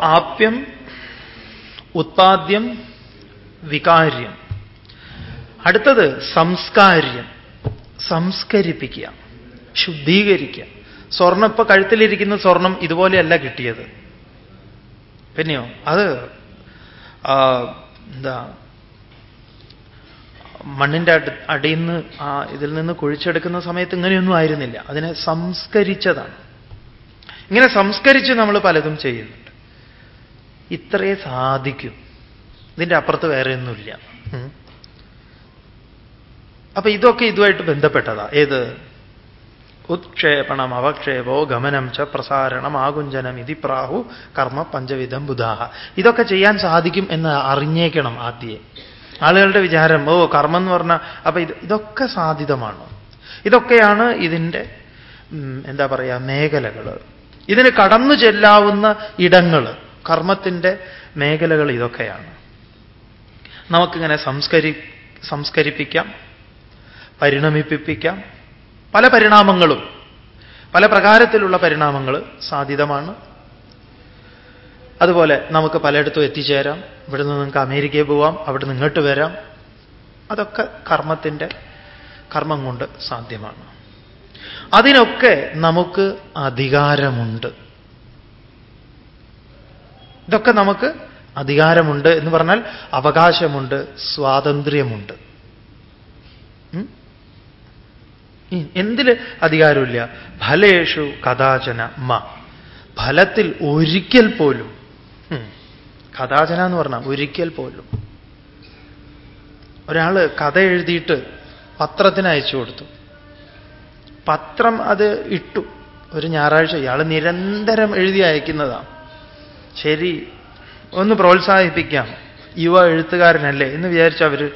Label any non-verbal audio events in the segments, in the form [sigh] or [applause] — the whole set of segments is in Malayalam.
ആപ്യം ഉത്പാദ്യം വികാര്യം. അടുത്തത് സംസ്കാര്യം. സംസ്കരിപ്പിക്കുക ശുദ്ധീകരിക്കുക. സ്വർണം ഇപ്പൊ കഴുത്തിലിരിക്കുന്ന സ്വർണം ഇതുപോലെയല്ല കിട്ടിയത്. പിന്നെയോ? അത് എന്താ മണ്ണിന്റെ അടി അടിയിൽ നിന്ന് ആ ഇതിൽ നിന്ന് കുഴിച്ചെടുക്കുന്ന സമയത്ത് ഇങ്ങനെയൊന്നും ആയിരുന്നില്ല. അതിനെ സംസ്കരിച്ചതാണ്. ഇങ്ങനെ സംസ്കരിച്ച് നമ്മൾ പലതും ചെയ്യുന്നുണ്ട് ഇത്രേ സാധിക്കും. ഇതിന്റെ അപ്പുറത്ത് വേറെയൊന്നുമില്ല അപ്പൊ ഇതൊക്കെ ഇതുമായിട്ട് ബന്ധപ്പെട്ടതാ. ഏത്? ഉത്ക്ഷേപണം അവക്ഷേപോ ഗമനം ച പ്രസാരണം ആകുഞ്ചനം ഇതി പ്രാഹു കർമ്മ പഞ്ചവിധം ബുധാഹ. ഇതൊക്കെ ചെയ്യാൻ സാധിക്കും എന്ന് അറിഞ്ഞേക്കണം ആദ്യേ. ആളുകളുടെ വിചാരം ഓ കർമ്മം എന്ന് പറഞ്ഞാൽ അപ്പൊ ഇത് ഇതൊക്കെ സാധ്യതമാണ് ഇതൊക്കെയാണ് ഇതിന്റെ എന്താ പറയുക മേഖലകൾ ഇതിന് കടന്നു ചെല്ലാവുന്ന ഇടങ്ങൾ കർമ്മത്തിന്റെ മേഖലകൾ ഇതൊക്കെയാണ്. നമുക്കിങ്ങനെ സംസ്കരി സംസ്കരിപ്പിക്കാം പരിണമിപ്പിക്കാം. പല പരിണാമങ്ങളും പല പ്രകാരത്തിലുള്ള പരിണാമങ്ങൾ സാധ്യതമാണ് അതുപോലെ നമുക്ക് പലയിടത്തും എത്തിച്ചേരാം. ഇവിടെ നിന്ന് നിങ്ങൾക്ക് അമേരിക്കയിൽ പോവാം അവിടെ നിന്ന് ഇങ്ങോട്ട് വരാം. അതൊക്കെ കർമ്മത്തിന്റെ കർമ്മം കൊണ്ട് സാധ്യമാണ്. അതിനൊക്കെ നമുക്ക് അധികാരമുണ്ട്. ഇതൊക്കെ നമുക്ക് അധികാരമുണ്ട് എന്ന് പറഞ്ഞാൽ അവകാശമുണ്ട് സ്വാതന്ത്ര്യമുണ്ട്. എന്തിൽ അധികാരമില്ല? ഫലേഷു കഥാചന മ. ഫലത്തിൽ ഒരിക്കൽ പോലും. കഥാചന എന്ന് പറഞ്ഞാൽ ഒരിക്കൽ പോലും. ഒരാൾ കഥ എഴുതിയിട്ട് പത്രത്തിന് അയച്ചു കൊടുത്തു. പത്രം അത് ഇട്ടു. ഒരു ഞായറാഴ്ച ഇയാൾ നിരന്തരം എഴുതി അയക്കുന്നതാണ് ശരി ഒന്ന് പ്രോത്സാഹിപ്പിക്കാം. യുവ എഴുത്തുകാരനല്ലേ എന്ന് വിചാരിച്ച് അവർ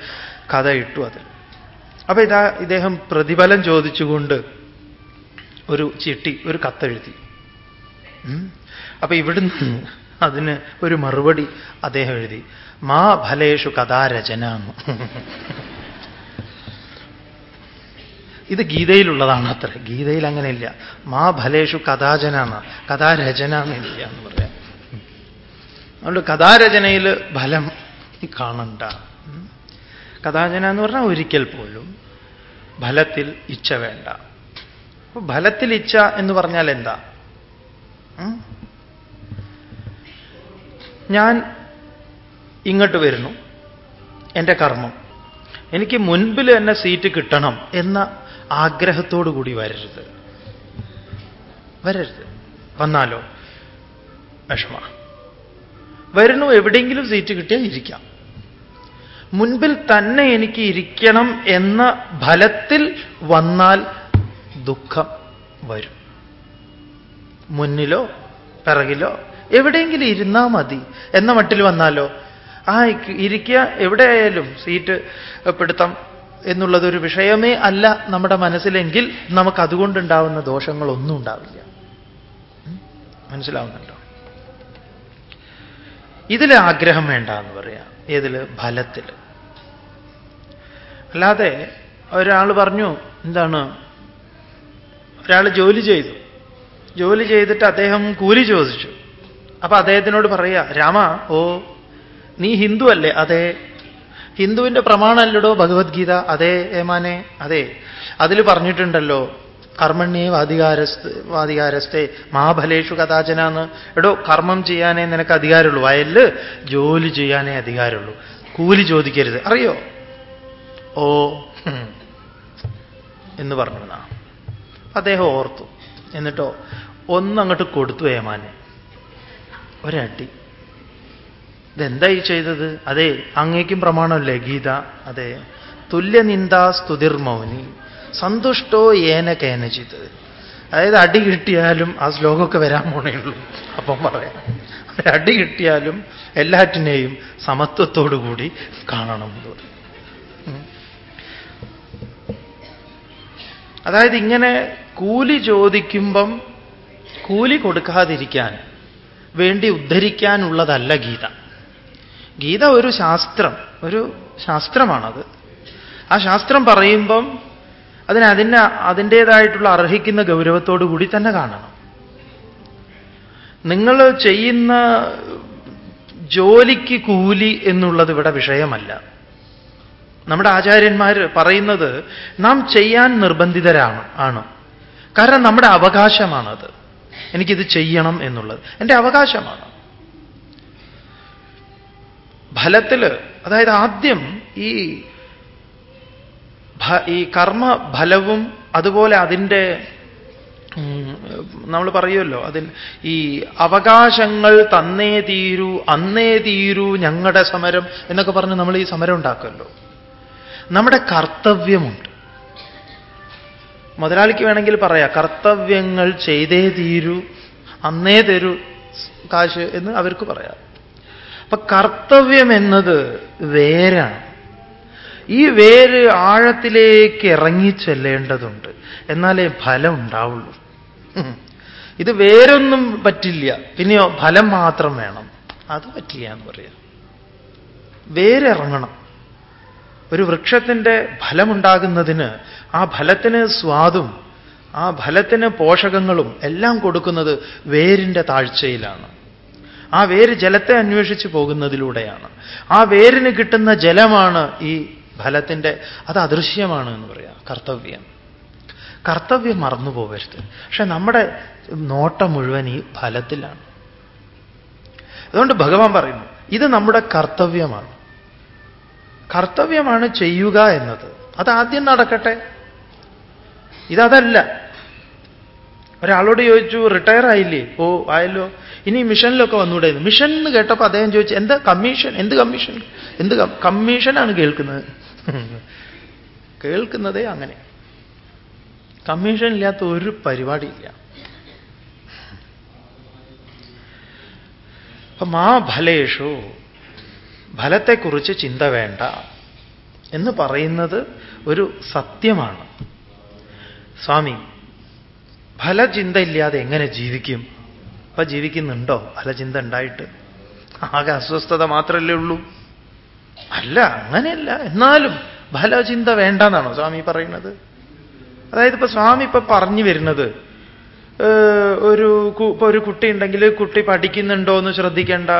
കഥ ഇട്ടു അതിൽ. അപ്പൊ ഇതാ ഇദ്ദേഹം പ്രതിഫലം ചോദിച്ചുകൊണ്ട് ഒരു ചിട്ടി ഒരു കത്തെഴുതി അപ്പൊ ഇവിടുന്ന് അതിന് ഒരു മറുപടി അദ്ദേഹം എഴുതി. മാ ഫലേഷു കഥാരചന. ഇത് ഗീതയിലുള്ളതാണ് അത്ര. ഗീതയിൽ അങ്ങനെയില്ല. മാ ഫലേഷു കഥാചന കഥാരചന എന്ന് പറയാം. അതുകൊണ്ട് കഥാരചനയിൽ ഫലം കാണണ്ട. കഥാചന എന്ന് പറഞ്ഞാൽ ഒരിക്കൽ പോലും ഫലത്തിൽ ഇച്ഛ വേണ്ട. ഫലത്തിൽ ഇച്ഛ എന്ന് പറഞ്ഞാൽ എന്താ? ഞാൻ ഇങ്ങോട്ട് വരുന്നു. എന്റെ കർമ്മം. എനിക്ക് മുൻപിൽ തന്നെ സീറ്റ് കിട്ടണം എന്ന ആഗ്രഹത്തോടു കൂടി വരരുത്. വരരുത്. വന്നാലോ? വിഷമ. വരുന്നു എവിടെയെങ്കിലും സീറ്റ് കിട്ടിയാൽ ഇരിക്കാം. മുൻപിൽ തന്നെ എനിക്ക് ഇരിക്കണം എന്ന ഫലത്തിൽ വന്നാൽ ദുഃഖം വരും. മുന്നിലോ പിറകിലോ എവിടെയെങ്കിലും ഇരുന്നാ മതി. എന്ന മട്ടിൽ വന്നാലോ? ആ ഇരിക്കുക എവിടെയായാലും സീറ്റ് പിടുത്തം എന്നുള്ളതൊരു വിഷയമേ അല്ല നമ്മുടെ മനസ്സിലെങ്കിൽ നമുക്ക് അതുകൊണ്ടുണ്ടാവുന്ന ദോഷങ്ങളൊന്നും ഉണ്ടാവില്ല. മനസ്സിലാവുന്നുണ്ടോ? ഇതിൽ ആഗ്രഹം വേണ്ട എന്ന് പറയാം. ഏതിൽ ഫലത്തിൽ അല്ലാതെ ഒരാൾ പറഞ്ഞു എന്താണ്? ഒരാൾ ജോലി ചെയ്തു. ജോലി ചെയ്തിട്ട് അദ്ദേഹം കൂലി ചോദിച്ചു. അപ്പൊ അദ്ദേഹത്തിനോട് പറയാ രാമ ഓ നീ ഹിന്ദു അല്ലേ? അതെ. ഹിന്ദുവിന്റെ പ്രമാണമല്ലടോ ഭഗവത്ഗീത? അതെ ഏമാനെ അതെ. അതിൽ പറഞ്ഞിട്ടുണ്ടല്ലോ കർമ്മണ്യേ വാധികാരസ്ഥ വാധികാരസ്ഥേ മഹാഫലേഷു കഥാചനാന്ന്. എടോ കർമ്മം ചെയ്യാനേ നിനക്ക് അധികാരമുള്ളൂ. വയലിൽ ജോലി ചെയ്യാനേ അധികാരമുള്ളൂ. കൂലി ചോദിക്കരുത്. അറിയോ? ഓ എന്ന് പറഞ്ഞു എന്നാ അദ്ദേഹം ഓർത്തു. എന്നിട്ടോ ഒന്നങ്ങോട്ട് കൊടുത്തു ഏമാനെ ഒരടി. ഇതെന്തായി ചെയ്തത്? അതെ അങ്ങേക്കും പ്രമാണമല്ലേ ഗീത? അതെ. തുല്യനിന്ദാ സ്തുതിർമൗനി സന്തുഷ്ടോ ഏന കേനചിത്. അതായത് അടി കിട്ടിയാലും ആ ശ്ലോകമൊക്കെ വരാൻ പോണേയുള്ളൂ അപ്പം പറയാം. അടി കിട്ടിയാലും എല്ലാറ്റിനെയും സമത്വത്തോടുകൂടി കാണണം എന്ന് പറയും. അതായത് ഇങ്ങനെ കൂലി ചോദിക്കുമ്പം കൂലി കൊടുക്കാതിരിക്കാൻ വേണ്ടി ഉദ്ധരിക്കാനുള്ളതല്ല ഗീത. ഗീത ഒരു ശാസ്ത്രം ഒരു ശാസ്ത്രമാണത്. ആ ശാസ്ത്രം പറയുമ്പം അതിന് അതിന് അതിന്റെതായിട്ടുള്ള അർഹിക്കുന്ന ഗൗരവത്തോടു കൂടി തന്നെ കാണണം. നിങ്ങൾ ചെയ്യുന്ന ജോലിക്ക് കൂലി എന്നുള്ളത് ഇവിടെ വിഷയമല്ല. നമ്മുടെ ആചാര്യന്മാർ പറയുന്നത് നാം ചെയ്യാൻ നിർബന്ധിതരാണ് ആണ്. കാരണം നമ്മുടെ അവകാശമാണത്. എനിക്കിത് ചെയ്യണം എന്നുള്ളത്. എന്റെ അവകാശമാണ്. ഫലത്തിൽ അതായത് ആദ്യം ഈ ഈ കർമ്മ ഫലവും അതുപോലെ അതിന്റെ നമ്മൾ പറയുമല്ലോ അതിൽ ഈ അവകാശങ്ങൾ തന്നേ തീരൂ അന്നേ തീരൂ ഞങ്ങളുടെ സമരം എന്നൊക്കെ പറഞ്ഞ് നമ്മൾ ഈ സമരം ഉണ്ടാക്കുമല്ലോ. നമ്മുടെ കർത്തവ്യമുണ്ട്. മുതലാളിക്ക് വേണമെങ്കിൽ പറയാം കർത്തവ്യങ്ങൾ ചെയ്തേ തീരൂ അന്നേ തരൂ കാശ് എന്ന് അവർക്ക് പറയാം. അപ്പൊ കർത്തവ്യം എന്നത് വേരാണ്. ഈ വേര് ആഴത്തിലേക്ക് ഇറങ്ങി ചെല്ലേണ്ടതുണ്ട്. എന്നാലേ ഫലം ഉണ്ടാവുള്ളൂ. ഇത് വേരൊന്നും പറ്റില്ല. പിന്നെയോ ഫലം മാത്രം വേണം. അത് പറ്റില്ല എന്ന് പറയാം. വേരിറങ്ങണം. ഒരു വൃക്ഷത്തിന്റെ ഫലമുണ്ടാകുന്നതിന് ആ ഫലത്തിന് സ്വാദും ആ ഫലത്തിന് പോഷകങ്ങളും എല്ലാം കൊടുക്കുന്നത് വേരിന്റെ താഴ്ചയിലാണ്. ആ വേര് ജലത്തെ അന്വേഷിച്ച് പോകുന്നതിലൂടെയാണ്. ആ വേരിന് കിട്ടുന്ന ജലമാണ് ഈ ഫലത്തിന്റെ അത് അദൃശ്യമാണ് എന്ന് പറയാം. കർത്തവ്യം. കർത്തവ്യം മറന്നു പോകരുത് പക്ഷെ നമ്മുടെ നോട്ടം മുഴുവൻ ഈ ഫലത്തിലാണ്. അതുകൊണ്ട് ഭഗവാൻ പറയുന്നു ഇത് നമ്മുടെ കർത്തവ്യമാണ്. കർത്തവ്യമാണ് ചെയ്യുക എന്നത്. അത് ആദ്യം നടക്കട്ടെ. ഇതല്ല ഒരാളോട് ചോദിച്ചു റിട്ടയർ ആയില്ലേ? ഓ ആയല്ലോ. ഇനി മിഷനിലൊക്കെ വന്നൂടെ മിഷൻ എന്ന് കേട്ടപ്പോൾ അദ്ദേഹം ചോദിച്ചു എന്താ കമ്മീഷൻ? എന്ത് കമ്മീഷൻ? എന്ത് കമ്മീഷനാണ് കേൾക്കുന്നത്. കേൾക്കുന്നതേ അങ്ങനെ. കമ്മീഷൻ ഇല്ലാത്ത ഒരു പരിപാടിയില്ല. അപ്പൊ മാ ഫലേഷു ഫലത്തെക്കുറിച്ച് ചിന്ത വേണ്ട എന്ന് പറയുന്നത് ഒരു സത്യമാണ്. സ്വാമി ഫലചിന്ത ഇല്ലാതെ എങ്ങനെ ജീവിക്കും? അപ്പൊ ജീവിക്കുന്നുണ്ടോ? ഫലചിന്ത ഉണ്ടായിട്ട്? ആകെ അസ്വസ്ഥത മാത്രമല്ലേ ഉള്ളൂ. അല്ല അങ്ങനെയല്ല. എന്നാലും ഫലചിന്ത വേണ്ടെന്നാണോ സ്വാമി പറയുന്നത്? അതായത് ഇപ്പൊ സ്വാമി ഇപ്പൊ പറഞ്ഞു വരുന്നത് ഒരു ഇപ്പൊ ഒരു കുട്ടി ഉണ്ടെങ്കിൽ കുട്ടി പഠിക്കുന്നുണ്ടോ എന്ന് ശ്രദ്ധിക്കേണ്ട.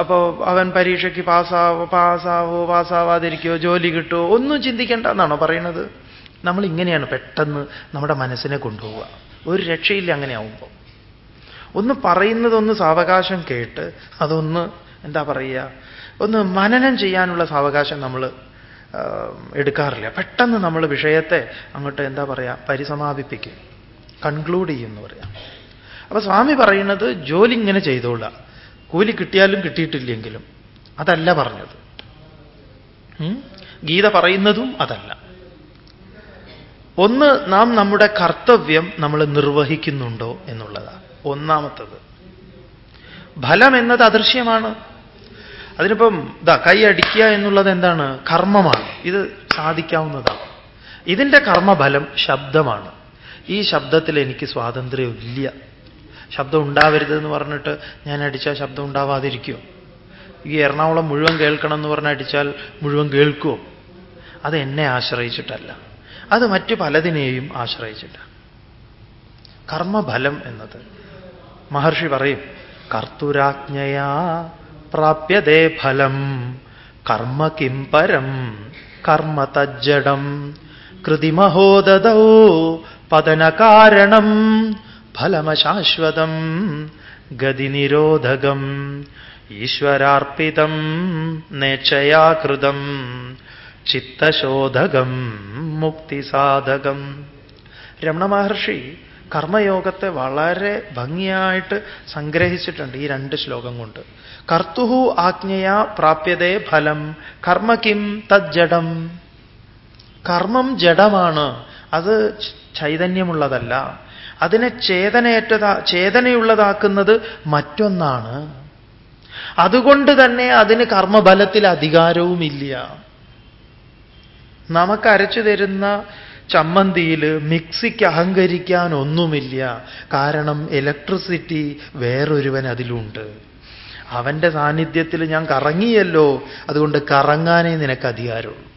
അപ്പോൾ അവൻ പരീക്ഷയ്ക്ക് പാസ്സാവോ പാസ്സാവോ പാസ്സാവാതിരിക്കോ ജോലി കിട്ടുമോ ഒന്നും ചിന്തിക്കേണ്ട എന്നാണോ പറയുന്നത്? നമ്മൾ ഇങ്ങനെയാണ് പെട്ടെന്ന് നമ്മുടെ മനസ്സിനെ കൊണ്ടുപോവുക. ഒരു രക്ഷയില്ല അങ്ങനെ ആവുമ്പോൾ ഒന്ന് പറയുന്നതൊന്ന് സാവകാശം കേട്ട് അതൊന്ന് എന്താ പറയുക ഒന്ന് മനനം ചെയ്യാനുള്ള സാവകാശം നമ്മൾ എടുക്കാറില്ല. പെട്ടെന്ന് നമ്മൾ വിഷയത്തെ അങ്ങോട്ട് എന്താ പറയുക പരിസമാപിപ്പിക്കും. കൺക്ലൂഡ് ചെയ്യുമെന്ന് പറയാം. അപ്പൊ സ്വാമി പറയുന്നത് ജോലി ഇങ്ങനെ ചെയ്തോളാം. കൂലി കിട്ടിയാലും കിട്ടിയിട്ടില്ലെങ്കിലും അതല്ല പറഞ്ഞത്. ഗീത പറയുന്നതും അതല്ല. ഒന്ന് നാം നമ്മുടെ കർത്തവ്യം നമ്മൾ നിർവഹിക്കുന്നുണ്ടോ എന്നുള്ളതാണ് ഒന്നാമത്തത്. ഫലം എന്നത് അദൃശ്യമാണ്. അതിനിപ്പം ഇതാ കൈ അടിക്കുക എന്നുള്ളത് എന്താണ്? കർമ്മമാണ്. ഇത് സാധിക്കാവുന്നതാണ്. ഇതിന്റെ കർമ്മഫലം ശബ്ദമാണ്. ഈ ശബ്ദത്തിൽ എനിക്ക് സ്വാതന്ത്ര്യം ഇല്ല. ശബ്ദം ഉണ്ടാവരുത് എന്ന് പറഞ്ഞിട്ട് ഞാൻ അടിച്ചാൽ ശബ്ദം ഉണ്ടാവാതിരിക്കുമോ ഈ എറണാകുളം മുഴുവൻ കേൾക്കണം എന്ന് പറഞ്ഞാൽ അടിച്ചാൽ മുഴുവൻ കേൾക്കുമോ അത് എന്നെ ആശ്രയിച്ചിട്ടല്ല. അത് മറ്റു പലതിനെയും ആശ്രയിച്ചിട്ടാണ് കർമ്മഫലം എന്നത്. മഹർഷി പറയും കർത്തുരാജ്ഞയാ പ്രാപ്യതേ ഫലം. കർമ്മ കിം പരം? കർമ്മ തജ്ജടം. കൃതിമഹോദതോ പതനകാരണം. ഫലമശാശ്വതം. ഗതിനിരോധകം ഈശ്വരാർപ്പിതം നേച്ചയാകൃതം. ചിത്തശോധകം മുക്തിസാധകം. രമണ മഹർഷി കർമ്മയോഗത്തെ വളരെ ഭംഗിയായിട്ട് സംഗ്രഹിച്ചിട്ടുണ്ട് ഈ രണ്ട് ശ്ലോകം കൊണ്ട്. കർത്തുഹു ആജ്ഞയാ പ്രാപ്യതേ ഫലം. കർമ്മ കിം തജ്ജടം. കർമ്മം ജഡമാണ്. അത് ചൈതന്യമുള്ളതല്ല. അതിനെ ചേതനയേറ്റതാ ചേതനയുള്ളതാക്കുന്നത് മറ്റൊന്നാണ്. അതുകൊണ്ട് തന്നെ അതിന് കർമ്മബലത്തിൽ അധികാരവുമില്ല. നമുക്ക് അരച്ചു തരുന്ന ചമ്മന്തിയിൽ മിക്സിക്ക് അഹങ്കരിക്കാൻ ഒന്നുമില്ല. കാരണം ഇലക്ട്രിസിറ്റി വേറൊരുവൻ അതിലുണ്ട് അവന്റെ സാന്നിധ്യത്തിൽ ഞാൻ കറങ്ങിയല്ലോ. അതുകൊണ്ട് കറങ്ങാനേ നിനക്ക് അധികാരമുള്ളൂ.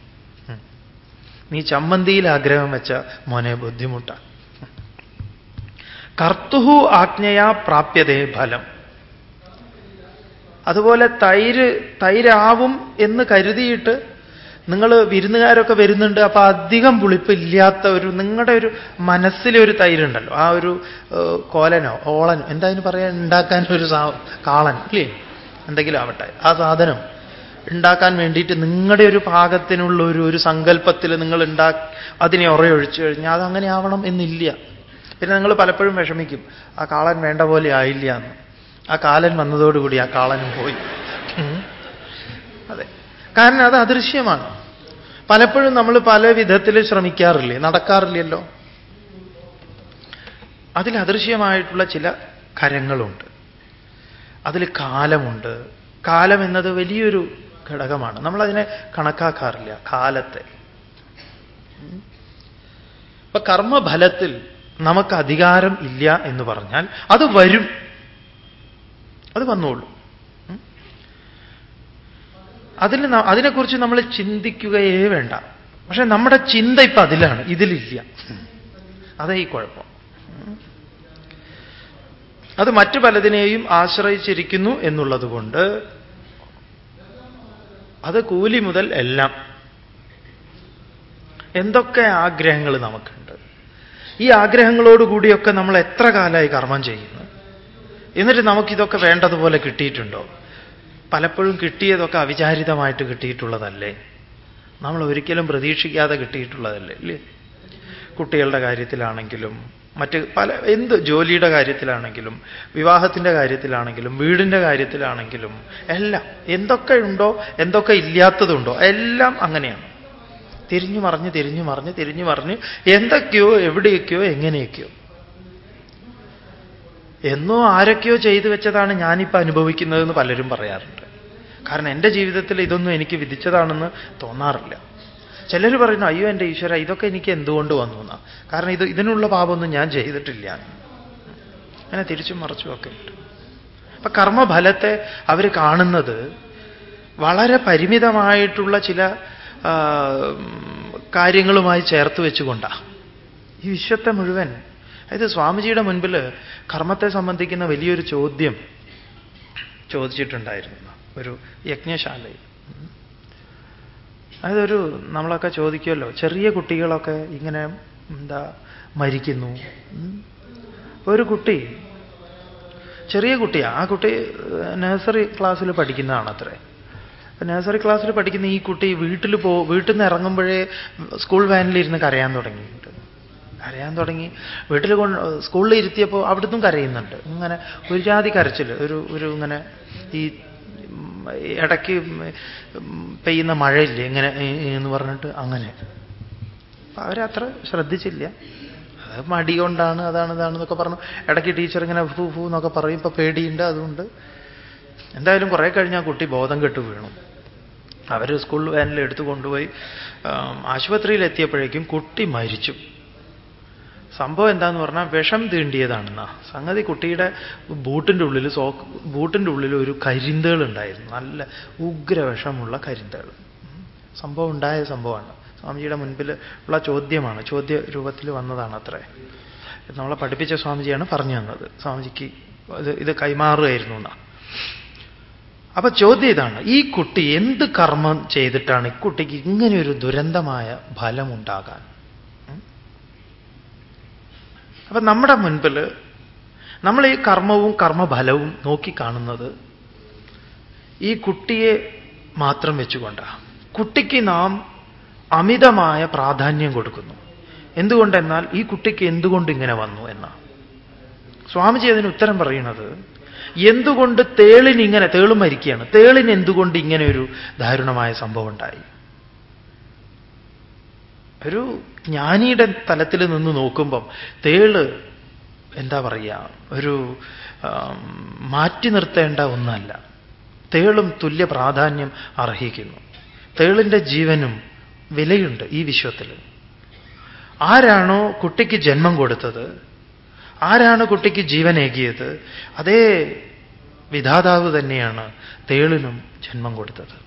നീ ചമ്മന്തിയിൽ ആഗ്രഹം വെച്ച മോനെ ബുദ്ധിമുട്ടാണ് കർത്തുഹു ആജ്ഞയാ പ്രാപ്യതേ ഫലം. അതുപോലെ തൈര് തൈരാവും എന്ന് കരുതിയിട്ട് നിങ്ങൾ വിരുന്നുകാരൊക്കെ വരുന്നുണ്ട് അപ്പൊ അധികം പുളിപ്പില്ലാത്ത ഒരു നിങ്ങളുടെ ഒരു മനസ്സിലെ ഒരു തൈരുണ്ടല്ലോ ആ ഒരു കോലനോ ഓളനോ എന്താ അതിന് പറയാൻ ഉണ്ടാക്കാൻ ഒരു കാളൻ അല്ലേ എന്തെങ്കിലും ആവട്ടെ ആ സാധനം ഉണ്ടാക്കാൻ വേണ്ടിയിട്ട് നിങ്ങളുടെ ഒരു പാകത്തിനുള്ള ഒരു ഒരു സങ്കല്പത്തിൽ നിങ്ങൾ ഉണ്ടാ അതിനെ ഉറയൊഴിച്ചു കഴിഞ്ഞാൽ അതങ്ങനെ ആവണം എന്നില്ല. പിന്നെ നിങ്ങൾ പലപ്പോഴും വിഷമിക്കും ആ കാളൻ വേണ്ട പോലെ ആയില്ല എന്ന്. ആ കാലൻ വന്നതോടുകൂടി ആ കാളനും പോയി. കാരണം അത് അദൃശ്യമാണ്. പലപ്പോഴും നമ്മൾ പല വിധത്തിൽ ശ്രമിക്കാറില്ലേ? നടക്കാറില്ലല്ലോ? അതിൽ അദൃശ്യമായിട്ടുള്ള ചില കരങ്ങളുണ്ട്. അതിൽ കാലമുണ്ട്. കാലം എന്നത് വലിയൊരു ഘടകമാണ്. നമ്മളതിനെ കണക്കാക്കാറില്ല. കാലത്തെ. ഇപ്പൊ കർമ്മഫലത്തിൽ നമുക്ക് അധികാരം ഇല്ല എന്ന് പറഞ്ഞാൽ അത് വരും. അത് വന്നോളൂ. അതിൽ അതിനെക്കുറിച്ച് നമ്മൾ ചിന്തിക്കുകയേ വേണ്ട. പക്ഷെ നമ്മുടെ ചിന്ത ഇപ്പൊ അതിലാണ്. ഇതിലില്ല. അതേ ഈ കുഴപ്പം. അത് മറ്റു പലതിനെയും ആശ്രയിച്ചിരിക്കുന്നു എന്നുള്ളതുകൊണ്ട് അത് കൂലി മുതൽ എല്ലാം. എന്തൊക്കെ ആഗ്രഹങ്ങൾ നമുക്കുണ്ട്? ഈ ആഗ്രഹങ്ങളോടുകൂടിയൊക്കെ നമ്മൾ എത്ര കാലമായി കർമ്മം ചെയ്യുന്നു? എന്നിട്ട് നമുക്കിതൊക്കെ വേണ്ടതുപോലെ കിട്ടിയിട്ടുണ്ടോ? പലപ്പോഴും കിട്ടിയതൊക്കെ അവിചാരിതമായിട്ട് കിട്ടിയിട്ടുള്ളതല്ലേ? നമ്മൾ ഒരിക്കലും പ്രതീക്ഷിക്കാതെ കിട്ടിയിട്ടുള്ളതല്ലേ? ഇല്ലേ? കുട്ടികളുടെ കാര്യത്തിലാണെങ്കിലും മറ്റ് പല എന്ത് ജോലിയുടെ കാര്യത്തിലാണെങ്കിലും വിവാഹത്തിന്റെ കാര്യത്തിലാണെങ്കിലും വീടിന്റെ കാര്യത്തിലാണെങ്കിലും എല്ലാം എന്തൊക്കെ ഉണ്ടോ എന്തൊക്കെ ഇല്ലാത്തതുണ്ടോ എല്ലാം അങ്ങനെയാണ്. തിരിഞ്ഞു മറിഞ്ഞ് തിരിഞ്ഞു മറിഞ്ഞ് തിരിഞ്ഞു മറിഞ്ഞ് എന്തൊക്കെയോ എവിടെയൊക്കെയോ എങ്ങനെയൊക്കെയോ. എന്നോ ആരൊക്കെയോ ചെയ്തു വെച്ചതാണ് ഞാനിപ്പോൾ അനുഭവിക്കുന്നതെന്ന് പലരും പറയാറുണ്ട്. കാരണം എന്റെ ജീവിതത്തിൽ ഇതൊന്നും എനിക്ക് വിധിച്ചതാണെന്ന് തോന്നാറില്ല. ചിലർ പറയുന്നു അയ്യോ എന്റെ ഈശ്വര ഇതൊക്കെ എനിക്ക് എന്തുകൊണ്ട് വന്നു എന്നാ കാരണം ഇത് ഇതിനുള്ള പാപമൊന്നും ഞാൻ ചെയ്തിട്ടില്ല. അങ്ങനെ തിരിച്ചും മറിച്ചും ഒക്കെ ഉണ്ട്. അപ്പൊ കർമ്മഫലത്തെ അവർ കാണുന്നത് വളരെ പരിമിതമായിട്ടുള്ള ചില കാര്യങ്ങളുമായി ചേർത്ത് വെച്ചുകൊണ്ടാണ് ഈ വിശ്വത്തെ മുഴുവൻ അതായത് സ്വാമിജിയുടെ മുൻപിൽ കർമ്മത്തെ സംബന്ധിക്കുന്ന വലിയൊരു ചോദ്യം ചോദിച്ചിട്ടുണ്ടായിരുന്നു. ഒരു യജ്ഞശാലയിൽ. അതൊരു നമ്മളൊക്കെ ചോദിക്കുമല്ലോ ചെറിയ കുട്ടികളൊക്കെ ഇങ്ങനെ എന്താ മരിക്കുന്നു. ഒരു കുട്ടി ചെറിയ കുട്ടിയാ ആ കുട്ടി നഴ്സറി ക്ലാസ്സിൽ പഠിക്കുന്നതാണ് അത്രേ. നഴ്സറി ക്ലാസ്സിൽ പഠിക്കുന്ന ഈ കുട്ടി വീട്ടിൽ പോ വീട്ടിൽ നിന്ന് ഇറങ്ങുമ്പോഴേ സ്കൂൾ വാനിലിരുന്ന് കരയാൻ തുടങ്ങിയിട്ടുണ്ട്. കരയാൻ തുടങ്ങി. വീട്ടിൽ കൊണ്ട് സ്കൂളിൽ ഇരുത്തിയപ്പോൾ അവിടുത്തും കരയുന്നുണ്ട്. ഇങ്ങനെ ഒരു ജാതി കരച്ചിൽ ഒരു ഒരു ഇങ്ങനെ ഈ ഇടയ്ക്ക് പെയ്യുന്ന മഴയില്ലേ ഇങ്ങനെ എന്ന് പറഞ്ഞിട്ട് അങ്ങനെ. അവരത്ര ശ്രദ്ധിച്ചില്ല. അത് മടി കൊണ്ടാണ് അതാണ് ഇതാണെന്നൊക്കെ പറഞ്ഞു. ഇടയ്ക്ക് ടീച്ചർ ഇങ്ങനെ ഫു ഫു എന്നൊക്കെ പറയും. ഇപ്പൊ പേടിയുണ്ട് അതുകൊണ്ട്. എന്തായാലും കുറെ ആ കുട്ടി ബോധം കെട്ട് വീണു. അവർ സ്കൂൾ വാനിൽ എടുത്തു കൊണ്ടുപോയി ആശുപത്രിയിൽ എത്തിയപ്പോഴേക്കും കുട്ടി മരിച്ചു. സംഭവം എന്താന്ന് പറഞ്ഞാൽ വിഷം തീണ്ടിയതാണെന്നാ. സംഗതി കുട്ടിയുടെ ബൂട്ടിന്റെ ഉള്ളിൽ സോക്ക് ബൂട്ടിന്റെ ഉള്ളിൽ ഒരു കരിന്തകൾ ഉണ്ടായിരുന്നു നല്ല ഉഗ്ര വിഷമുള്ള കരിന്തേൾ. സംഭവം ഉണ്ടായ സംഭവമാണ്. സ്വാമിജിയുടെ മുൻപിൽ ഉള്ള ചോദ്യമാണ്. ചോദ്യ രൂപത്തിൽ വന്നതാണ് അത്രേ. നമ്മളെ പഠിപ്പിച്ച സ്വാമിജിയാണ് പറഞ്ഞു തന്നത്. സ്വാമിജിക്ക് ഇത് ഇത് കൈമാറുകയായിരുന്നു എന്നാ. അപ്പൊ ചോദ്യം ഇതാണ്. ഈ കുട്ടി എന്ത് കർമ്മം ചെയ്തിട്ടാണ് ഇക്കുട്ടിക്ക് കുട്ടിക്ക് ഇങ്ങനെയൊരു ദുരന്തമായ ഫലം ഉണ്ടാകാൻ അപ്പൊ നമ്മുടെ മുൻപിൽ നമ്മൾ ഈ കർമ്മവും കർമ്മഫലവും നോക്കിക്കാണുന്നത് ഈ കുട്ടിയെ മാത്രം വെച്ചുകൊണ്ടാണ് കുട്ടിക്ക് നാം അമിതമായ പ്രാധാന്യം കൊടുക്കുന്നു. എന്തുകൊണ്ടെന്നാൽ ഈ കുട്ടിക്ക് എന്തുകൊണ്ട് ഇങ്ങനെ വന്നു എന്നാ. സ്വാമിജി അതിന് ഉത്തരം പറയുന്നത് എന്തുകൊണ്ട് തേളിന് ഇങ്ങനെ തേളും മരിക്കുകയാണ്. തേളിന് എന്തുകൊണ്ട് ഇങ്ങനെ ഒരു ദാരുണമായ സംഭവം ഉണ്ടായി? ഒരു ജ്ഞാനിയുടെ തലത്തിൽ നിന്ന് നോക്കുമ്പം തേൾ എന്താ പറയുക ഒരു മാറ്റി നിർത്തേണ്ട ഒന്നല്ല. തേളും തുല്യ പ്രാധാന്യം അർഹിക്കുന്നു. തേളിന്റെ ജീവനും വിലയുണ്ട് ഈ വിശ്വത്തിൽ. ആരാണോ കുട്ടിക്ക് ജന്മം കൊടുത്തത് ആരാണ് കുട്ടിക്ക് ജീവനേകിയത് അതേ വിധാതാവ് തന്നെയാണ് തേളിനും ജന്മം കൊടുത്തത്.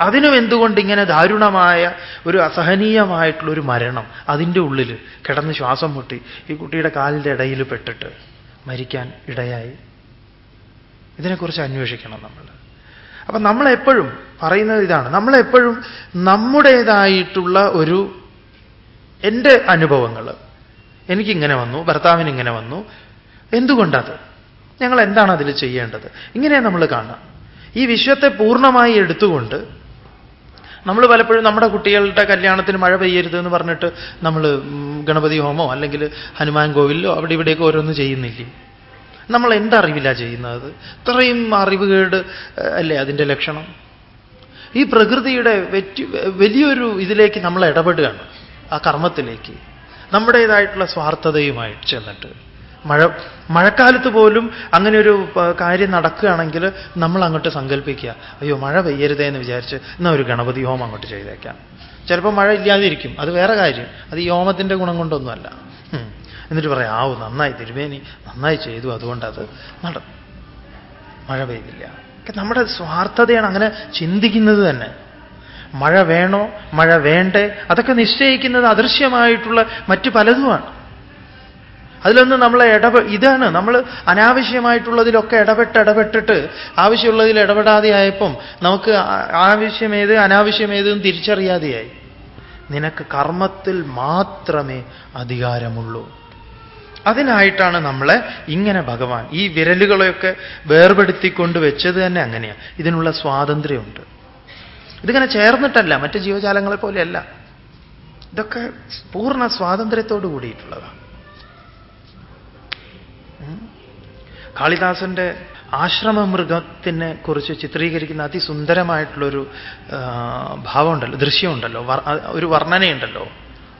അതിനും എന്തുകൊണ്ട് ഇങ്ങനെ ദാരുണമായ ഒരു അസഹനീയമായിട്ടുള്ള ഒരു മരണം അതിന്റെ ഉള്ളിൽ കിടന്ന് ശ്വാസം മുട്ടി ഈ കുട്ടിയുടെ കാലിന്റെ ഇടയിൽ പെട്ടിട്ട് മരിക്കാൻ ഇടയായി? ഇതിനെക്കുറിച്ച് അന്വേഷിക്കണം നമ്മൾ. അപ്പൊ നമ്മളെപ്പോഴും പറയുന്നത് ഇതാണ്. നമ്മളെപ്പോഴും നമ്മുടേതായിട്ടുള്ള ഒരു എന്റെ അനുഭവങ്ങൾ. എനിക്കിങ്ങനെ വന്നു ഭർത്താവിന് ഇങ്ങനെ വന്നു. എന്തുകൊണ്ടത്? ഞങ്ങൾ എന്താണ് അതിൽ ചെയ്യേണ്ടത്? ഇങ്ങനെ നമ്മൾ കാണാം ഈ വിശ്വത്തെ പൂർണമായി എടുത്തുകൊണ്ട് നമ്മൾ പലപ്പോഴും നമ്മുടെ കുട്ടികളുടെ കല്യാണത്തിന് മഴ പെയ്യരുത് എന്ന് പറഞ്ഞിട്ട് നമ്മൾ ഗണപതി ഹോമോ അല്ലെങ്കിൽ ഹനുമാൻ കോവിലോ അവിടെ ഇവിടെയൊക്കെ ഓരോന്ന് ചെയ്യുന്നില്ലേ? നമ്മൾ എന്തറിവില്ല ചെയ്യുന്നത്? ഇത്രയും അറിവുകേട് അല്ലേ അതിന്റെ ലക്ഷണം? ഈ പ്രകൃതിയുടെ വലിയൊരു ഇതിലേക്ക് നമ്മൾ ഇടപെടുകയാണ് ആ കർമ്മത്തിലേക്ക്. നമ്മുടേതായിട്ടുള്ള സ്വാർത്ഥതയുമായി ചെന്നിട്ട്. മഴ മഴക്കാലത്ത് പോലും അങ്ങനെ ഒരു കാര്യം നടക്കുകയാണെങ്കിൽ നമ്മൾ അങ്ങോട്ട് സങ്കല്പിക്കുക. അയ്യോ മഴ പെയ്യരുതേ എന്ന് വിചാരിച്ച് എന്നാൽ ഒരു ഗണപതി ഹോമം അങ്ങോട്ട് ചെയ്തേക്കാം. ചിലപ്പോൾ മഴ ഇല്ലാതിരിക്കും. അത് വേറെ കാര്യം. അത് ഈ ഹോമത്തിന്റെ ഗുണം കൊണ്ടൊന്നുമല്ല. എന്നിട്ട് പറയാം ആവു നന്നായി തിരുമേനി. നന്നായി ചെയ്തു. അതുകൊണ്ട് അത് നടന്നു മഴ പെയ്തില്ല. നമ്മുടെ സ്വാർത്ഥതയാണ് അങ്ങനെ ചിന്തിക്കുന്നത് തന്നെ. മഴ വേണോ? മഴ വേണ്ടേ? അതൊക്കെ നിശ്ചയിക്കുന്നത് അദൃശ്യമായിട്ടുള്ള മറ്റു പലതുമാണ്. അതിലൊന്നും നമ്മളെ ഇടപെ ഇതാണ് നമ്മൾ അനാവശ്യമായിട്ടുള്ളതിലൊക്കെ ഇടപെട്ട് ഇടപെട്ടിട്ട് ആവശ്യമുള്ളതിൽ ഇടപെടാതെ ആയപ്പം നമുക്ക് ആവശ്യമേത് അനാവശ്യമേതും തിരിച്ചറിയാതെയായി. നിനക്ക് കർമ്മത്തിൽ മാത്രമേ അധികാരമുള്ളൂ. അതിനായിട്ടാണ് നമ്മളെ ഇങ്ങനെ ഭഗവാൻ ഈ വിരലുകളെയൊക്കെ വേർപെടുത്തിക്കൊണ്ട് വെച്ചത് തന്നെ അങ്ങനെയാണ് ഇതിനുള്ള സ്വാതന്ത്ര്യമുണ്ട്. ഇതിങ്ങനെ ചേർന്നിട്ടല്ല മറ്റ് ജീവജാലങ്ങളെ പോലെയല്ല. ഇതൊക്കെ പൂർണ സ്വാതന്ത്ര്യത്തോട് കൂടിയിട്ടുള്ളതാണ് കാളിദാസന്റെ ആശ്രമ മൃഗത്തിനെ കുറിച്ച് ചിത്രീകരിക്കുന്ന അതിസുന്ദരമായിട്ടുള്ളൊരു ഭാവമുണ്ടല്ലോ ദൃശ്യമുണ്ടല്ലോ ഒരു വർണനയുണ്ടല്ലോ.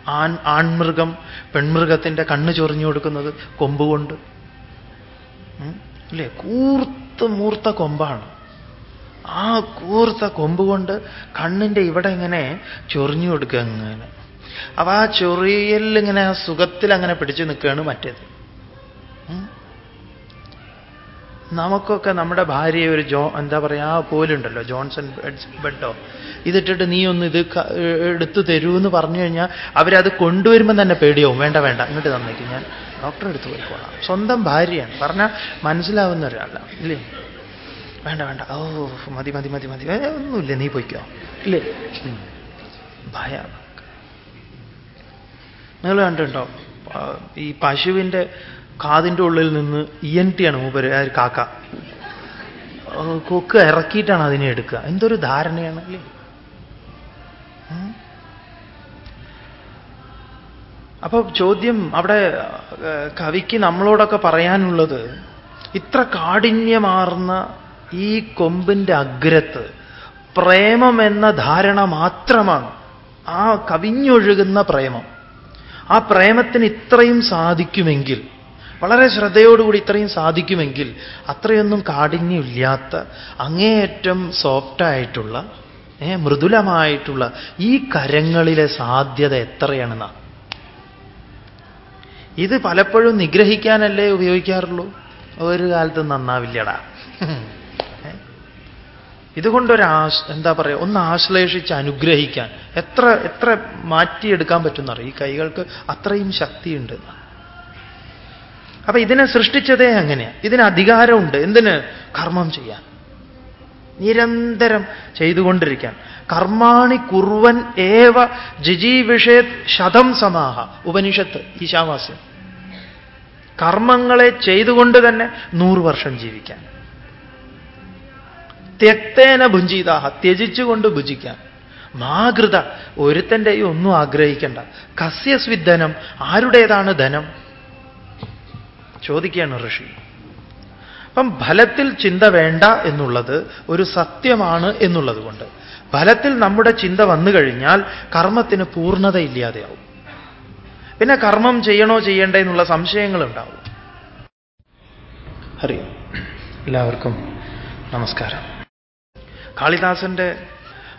ആൺ ആൺമൃഗം പെൺമൃഗത്തിന്റെ കണ്ണ് ചൊറിഞ്ഞു കൊടുക്കുന്നത് കൊമ്പുകൊണ്ട്. അല്ലേ? കൂർത്ത് മൂർത്ത കൊമ്പാണ്. ആ കൂർത്ത കൊമ്പുകൊണ്ട് കണ്ണിന്റെ ഇവിടെ ഇങ്ങനെ ചൊറിഞ്ഞു കൊടുക്കുക അങ്ങനെ അപ്പൊ ആ ചൊറിയലിങ്ങനെ ആ സുഖത്തിൽ അങ്ങനെ പിടിച്ചു നിൽക്കുകയാണ് മറ്റേത്. നമുക്കൊക്കെ നമ്മുടെ ഭാര്യയെ ഒരു ജോ എന്താ പറയുക ആ പോലുണ്ടല്ലോ ജോൺസൺ ബെഡോ ഇതിട്ടിട്ട് നീ ഒന്ന് ഇത് എടുത്തു തരൂ എന്ന് പറഞ്ഞു കഴിഞ്ഞാൽ അവരത് കൊണ്ടുവരുമ്പോൾ തന്നെ പേടിയാവും. വേണ്ട വേണ്ട ഇങ്ങോട്ട് തന്നേക്ക്. ഞാൻ ഡോക്ടറെ എടുത്ത് പോയിക്കോളാം സ്വന്തം ഭാര്യയാണ്. പറഞ്ഞാൽ മനസ്സിലാവുന്ന ഒരാളല്ല ഇല്ലേ? വേണ്ട വേണ്ട. ഓ മതി മതി മതി മതി. ഒന്നുമില്ല നീ പോയിക്കോ. ഇല്ലേ? ഭയ. നിങ്ങൾ കണ്ടിട്ടുണ്ടോ? ഈ പശുവിന്റെ കാതിന്റെ ഉള്ളിൽ നിന്ന് ഇ എൻ ടി ആണ് മൂപ്പര് കാക്ക. കൊക്ക് ഇറക്കിയിട്ടാണ് അതിനെ എടുക്കുക. എന്തൊരു ധാരണയാണ് അല്ലേ? അപ്പൊ ചോദ്യം അവിടെ കവിക്ക് നമ്മളോടൊക്കെ പറയാനുള്ളത് ഇത്ര കാഠിന്യമാർന്ന ഈ കൊമ്പിന്റെ അഗ്രത്ത് പ്രേമം എന്ന ധാരണ മാത്രമാണ് ആ കവിഞ്ഞൊഴുകുന്ന പ്രേമം. ആ പ്രേമത്തിന് ഇത്രയും സാധിക്കുമെങ്കിൽ വളരെ ശ്രദ്ധയോടുകൂടി ഇത്രയും സാധിക്കുമെങ്കിൽ അത്രയൊന്നും കാഠിന്യമില്ലാത്ത അങ്ങേയറ്റം സോഫ്റ്റായിട്ടുള്ള മൃദുലമായിട്ടുള്ള ഈ കരങ്ങളിലെ സാധ്യത എത്രയാണെന്നാ? ഇത് പലപ്പോഴും നിഗ്രഹിക്കാനല്ലേ ഉപയോഗിക്കാറുള്ളൂ? ഒരു കാലത്ത് നന്നാവില്ലടാ. ഇതുകൊണ്ടൊരു എന്താ പറയുക ഒന്ന് ആശ്ലേഷിച്ച് അനുഗ്രഹിക്കാൻ എത്ര എത്ര മാറ്റിയെടുക്കാൻ പറ്റുന്നറിയ? ഈ കൈകൾക്ക് അത്രയും ശക്തിയുണ്ട്. അപ്പൊ ഇതിനെ സൃഷ്ടിച്ചതേ അങ്ങനെയാണ് ഇതിന് അധികാരമുണ്ട്. എന്തിന്? കർമ്മം ചെയ്യാൻ. നിരന്തരം ചെയ്തുകൊണ്ടിരിക്കാൻ. കർമാണി കുർവൻ ഏവ ജിജീവിഷേത് ശതം സമാഹ. ഉപനിഷത്ത് ഈശാവാസ്യം. കർമ്മങ്ങളെ ചെയ്തുകൊണ്ട് തന്നെ നൂറ് വർഷം ജീവിക്കാൻ. ത്യക്തേന ഭുഞ്ചിതാഹ. ത്യജിച്ചുകൊണ്ട് ഭുജിക്കാൻ. മാകൃത ഒരുത്തന്റെയും ഒന്നും ആഗ്രഹിക്കേണ്ട. കസ്യസ്വിദ്ധനം ആരുടേതാണ് ധനം? ചോദിക്കുകയാണ് ഋഷി. അപ്പം ഫലത്തിൽ ചിന്ത വേണ്ട എന്നുള്ളത് ഒരു സത്യമാണ് എന്നുള്ളത് കൊണ്ട്. ഫലത്തിൽ നമ്മുടെ ചിന്ത വന്നു കഴിഞ്ഞാൽ കർമ്മത്തിന് പൂർണത ഇല്ലാതെയാവും പിന്നെ കർമ്മം ചെയ്യണോ ചെയ്യണ്ടേ എന്നുള്ള സംശയങ്ങൾ ഉണ്ടാവും ഹരി എല്ലാവർക്കും നമസ്കാരം. കാളിദാസന്റെ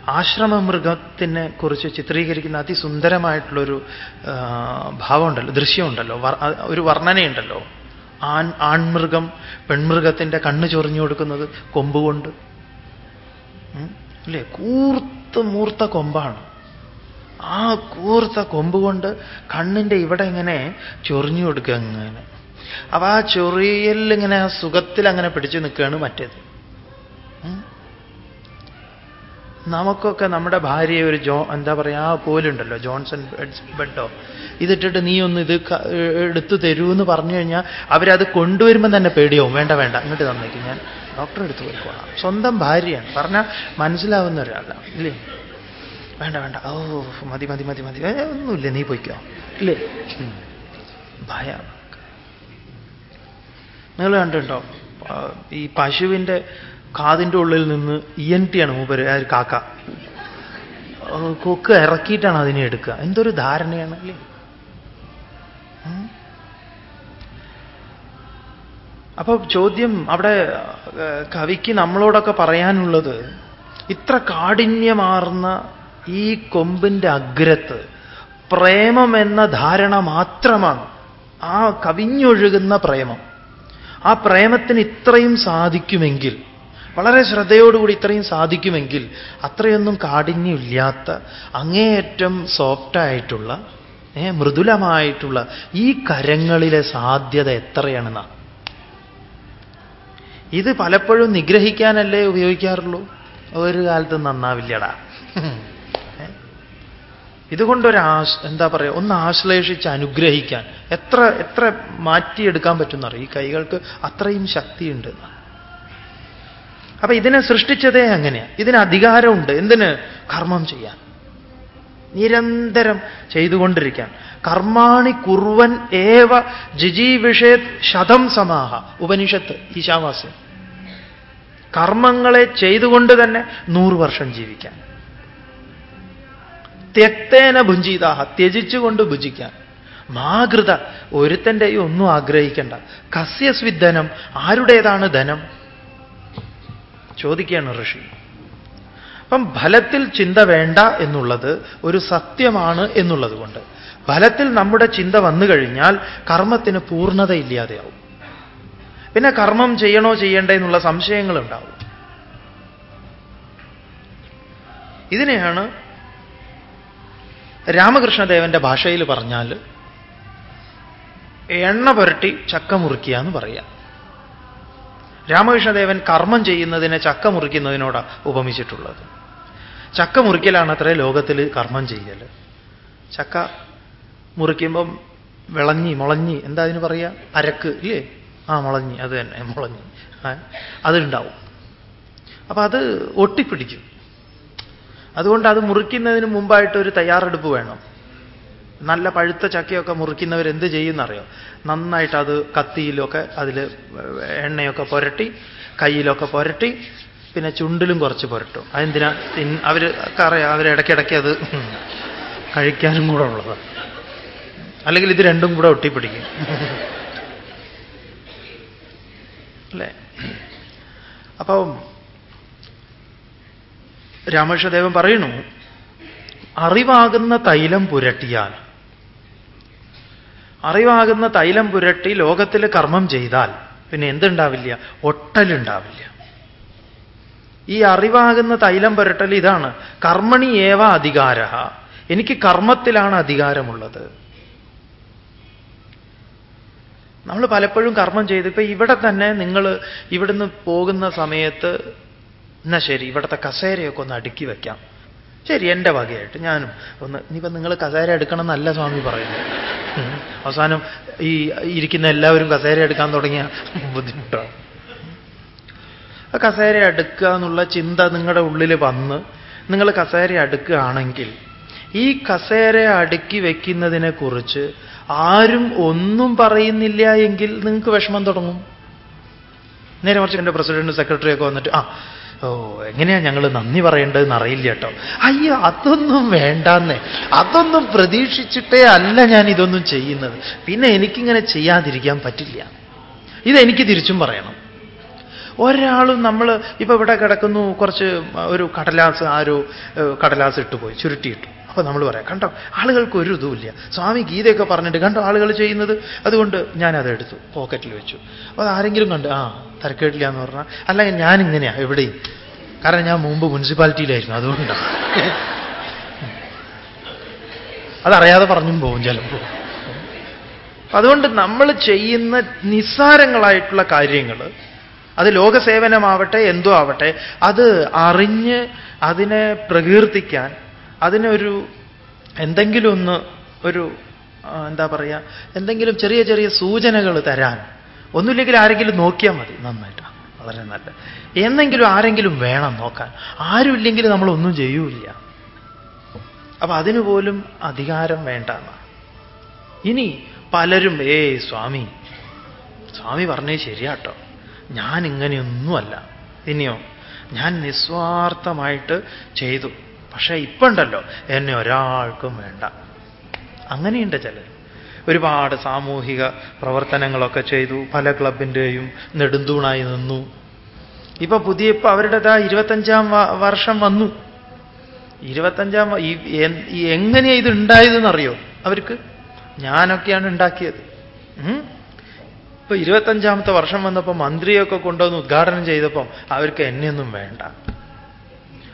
ആശ്രമമൃഗത്തിനെ കുറിച്ച് ചിത്രീകരിക്കുന്ന അതിസുന്ദരമായിട്ടുള്ളൊരു ഭാവമുണ്ടല്ലോ ദൃശ്യമുണ്ടല്ലോ ഒരു വർണനയുണ്ടല്ലോ. ആൺ ആൺമൃഗം പെൺമൃഗത്തിന്റെ കണ്ണ് ചൊറിഞ്ഞു കൊടുക്കുന്നത് കൊമ്പുകൊണ്ട്. അല്ലേ? കൂർത്ത് മൂർത്ത കൊമ്പാണ്. ആ കൂർത്ത കൊമ്പ് കൊണ്ട് കണ്ണിന്റെ ഇവിടെ ഇങ്ങനെ ചൊറിഞ്ഞു കൊടുക്കുക അങ്ങനെ അപ്പൊ ആ ചൊറിയലിങ്ങനെ സുഖത്തിൽ അങ്ങനെ പിടിച്ചു നിൽക്കുകയാണ് മറ്റേത്. നമുക്കൊക്കെ നമ്മുടെ ഭാര്യയെ ഒരു ജോ എന്താ പറയാ ആ പോലുണ്ടല്ലോ ജോൺസൺ ബെഡോ. ഇതിട്ടിട്ട് നീ ഒന്ന് ഇത് എടുത്തു തരൂ എന്ന് പറഞ്ഞു കഴിഞ്ഞാൽ അവരത് കൊണ്ടുവരുമ്പോൾ തന്നെ പേടിയാവും. വേണ്ട വേണ്ട. ഇങ്ങോട്ട് തന്നേക്ക്. ഞാൻ ഡോക്ടറെ എടുത്ത് പോയിക്കോളാം സ്വന്തം ഭാര്യയാണ്. പറഞ്ഞാൽ മനസ്സിലാവുന്ന ഒരാളാണ് ഇല്ലേ? വേണ്ട വേണ്ട. ഓ മതി മതി മതി മതി. ഒന്നുമില്ല? നീ പോയിക്കോ. ഇല്ലേ? ഭയ. നിങ്ങൾ കണ്ടിട്ടുണ്ടോ? ഈ പശുവിന്റെ കാതിന്റെ ഉള്ളിൽ നിന്ന് ഇ എൻ ടി ആണ് മൂപ്പര് ആ ഒരു കാക്ക. കൊക്ക് ഇറക്കിയിട്ടാണ് അതിനെ എടുക്കുക. എന്തൊരു ധാരണയാണ് അല്ലേ? അപ്പൊ ചോദ്യം അവിടെ കവിക്ക് നമ്മളോടൊക്കെ പറയാനുള്ളത് ഇത്ര കാഠിന്യമാർന്ന ഈ കൊമ്പിന്റെ അഗ്രത്ത് പ്രേമം എന്ന ധാരണ മാത്രമാണ് ആ കവിഞ്ഞൊഴുകുന്ന പ്രേമം. ആ പ്രേമത്തിന് ഇത്രയും സാധിക്കുമെങ്കിൽ വളരെ ശ്രദ്ധയോടുകൂടി ഇത്രയും സാധിക്കുമെങ്കിൽ അത്രയൊന്നും കാഠിന്യമില്ലാത്ത അങ്ങേയറ്റം സോഫ്റ്റായിട്ടുള്ള മൃദുലമായിട്ടുള്ള ഈ കരങ്ങളിലെ സാധ്യത എത്രയാണെന്നാണ് ഇത് പലപ്പോഴും നിഗ്രഹിക്കാനല്ലേ ഉപയോഗിക്കാറുള്ളൂ? ഒരു കാലത്ത് നന്നാവില്ലടാ. ഇതുകൊണ്ടൊരാശ് എന്താ പറയുക ഒന്ന് ആശ്ലേഷിച്ച് അനുഗ്രഹിക്കാൻ എത്ര എത്ര മാറ്റിയെടുക്കാൻ പറ്റുന്നറിയ ഈ കൈകൾക്ക് അത്രയും ശക്തിയുണ്ട്. അപ്പൊ ഇതിനെ സൃഷ്ടിച്ചതേ അങ്ങനെയാണ് ഇതിന് അധികാരമുണ്ട്. എന്തിന്? കർമ്മം ചെയ്യാൻ. നിരന്തരം ചെയ്തുകൊണ്ടിരിക്കാൻ. കർമാണി കുർവൻ ഏവ ജിജീവിഷേത് ശതം സമാഹ. ഉപനിഷത്ത് ഈശാവാസ്യം. കർമ്മങ്ങളെ ചെയ്തുകൊണ്ട് തന്നെ നൂറ് വർഷം ജീവിക്കാൻ. തെക്തേന ഭുഞ്ചിതാഹ. ത്യജിച്ചുകൊണ്ട് ഭുജിക്കാൻ. മാകൃത ഒരുത്തന്റെയും ഒന്നും ആഗ്രഹിക്കേണ്ട. കസ്യസ്വിദ്ധനം ആരുടേതാണ് ധനം? ചോദിക്കുകയാണ് ഋഷി. അപ്പം ഫലത്തിൽ ചിന്ത വേണ്ട എന്നുള്ളത് ഒരു സത്യമാണ് എന്നുള്ളത് കൊണ്ട്. ഫലത്തിൽ നമ്മുടെ ചിന്ത വന്നു കഴിഞ്ഞാൽ കർമ്മത്തിന് പൂർണത ഇല്ലാതെയാവും പിന്നെ കർമ്മം ചെയ്യണോ ചെയ്യണ്ടേ എന്നുള്ള സംശയങ്ങൾ ഉണ്ടാവും. ഇതിനെയാണ് രാമകൃഷ്ണദേവന്റെ ഭാഷയിൽ പറഞ്ഞാൽ എണ്ണ പുരട്ടി ചക്ക മുറിക്കുക എന്ന് പറയാം രാമകൃഷ്ണദേവൻ കർമ്മം ചെയ്യുന്നതിനെ ചക്ക മുറിക്കുന്നതിനോടാണ് ഉപമിച്ചിട്ടുള്ളത്. ചക്ക മുറിക്കലാണ് അത്ര ലോകത്തിൽ കർമ്മം ചെയ്യൽ. ചക്ക മുറിക്കുമ്പം വിളഞ്ഞി മുളഞ്ഞി എന്താ അതിന് പറയുക അരക്ക് ഇല്ലേ? ആ മുളഞ്ഞി അത് തന്നെ മുളഞ്ഞി. അതുണ്ടാവും അപ്പൊ അത് ഒട്ടിപ്പിടിക്കും. അതുകൊണ്ട് അത് മുറിക്കുന്നതിന് മുമ്പായിട്ട് ഒരു തയ്യാറെടുപ്പ് വേണം. നല്ല പഴുത്ത ചക്കയൊക്കെ മുറിക്കുന്നവർ എന്ത് ചെയ്യുന്നറിയോ? നന്നായിട്ട് അത് കത്തിയിലൊക്കെ അതിൽ എണ്ണയൊക്കെ പുരട്ടി കയ്യിലൊക്കെ പുരട്ടി പിന്നെ ചുണ്ടിലും കുറച്ച് പുരട്ടും. അതെന്തിനാ? അവർ അറിയാം അവരിടയ്ക്കിടയ്ക്ക് അത് കഴിക്കാനും കൂടെ ഉള്ളത്. അല്ലെങ്കിൽ ഇത് രണ്ടും കൂടെ ഒട്ടിപ്പിടിക്കും. അല്ലേ? അപ്പം രാമകൃഷ്ണദേവൻ പറയുന്നു അറിവാകുന്ന തൈലം പുരട്ടിയാൽ അറിവാകുന്ന തൈലം പുരട്ടി ലോകത്തിൽ കർമ്മം ചെയ്താൽ പിന്നെ എന്തുണ്ടാവില്ല? ഒട്ടലുണ്ടാവില്ല. ഈ അറിവാകുന്ന തൈലം പുരട്ടൽ ഇതാണ്. കർമ്മണി ഏവ അധികാര എനിക്ക് കർമ്മത്തിലാണ് അധികാരമുള്ളത്. നമ്മൾ പലപ്പോഴും കർമ്മം ചെയ്ത് ഇപ്പൊ ഇവിടെ തന്നെ നിങ്ങൾ ഇവിടുന്ന് പോകുന്ന സമയത്ത് എന്നാ ശരി ഇവിടുത്തെ കസേരയൊക്കെ ഒന്ന് അടുക്കി വെക്കാം. ശരി എന്റെ വകയായിട്ട്. ഞാനും ഒന്ന് ഇനിയിപ്പോൾ നിങ്ങൾ കസേര എടുക്കണം എന്നല്ല സ്വാമി പറയുന്നത് അവസാനം ഈ ഇരിക്കുന്ന എല്ലാവരും കസേര എടുക്കാൻ തുടങ്ങിയ ബുദ്ധിമുട്ടാണ് കസേര അടുക്കുക എന്നുള്ള ചിന്ത നിങ്ങളുടെ ഉള്ളിൽ വന്ന് നിങ്ങൾ കസേര അടുക്കുകയാണെങ്കിൽ ഈ കസേര അടുക്കി വയ്ക്കുന്നതിനെക്കുറിച്ച് ആരും ഒന്നും പറയുന്നില്ല എങ്കിൽ നിങ്ങൾക്ക് വിഷമം തുടങ്ങും. നേരെ മറിച്ച് എന്റെ പ്രസിഡന്റ് സെക്രട്ടറിയൊക്കെ വന്നിട്ട് ആ ഓ എങ്ങനെയാ ഞങ്ങൾ നന്ദി പറയേണ്ടതെന്ന് അറിയില്ല കേട്ടോ. അയ്യോ അതൊന്നും വേണ്ടെന്നേ. അതൊന്നും പ്രതീക്ഷിച്ചിട്ടേ അല്ല ഞാൻ ഇതൊന്നും ചെയ്യുന്നത്. പിന്നെ എനിക്കിങ്ങനെ ചെയ്യാതിരിക്കാൻ പറ്റില്ല. ഇതെനിക്ക് തിരിച്ചും പറയണം. ഒരാളും നമ്മൾ ഇപ്പൊ ഇവിടെ കിടക്കുന്നു കുറച്ച് ഒരു കടലാസ് ആരോ കടലാസ് ഇട്ടുപോയി ചുരുട്ടിയിട്ടു. അപ്പൊ നമ്മൾ പറയാം കണ്ടോ ആളുകൾക്ക് ഒരു ഇതുമില്ല സ്വാമി ഗീതയൊക്കെ പറഞ്ഞിട്ട് കണ്ടോ ആളുകൾ ചെയ്യുന്നത്? അതുകൊണ്ട് ഞാനത് എടുത്തു പോക്കറ്റിൽ വെച്ചു. അപ്പൊ ആരെങ്കിലും കണ്ട് ആ തരക്കേട്ടില്ല എന്ന് പറഞ്ഞാൽ ഞാൻ ഇങ്ങനെയാ എവിടെ കാരണം ഞാൻ മുമ്പ് മുനിസിപ്പാലിറ്റിയിലായിരുന്നു അതുകൊണ്ടാണ് അതറിയാതെ പറഞ്ഞും പോകും ചിലപ്പോൾ അതുകൊണ്ട് നമ്മൾ ചെയ്യുന്ന നിസ്സാരങ്ങളായിട്ടുള്ള കാര്യങ്ങൾ അത് ലോകസേവനമാവട്ടെ എന്തോ ആവട്ടെ അത് അറിഞ്ഞ് അതിനെ പ്രകീർത്തിക്കാൻ അതിനൊരു എന്തെങ്കിലും ഒന്ന് ഒരു എന്താ പറയുക എന്തെങ്കിലും ചെറിയ ചെറിയ സൂചനകൾ തരാൻ ഒന്നുമില്ലെങ്കിൽ ആരെങ്കിലും നോക്കിയാൽ മതി. നന്നായിട്ട്. വളരെ നല്ല. എന്നെങ്കിലും ആരെങ്കിലും വേണം നോക്കാൻ. ആരുമില്ലെങ്കിൽ നമ്മളൊന്നും ചെയ്യൂല അപ്പൊ അതിനു പോലും അധികാരം വേണ്ട ഇനി പലരും ഏ സ്വാമി സ്വാമി പറഞ്ഞേ ശരിയാട്ടോ. ഞാൻ ഇങ്ങനെയൊന്നുമല്ല. ഇനിയോ? ഞാൻ നിസ്വാർത്ഥമായിട്ട് ചെയ്തു. പക്ഷേ ഇപ്പുണ്ടല്ലോ എന്നെ ഒരാൾക്കും വേണ്ട. അങ്ങനെയുണ്ട് ചിലർ. ഒരുപാട് സാമൂഹിക പ്രവർത്തനങ്ങളൊക്കെ ചെയ്തു. പല ക്ലബിന്റെയും നെടുന്തൂണായി നിന്നു. ഇപ്പൊ പുതിയ ഇപ്പൊ അവരുടേതാ ഇരുപത്തഞ്ചാം വർഷം വന്നു. ഇരുപത്തഞ്ചാം എങ്ങനെയാ ഇത് ഉണ്ടായതെന്നറിയോ? അവർക്ക് ഞാനൊക്കെയാണ് ഉണ്ടാക്കിയത്. ഇപ്പൊ ഇരുപത്തഞ്ചാമത്തെ വർഷം വന്നപ്പോൾ മന്ത്രിയൊക്കെ കൊണ്ടുവന്ന് ഉദ്ഘാടനം ചെയ്തപ്പം അവർക്ക് എന്നെയൊന്നും വേണ്ട.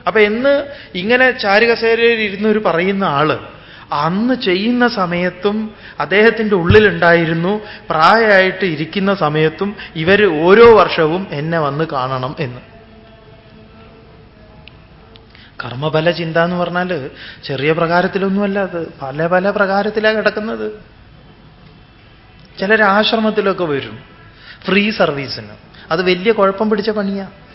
അപ്പൊ എന്ന് ഇങ്ങനെ ചാരുകസേരയിൽ ഇരുന്നൊരു പറയുന്ന ആൾ അന്ന് ചെയ്യുന്ന സമയത്തും അദ്ദേഹത്തിന്റെ ഉള്ളിലുണ്ടായിരുന്നു പ്രായമായിട്ട് ഇരിക്കുന്ന സമയത്തും ഇവർ ഓരോ വർഷവും എന്നെ വന്ന് കാണണം എന്ന്. കർമ്മഫല ചിന്ത എന്ന് പറഞ്ഞാൽ ചെറിയ പ്രകാരത്തിലൊന്നുമല്ല അത് പല പല പ്രകാരത്തിലാണ് കിടക്കുന്നത്. ചിലർ ആശ്രമത്തിലൊക്കെ വരും ഫ്രീ സർവീസിന്. അത് വലിയ കുഴപ്പം പിടിച്ച പണിയാണ്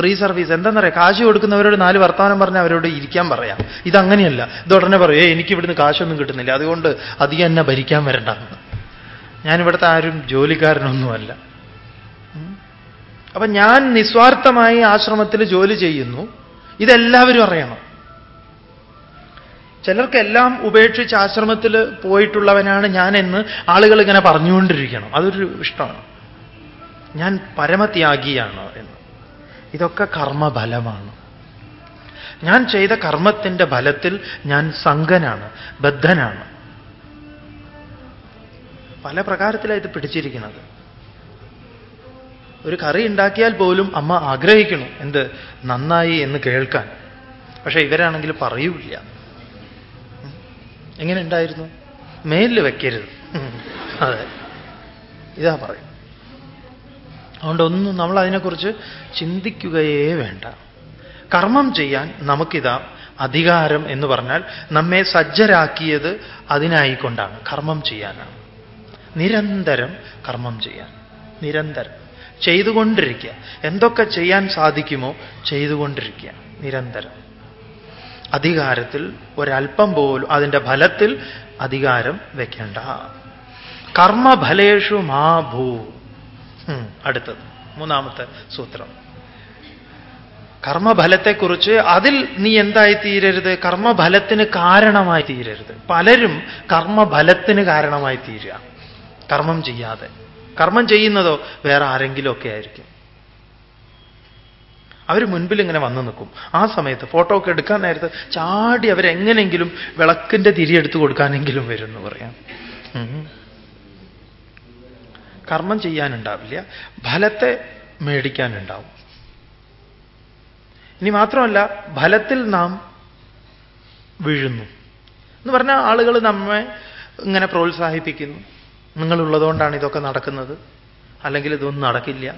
ഫ്രീ സർവീസ് എന്താണെന്നറിയാം കാശ് കൊടുക്കുന്നവരോട് നാല് വർത്തമാനം പറഞ്ഞാൽ അവരോട് ഇരിക്കാൻ പറയാം. ഇതങ്ങനെയല്ല. ഇത് ഉടനെ പറയും ഏ എനിക്ക് ഇവിടുന്ന് കാശൊന്നും കിട്ടുന്നില്ല. അതുകൊണ്ട് അധികം എന്നെ ഭരിക്കാൻ വരണ്ട ഞാനിവിടുത്തെ ആരും ജോലിക്കാരനൊന്നുമല്ല. അപ്പൊ ഞാൻ നിസ്വാർത്ഥമായി ആശ്രമത്തിൽ ജോലി ചെയ്യുന്നു. ഇതെല്ലാവരും അറിയണം. ചിലർക്കെല്ലാം ഉപേക്ഷിച്ച് ആശ്രമത്തിൽ പോയിട്ടുള്ളവനാണ് ഞാനെന്ന് ആളുകൾ ഇങ്ങനെ പറഞ്ഞുകൊണ്ടിരിക്കണം. അതൊരു ഇഷ്ടമാണ്. ഞാൻ പരമത്യാഗിയാണ് എന്ന്. ഇതൊക്കെ കർമ്മഫലമാണ് ഞാൻ ചെയ്ത കർമ്മത്തിന്റെ ഫലത്തിൽ ഞാൻ സംഘനാണ് ബദ്ധനാണ്. പല പ്രകാരത്തിലാണ് ഇത് പിടിച്ചിരിക്കുന്നത്. ഒരു കറി ഉണ്ടാക്കിയാൽ പോലും അമ്മ ആഗ്രഹിക്കണം എന്ത് നന്നായി എന്ന് കേൾക്കാൻ. പക്ഷേ ഇവരാണെങ്കിൽ പറയൂല്ല. എങ്ങനെ ഉണ്ടായിരുന്നു? മേലിൽ വെക്കരുത്. അതെ. ഇതാ പറയും അതുകൊണ്ട് ഒന്നും നമ്മൾ അതിനെക്കുറിച്ച് ചിന്തിക്കുകയേ വേണ്ട. കർമ്മം ചെയ്യാൻ നമുക്കിതാ അധികാരം എന്ന് പറഞ്ഞാൽ നമ്മെ സജ്ജരാക്കിയത് അതിനായിക്കൊണ്ടാണ് കർമ്മം ചെയ്യാനാണ്. നിരന്തരം കർമ്മം ചെയ്യാൻ. നിരന്തരം. ചെയ്തുകൊണ്ടിരിക്കുക. എന്തൊക്കെ ചെയ്യാൻ സാധിക്കുമോ ചെയ്തുകൊണ്ടിരിക്കുക. നിരന്തരം. അധികാരത്തിൽ ഒരല്പം പോലും അതിന്റെ ഫലത്തിൽ അധികാരം വയ്ക്കേണ്ട കർമ്മഫലേഷു മാ ഭൂ അടുത്തത്. മൂന്നാമത്തെ സൂത്രം. കർമ്മഫലത്തെക്കുറിച്ച് അതിൽ നീ എന്തായി തീരരുത്? കർമ്മഫലത്തിന് കാരണമായി തീരരുത്. പലരും കർമ്മഫലത്തിന് കാരണമായി തീരുക. കർമ്മം ചെയ്യാതെ. കർമ്മം ചെയ്യുന്നതോ വേറെ ആരെങ്കിലും ഒക്കെ ആയിരിക്കും. അവർ മുൻപിൽ ഇങ്ങനെ വന്നു നിൽക്കും. ആ സമയത്ത് ഫോട്ടോ ഒക്കെ എടുക്കാൻ നേരത്ത് ചാടി അവരെങ്ങനെങ്കിലും വിളക്കിന്റെ തിരിയെടുത്ത് കൊടുക്കാനെങ്കിലും വരും എന്ന് പറയാം കർമ്മം ചെയ്യാനുണ്ടാവില്ല ഫലത്തെ മേടിക്കാനുണ്ടാവും. ഇനി മാത്രമല്ല ഫലത്തിൽ നാം വീഴുന്നു. എന്ന് പറഞ്ഞാൽ ആളുകൾ നമ്മെ ഇങ്ങനെ പ്രോത്സാഹിപ്പിക്കുന്നു. നിങ്ങളുള്ളതുകൊണ്ടാണ് ഇതൊക്കെ നടക്കുന്നത്. അല്ലെങ്കിൽ ഇതൊന്നും നടക്കില്ല.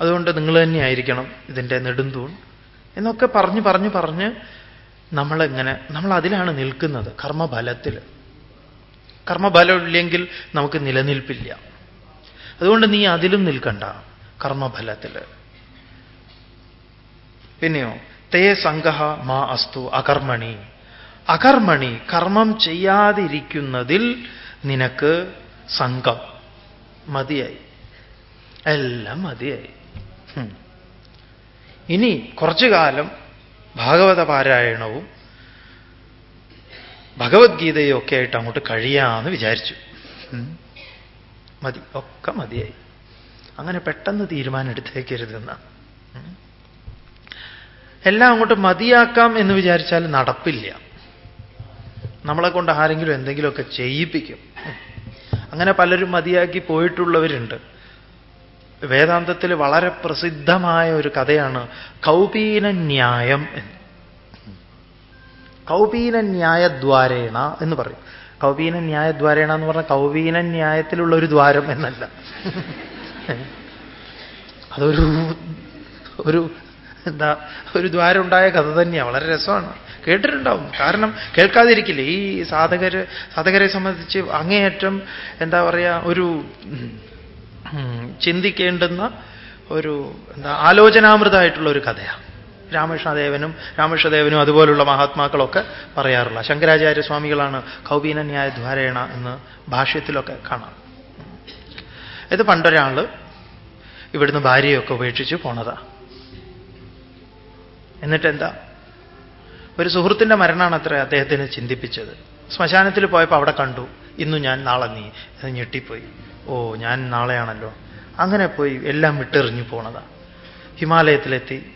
അതുകൊണ്ട് നിങ്ങൾ തന്നെയായിരിക്കണം ഇതിന്റെ നെടുന്തൂൺ. എന്നൊക്കെ പറഞ്ഞ് പറഞ്ഞ് പറഞ്ഞ് നമ്മളിങ്ങനെ നമ്മൾ അതിലാണ് നിൽക്കുന്നത് കർമ്മഫലത്തിൽ. കർമ്മഫലമില്ലെങ്കിൽ നമുക്ക് നിലനിൽപ്പില്ല. അതുകൊണ്ട് നീ അതിലും നിൽക്കണ്ട കർമ്മഫലത്തിൽ. പിന്നെയോ തേ സംഘ മാ അസ്തു അകർമ്മണി. അകർമ്മണി കർമ്മം ചെയ്യാതിരിക്കുന്നതിൽ നിനക്ക് സംഘം. മതിയായി. എല്ലാം മതിയായി. ഇനി കുറച്ചു കാലം ഭാഗവത പാരായണവും ഭഗവത്ഗീതയും ഒക്കെ ആയിട്ട് അങ്ങോട്ട് കഴിയാമെന്ന് വിചാരിച്ചു. മതി. ഒക്കെ മതിയായി. അങ്ങനെ പെട്ടെന്ന് തീരുമാനം എടുത്തേക്കരുതെന്ന എല്ലാം അങ്ങോട്ട് മതിയാക്കാം എന്ന് വിചാരിച്ചാൽ നടപ്പില്ല. നമ്മളെ കൊണ്ട് ആരെങ്കിലും എന്തെങ്കിലുമൊക്കെ ചെയ്യിപ്പിക്കും. അങ്ങനെ പലരും മതിയാക്കി പോയിട്ടുള്ളവരുണ്ട്. വേദാന്തത്തിൽ വളരെ പ്രസിദ്ധമായ ഒരു കഥയാണ് കൗപീന ന്യായം എന്ന്. കൗപീന ന്യായദ്വാരേണ എന്ന് പറയും. കൗപീന ന്യായദ്വാരേണ എന്ന് പറഞ്ഞാൽ കൗപീന ന്യായത്തിലുള്ള ഒരു ദ്വാരം എന്നല്ല. അതൊരു ഒരു എന്താ ഒരു ദ്വാരം ഉണ്ടായ കഥ തന്നെയാണ് വളരെ രസമാണ്. കേട്ടിട്ടുണ്ടാവും. കാരണം കേൾക്കാതിരിക്കില്ല? ഈ സാധകര് സാധകരെ സംബന്ധിച്ച് അങ്ങേയറ്റം എന്താ പറയുക ഒരു ചിന്തിക്കേണ്ടുന്ന ഒരു എന്താ ആലോചനാമൃതമായിട്ടുള്ള ഒരു കഥയാണ് രാമകൃഷ്ണദേവനും രാമകൃഷ്ണദേവനും അതുപോലുള്ള മഹാത്മാക്കളൊക്കെ പറയാറുള്ള. ശങ്കരാചാര്യ സ്വാമികളാണ് കൗബീന ന്യായ ദ്വാരേണ എന്ന് ഭാഷ്യത്തിലൊക്കെ കാണാം. ഇത് പണ്ടൊരാൾ ഇവിടുന്ന് ഭാര്യയൊക്കെ ഉപേക്ഷിച്ച് പോണതാ. എന്നിട്ടെന്താ? ഒരു സുഹൃത്തിന്റെ മരണമാണ് അത്ര അദ്ദേഹത്തിന് ചിന്തിപ്പിച്ചത്. ശ്മശാനത്തിൽ പോയപ്പോൾ അവിടെ കണ്ടു ഇന്നു ഞാൻ നാളെ നീ. ഞെട്ടിപ്പോയി. ഓ ഞാൻ നാളെയാണല്ലോ. അങ്ങനെ പോയി എല്ലാം വിട്ടെറിഞ്ഞു പോണതാ. ഹിമാലയത്തിലെത്തി.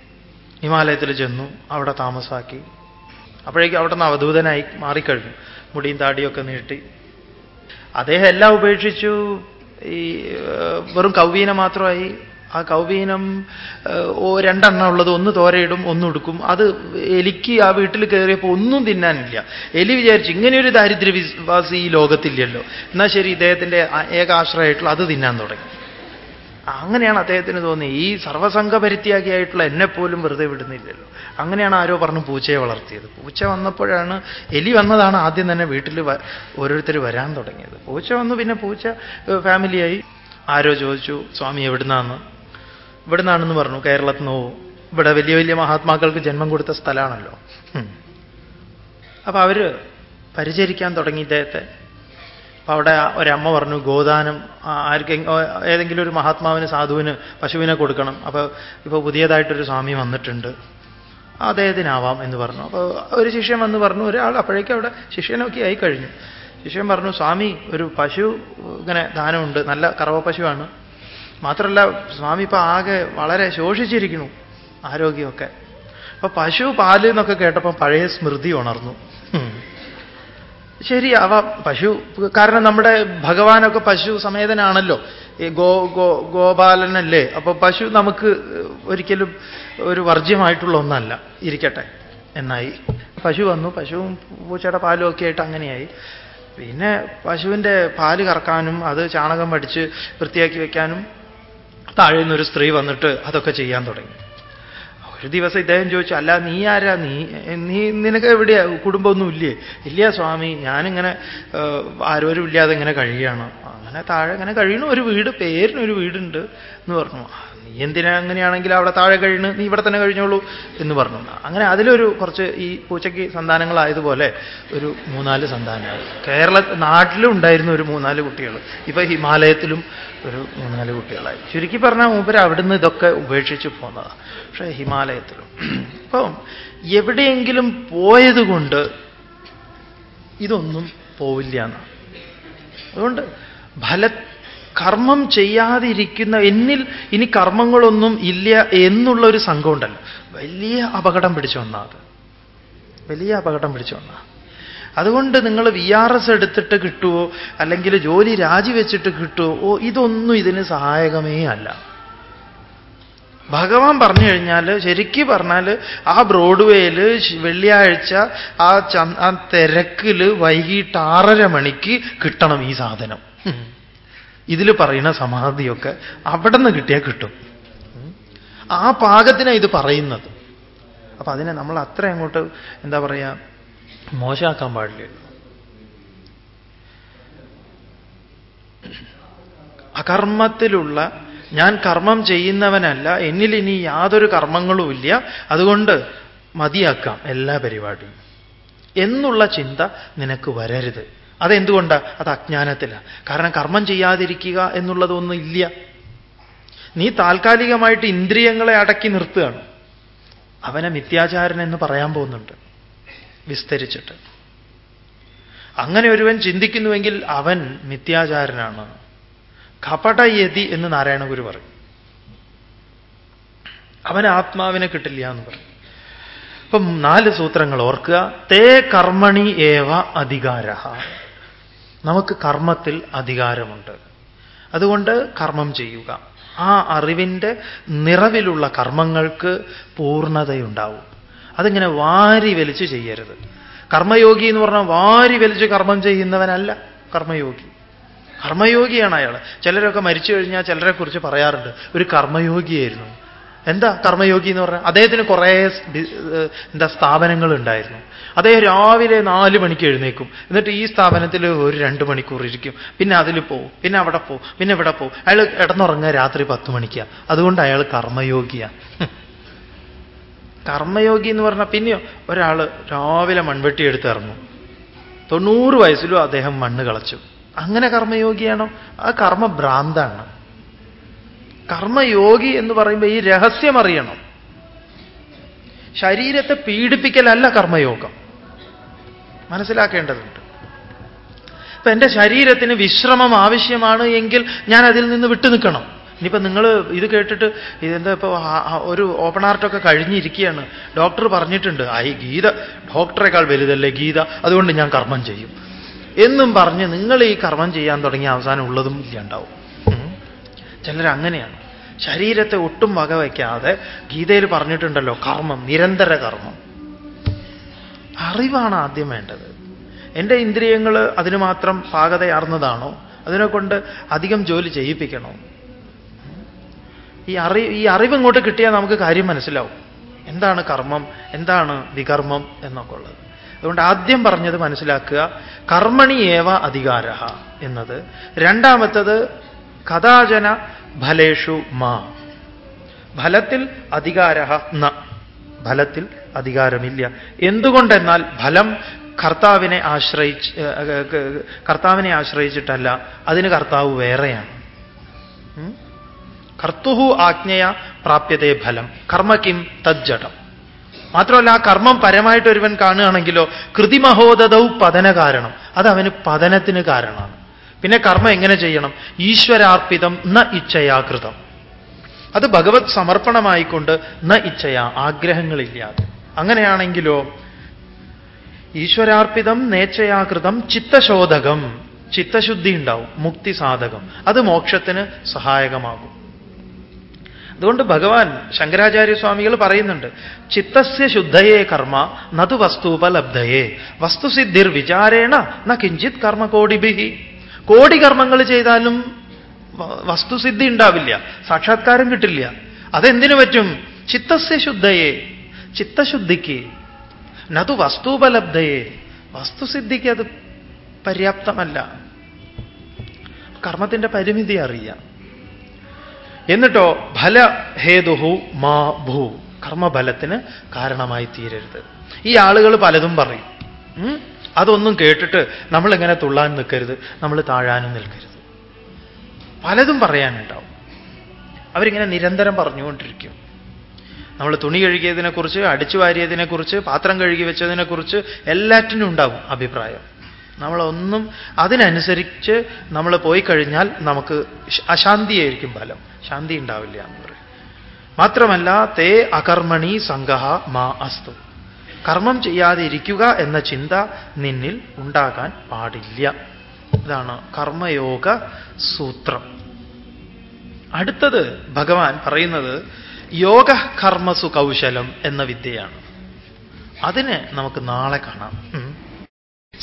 ഹിമാലയത്തിൽ ചെന്നു അവിടെ താമസാക്കി. അപ്പോഴേക്കും അവിടെ നിന്ന് അവധൂതനായി മാറിക്കഴിഞ്ഞു. മുടിയും താടിയൊക്കെ നീട്ടി. അദ്ദേഹം എല്ലാം ഉപേക്ഷിച്ചു. ഈ വെറും കൗവീന മാത്രമായി. ആ കൗവീനം രണ്ടെണ്ണം ഉള്ളത് ഒന്ന് തോരയിടും ഒന്നുടുക്കും അത് എലിക്ക് ആ വീട്ടിൽ കയറിയപ്പോൾ ഒന്നും തിന്നാനില്ല. എലി വിചാരിച്ചു ഇങ്ങനെയൊരു ദാരിദ്ര്യവിശ്വാസി ഈ ലോകത്തില്ലല്ലോ. എന്നാൽ ശരി ഇദ്ദേഹത്തിന്റെ ഏകാശ്രയമായിട്ടുള്ള അത് തിന്നാൻ തുടങ്ങി. അങ്ങനെയാണ് അദ്ദേഹത്തിന് തോന്നി ഈ സർവസംഘപരിത്യാഗിയായിട്ടുള്ള എന്നെപ്പോലും വെറുതെ വിടുന്നില്ലല്ലോ. അങ്ങനെയാണ് ആരോ പറഞ്ഞു പൂച്ചയെ വളർത്തിയത്. പൂച്ച വന്നപ്പോഴാണ് എലി വന്നതാണ് ആദ്യം തന്നെ വീട്ടിൽ ഓരോരുത്തർ വരാൻ തുടങ്ങിയത്. പൂച്ച വന്നു പിന്നെ പൂച്ച ഫാമിലിയായി. ആരോ ചോദിച്ചു സ്വാമി എവിടുന്നാന്ന്? ഇവിടുന്നാണെന്ന് പറഞ്ഞു കേരളത്തിൽ നിന്ന് ഇവിടെ വലിയ വലിയ മഹാത്മാക്കൾക്ക് ജന്മം കൊടുത്ത സ്ഥലമാണല്ലോ. അപ്പൊ അവർ പരിചരിക്കാൻ തുടങ്ങി ഇദ്ദേഹത്തെ. അപ്പൊ അവിടെ ഒരമ്മ പറഞ്ഞു ഗോദാനം ആർക്ക് ഏതെങ്കിലും ഒരു മഹാത്മാവിന് സാധുവിന് പശുവിനെ കൊടുക്കണം. അപ്പൊ ഇപ്പൊ പുതിയതായിട്ടൊരു സ്വാമി വന്നിട്ടുണ്ട്. അദ്ദേഹത്തിനാവാം എന്ന് പറഞ്ഞു. അപ്പോൾ ഒരു ശിഷ്യൻ വന്ന് പറഞ്ഞു ഒരാൾ അപ്പോഴേക്കും അവിടെ ശിഷ്യനൊക്കെ ആയി കഴിഞ്ഞു ശിഷ്യൻ പറഞ്ഞു സ്വാമി ഒരു പശു ഇങ്ങനെ ദാനമുണ്ട്. നല്ല കറവ പശുവാണ്. മാത്രമല്ല സ്വാമി ഇപ്പൊ ആകെ വളരെ ശോഷിച്ചിരിക്കുന്നു ആരോഗ്യമൊക്കെ. അപ്പൊ പശു പാൽ എന്നൊക്കെ കേട്ടപ്പോൾ പഴയ സ്മൃതി ഉണർന്നു. ശരി അവ പശു കാരണം നമ്മുടെ ഭഗവാനൊക്കെ പശു സമേതനാണല്ലോ. ഈ ഗോ ഗോ ഗോപാലനല്ലേ? അപ്പൊ പശു നമുക്ക് ഒരിക്കലും ഒരു വർജ്യമായിട്ടുള്ള ഒന്നല്ല. ഇരിക്കട്ടെ. എന്നായി. പശു വന്നു. പശുവും പൂച്ചയുടെ പാലും ഒക്കെ ആയിട്ട് അങ്ങനെയായി. പിന്നെ പശുവിന്റെ പാൽ കറക്കാനും അത് ചാണകം പഠിച്ച് വൃത്തിയാക്കി വെക്കാനും താഴെ നിന്നൊരു സ്ത്രീ വന്നിട്ട് അതൊക്കെ ചെയ്യാൻ തുടങ്ങി. ഒരു ദിവസം ഇദ്ദേഹം ചോദിച്ചു അല്ല നീ ആരാ? നീ നീ നിനക്ക് എവിടെയാ? കുടുംബമൊന്നും ഇല്ലേ? ഇല്ല സ്വാമി. ഞാനിങ്ങനെ ആരോരും ഇല്ലാതെ ഇങ്ങനെ കഴിയുകയാണ്. അങ്ങനെ താഴെ ഇങ്ങനെ കഴിയണു ഒരു വീട് പേരിനൊരു വീടുണ്ട് എന്ന് പറഞ്ഞു. നീ എന്തിനാ അങ്ങനെയാണെങ്കിൽ അവിടെ താഴെ കഴിഞ്ഞ് നീ ഇവിടെ തന്നെ കഴിഞ്ഞോളൂ എന്ന് പറഞ്ഞു. അങ്ങനെ അതിലൊരു കുറച്ച് ഈ പൂച്ചയ്ക്ക് സന്താനങ്ങളായതുപോലെ ഒരു മൂന്നാൽ സന്താനങ്ങൾ. കേരള നാട്ടിലും ഉണ്ടായിരുന്ന ഒരു മൂന്നാൽ കുട്ടികൾ. ഇപ്പൊ ഹിമാലയത്തിലും ഒരു മൂന്നാൽ കുട്ടികളായി. ചുരുക്കി പറഞ്ഞാൽ മൂപ്പര് അവിടുന്ന് ഇതൊക്കെ ഉപേക്ഷിച്ച് പോന്നതാണ് പക്ഷേ ഹിമാലയത്തിലും. അപ്പം എവിടെയെങ്കിലും പോയതുകൊണ്ട് ഇതൊന്നും പോവില്ല എന്നാണ്. അതുകൊണ്ട് ഫല കർമ്മം ചെയ്യാതിരിക്കുന്ന എന്നിൽ ഇനി കർമ്മങ്ങളൊന്നും ഇല്ല എന്നുള്ള ഒരു സംഘം ഉണ്ടല്ലോ വലിയ അപകടം പിടിച്ച അത്. വലിയ അപകടം പിടിച്ച ഒന്നാണ് അതുകൊണ്ട് നിങ്ങൾ വി ആർ എസ് എടുത്തിട്ട് കിട്ടുമോ അല്ലെങ്കിൽ ജോലി രാജിവെച്ചിട്ട് കിട്ടുമോ ഓ ഇതൊന്നും ഇതിന് സഹായകമേ അല്ല. ഭഗവാൻ പറഞ്ഞു കഴിഞ്ഞാൽ ശരിക്കും പറഞ്ഞാൽ ആ ബ്രോഡ്വേയിൽ വെള്ളിയാഴ്ച ആ ആ തിരക്കിൽ വൈകിട്ട് ആറര മണിക്ക് കിട്ടണം ഈ സാധനം. ഇതിൽ പറയുന്ന സമാധിയൊക്കെ അവിടെ നിന്ന് കിട്ടിയാൽ കിട്ടും. ആ പാകത്തിനാണ് ഇത് പറയുന്നത്. അപ്പൊ അതിനെ നമ്മൾ അത്ര അങ്ങോട്ട് എന്താ പറയുക മോശമാക്കാൻ പാടില്ല. അകർമ്മത്തിലുള്ള ഞാൻ കർമ്മം ചെയ്യുന്നവനല്ല എന്നിൽ ഇനി യാതൊരു കർമ്മങ്ങളുമില്ല അതുകൊണ്ട് മതിയാക്കാം എല്ലാ പരിപാടിയും. എന്നുള്ള ചിന്ത നിനക്ക് വരരുത്. അതെന്തുകൊണ്ടാ? അത് അജ്ഞാനത്തിലാണ് കാരണം കർമ്മം ചെയ്യാതിരിക്കുക എന്നുള്ളതൊന്നും ഇല്ല. നീ താൽക്കാലികമായിട്ട് ഇന്ദ്രിയങ്ങളെ അടക്കി നിർത്തുകയാണ്. അവനെ മിഥ്യാചാരൻ എന്ന് പറയാൻ പോകുന്നുണ്ട്. വിസ്തരിച്ചിട്ട്. അങ്ങനെ ഒരുവൻ ചിന്തിക്കുന്നുവെങ്കിൽ അവൻ മിഥ്യാചാരനാണ്. കപടയതി എന്ന് നാരായണ ഗുരു പറയും. അവൻ ആത്മാവിനെ കിട്ടില്ല എന്ന് പറയും. അപ്പം നാല് സൂത്രങ്ങൾ ഓർക്കുക. തേ കർമ്മണി ഏവ അധികാര നമുക്ക് കർമ്മത്തിൽ അധികാരമുണ്ട്. അതുകൊണ്ട് കർമ്മം ചെയ്യുക. ആ അറിവിന്റെ നിറവിലുള്ള കർമ്മങ്ങൾക്ക് പൂർണതയുണ്ടാവും. അതിങ്ങനെ വാരി വലിച്ച് ചെയ്യരുത്. കർമ്മയോഗി എന്ന് പറഞ്ഞാൽ വാരി വലിച്ച് കർമ്മം ചെയ്യുന്നവനല്ല കർമ്മയോഗി. കർമ്മയോഗിയാണ് അയാൾ. ചിലരൊക്കെ മരിച്ചു കഴിഞ്ഞാൽ ചിലരെ കുറിച്ച് പറയാറുണ്ട് ഒരു കർമ്മയോഗിയായിരുന്നു. എന്താ കർമ്മയോഗി എന്ന് പറഞ്ഞാൽ? അദ്ദേഹത്തിന് കുറേ എന്താ സ്ഥാപനങ്ങൾ ഉണ്ടായിരുന്നു. അദ്ദേഹം രാവിലെ നാല് മണിക്ക് എഴുന്നേക്കും എന്നിട്ട് ഈ സ്ഥാപനത്തിൽ ഒരു രണ്ട് മണിക്കൂർ ഇരിക്കും. പിന്നെ അതിൽ പോവും പിന്നെ അവിടെ പോവും പിന്നെ ഇവിടെ പോവും അയാൾ ഇടന്നുറങ്ങുക രാത്രി പത്ത് മണിക്കാണ് അതുകൊണ്ട് അയാൾ കർമ്മയോഗിയാണ് കർമ്മയോഗി എന്ന് പറഞ്ഞാൽ പിന്നെയോ ഒരാൾ രാവിലെ മൺവെട്ടി എടുത്ത് ഇറങ്ങും. തൊണ്ണൂറ് വയസ്സിലും അദ്ദേഹം മണ്ണ് കളച്ചു. അങ്ങനെ കർമ്മയോഗിയാണോ? ആ കർമ്മ കർമ്മഭ്രാന്താണ് കർമ്മയോഗി എന്ന് പറയുമ്പോൾ ഈ രഹസ്യം അറിയണം. ശരീരത്തെ പീഡിപ്പിക്കലല്ല കർമ്മയോഗം. മനസ്സിലാക്കേണ്ടതുണ്ട്. ഇപ്പൊ എന്റെ ശരീരത്തിന് വിശ്രമം ആവശ്യമാണ് എങ്കിൽ ഞാൻ അതിൽ നിന്ന് വിട്ടു നിൽക്കണം. ഇനിയിപ്പോൾ നിങ്ങൾ ഇത് കേട്ടിട്ട് ഇതെന്താ ഇപ്പോൾ ഒരു ഓപ്പൺ ആർട്ടൊക്കെ കഴിഞ്ഞിരിക്കുകയാണ്. ഡോക്ടർ പറഞ്ഞിട്ടുണ്ട് ഈ ഗീത ഡോക്ടറെക്കാൾ വലുതല്ലേ ഗീത? അതുകൊണ്ട് ഞാൻ കർമ്മം ചെയ്യും. എന്നും പറഞ്ഞ് നിങ്ങൾ ഈ കർമ്മം ചെയ്യാൻ തുടങ്ങി അവസാനം ഉള്ളതും ഇല്ലാണ്ടാവും. ചിലർ അങ്ങനെയാണ്. ശരീരത്തെ ഒട്ടും വകവയ്ക്കാതെ ഗീതയിൽ പറഞ്ഞിട്ടുണ്ടല്ലോ കർമ്മം നിരന്തര കർമ്മം. അറിവാണ് ആദ്യം വേണ്ടത്. എന്റെ ഇന്ദ്രിയങ്ങൾ അതിന് മാത്രം പാകതയാർന്നതാണോ? അതിനെക്കൊണ്ട് അധികം ജോലി ചെയ്യിപ്പിക്കണോ? ഈ അറി ഈ അറിവ് ഇങ്ങോട്ട് കിട്ടിയാൽ നമുക്ക് കാര്യം മനസ്സിലാവും. എന്താണ് കർമ്മം? എന്താണ് വികർമ്മം? എന്നൊക്കെ ഉള്ളത്. അതുകൊണ്ട് ആദ്യം പറഞ്ഞത് മനസ്സിലാക്കുക കർമ്മണി ഏവ അധികാര എന്നത്. രണ്ടാമത്തത് കഥാചന ഫലേഷു മാ. ഫലത്തിൽ അധികാര ന. ഫലത്തിൽ അധികാരമില്ല. എന്തുകൊണ്ടെന്നാൽ ഫലം കർത്താവിനെ ആശ്രയിച്ച് കർത്താവിനെ ആശ്രയിച്ചിട്ടല്ല അതിന് കർത്താവ് വേറെയാണ്. കർത്തുഹു ആജ്ഞയ പ്രാപ്യതേ ഫലം. കർമ്മക്കിം തജ്ജടം മാത്രമല്ല ആ കർമ്മം പരമായിട്ട് ഒരുവൻ കാണുകയാണെങ്കിലോ കൃതിമഹോദതൗ പതന കാരണം. അത് അവന് പതനത്തിന് കാരണമാണ്. പിന്നെ കർമ്മം എങ്ങനെ ചെയ്യണം? ഈശ്വരാർപ്പിതം ന ഇച്ഛയാകൃതം. അത് ഭഗവത് സമർപ്പണമായിക്കൊണ്ട് ന ഇച്ഛയ ആഗ്രഹങ്ങളില്ലാതെ. അങ്ങനെയാണെങ്കിലോ ഈശ്വരാർപ്പിതം നേച്ചയാകൃതം ചിത്തശോധകം ചിത്തശുദ്ധി ഉണ്ടാവും മുക്തി സാധകം. അത് മോക്ഷത്തിന് സഹായകമാകും. അതുകൊണ്ട് ഭഗവാൻ ശങ്കരാചാര്യസ്വാമികൾ പറയുന്നുണ്ട് ചിത്തസ്യ ശുദ്ധയേ കർമ്മ നതു വസ്തുപലബ്ധയേ. വസ്തുസിദ്ധിർ വിചാരേണ ന കിഞ്ചിത് കർമ്മ കോടിഭി. കോടി കർമ്മങ്ങൾ ചെയ്താലും വസ്തുസിദ്ധി ഉണ്ടാവില്ല സാക്ഷാത്കാരം കിട്ടില്ല. അതെന്തിനു പറ്റും? ചിത്തസ്യ ശുദ്ധയെ ചിത്തശുദ്ധിക്ക്. നതു വസ്തുപലബ്ധയെ. വസ്തുസിദ്ധിക്ക് അത് പര്യാപ്തമല്ല. കർമ്മത്തിന്റെ പരിമിതി അറിയാം. എന്നിട്ടോ ഫലഹേതുഹു മാ ഭൂ. കർമ്മഫലത്തിന് കാരണമായി തീരരുത്. ഈ ആളുകൾ പലതും പറയും. അതൊന്നും കേട്ടിട്ട് നമ്മളിങ്ങനെ തുള്ളാൻ നിൽക്കരുത്. നമ്മൾ താഴാനും നിൽക്കരുത്. പലതും പറയാനുണ്ടാവും. അവരിങ്ങനെ നിരന്തരം പറഞ്ഞുകൊണ്ടിരിക്കും. നമ്മൾ തുണി കഴുകിയതിനെക്കുറിച്ച് അടിച്ചു വാരിയതിനെക്കുറിച്ച് പാത്രം കഴുകി വെച്ചതിനെക്കുറിച്ച് എല്ലാറ്റിനും ഉണ്ടാവും അഭിപ്രായം. നമ്മളൊന്നും അതിനനുസരിച്ച് നമ്മൾ പോയി കഴിഞ്ഞാൽ നമുക്ക് അശാന്തിയായിരിക്കും ഫലം. ശാന്തി ഉണ്ടാവില്ല എന്ന് പറയും. മാത്രമല്ല തേ അകർമ്മണി സംഘ മാ അസ്തു. കർമ്മം ചെയ്യാതെ ഇരിക്കുക എന്ന ചിന്ത നിന്നിൽ ഉണ്ടാകാൻ പാടില്ല. ഇതാണ് കർമ്മയോഗ സൂത്രം. അടുത്തത് ഭഗവാൻ പറയുന്നത് യോഗ കർമ്മസു കൗശലം എന്ന വിദ്യയാണ്. അതിനെ നമുക്ക് നാളെ കാണാം.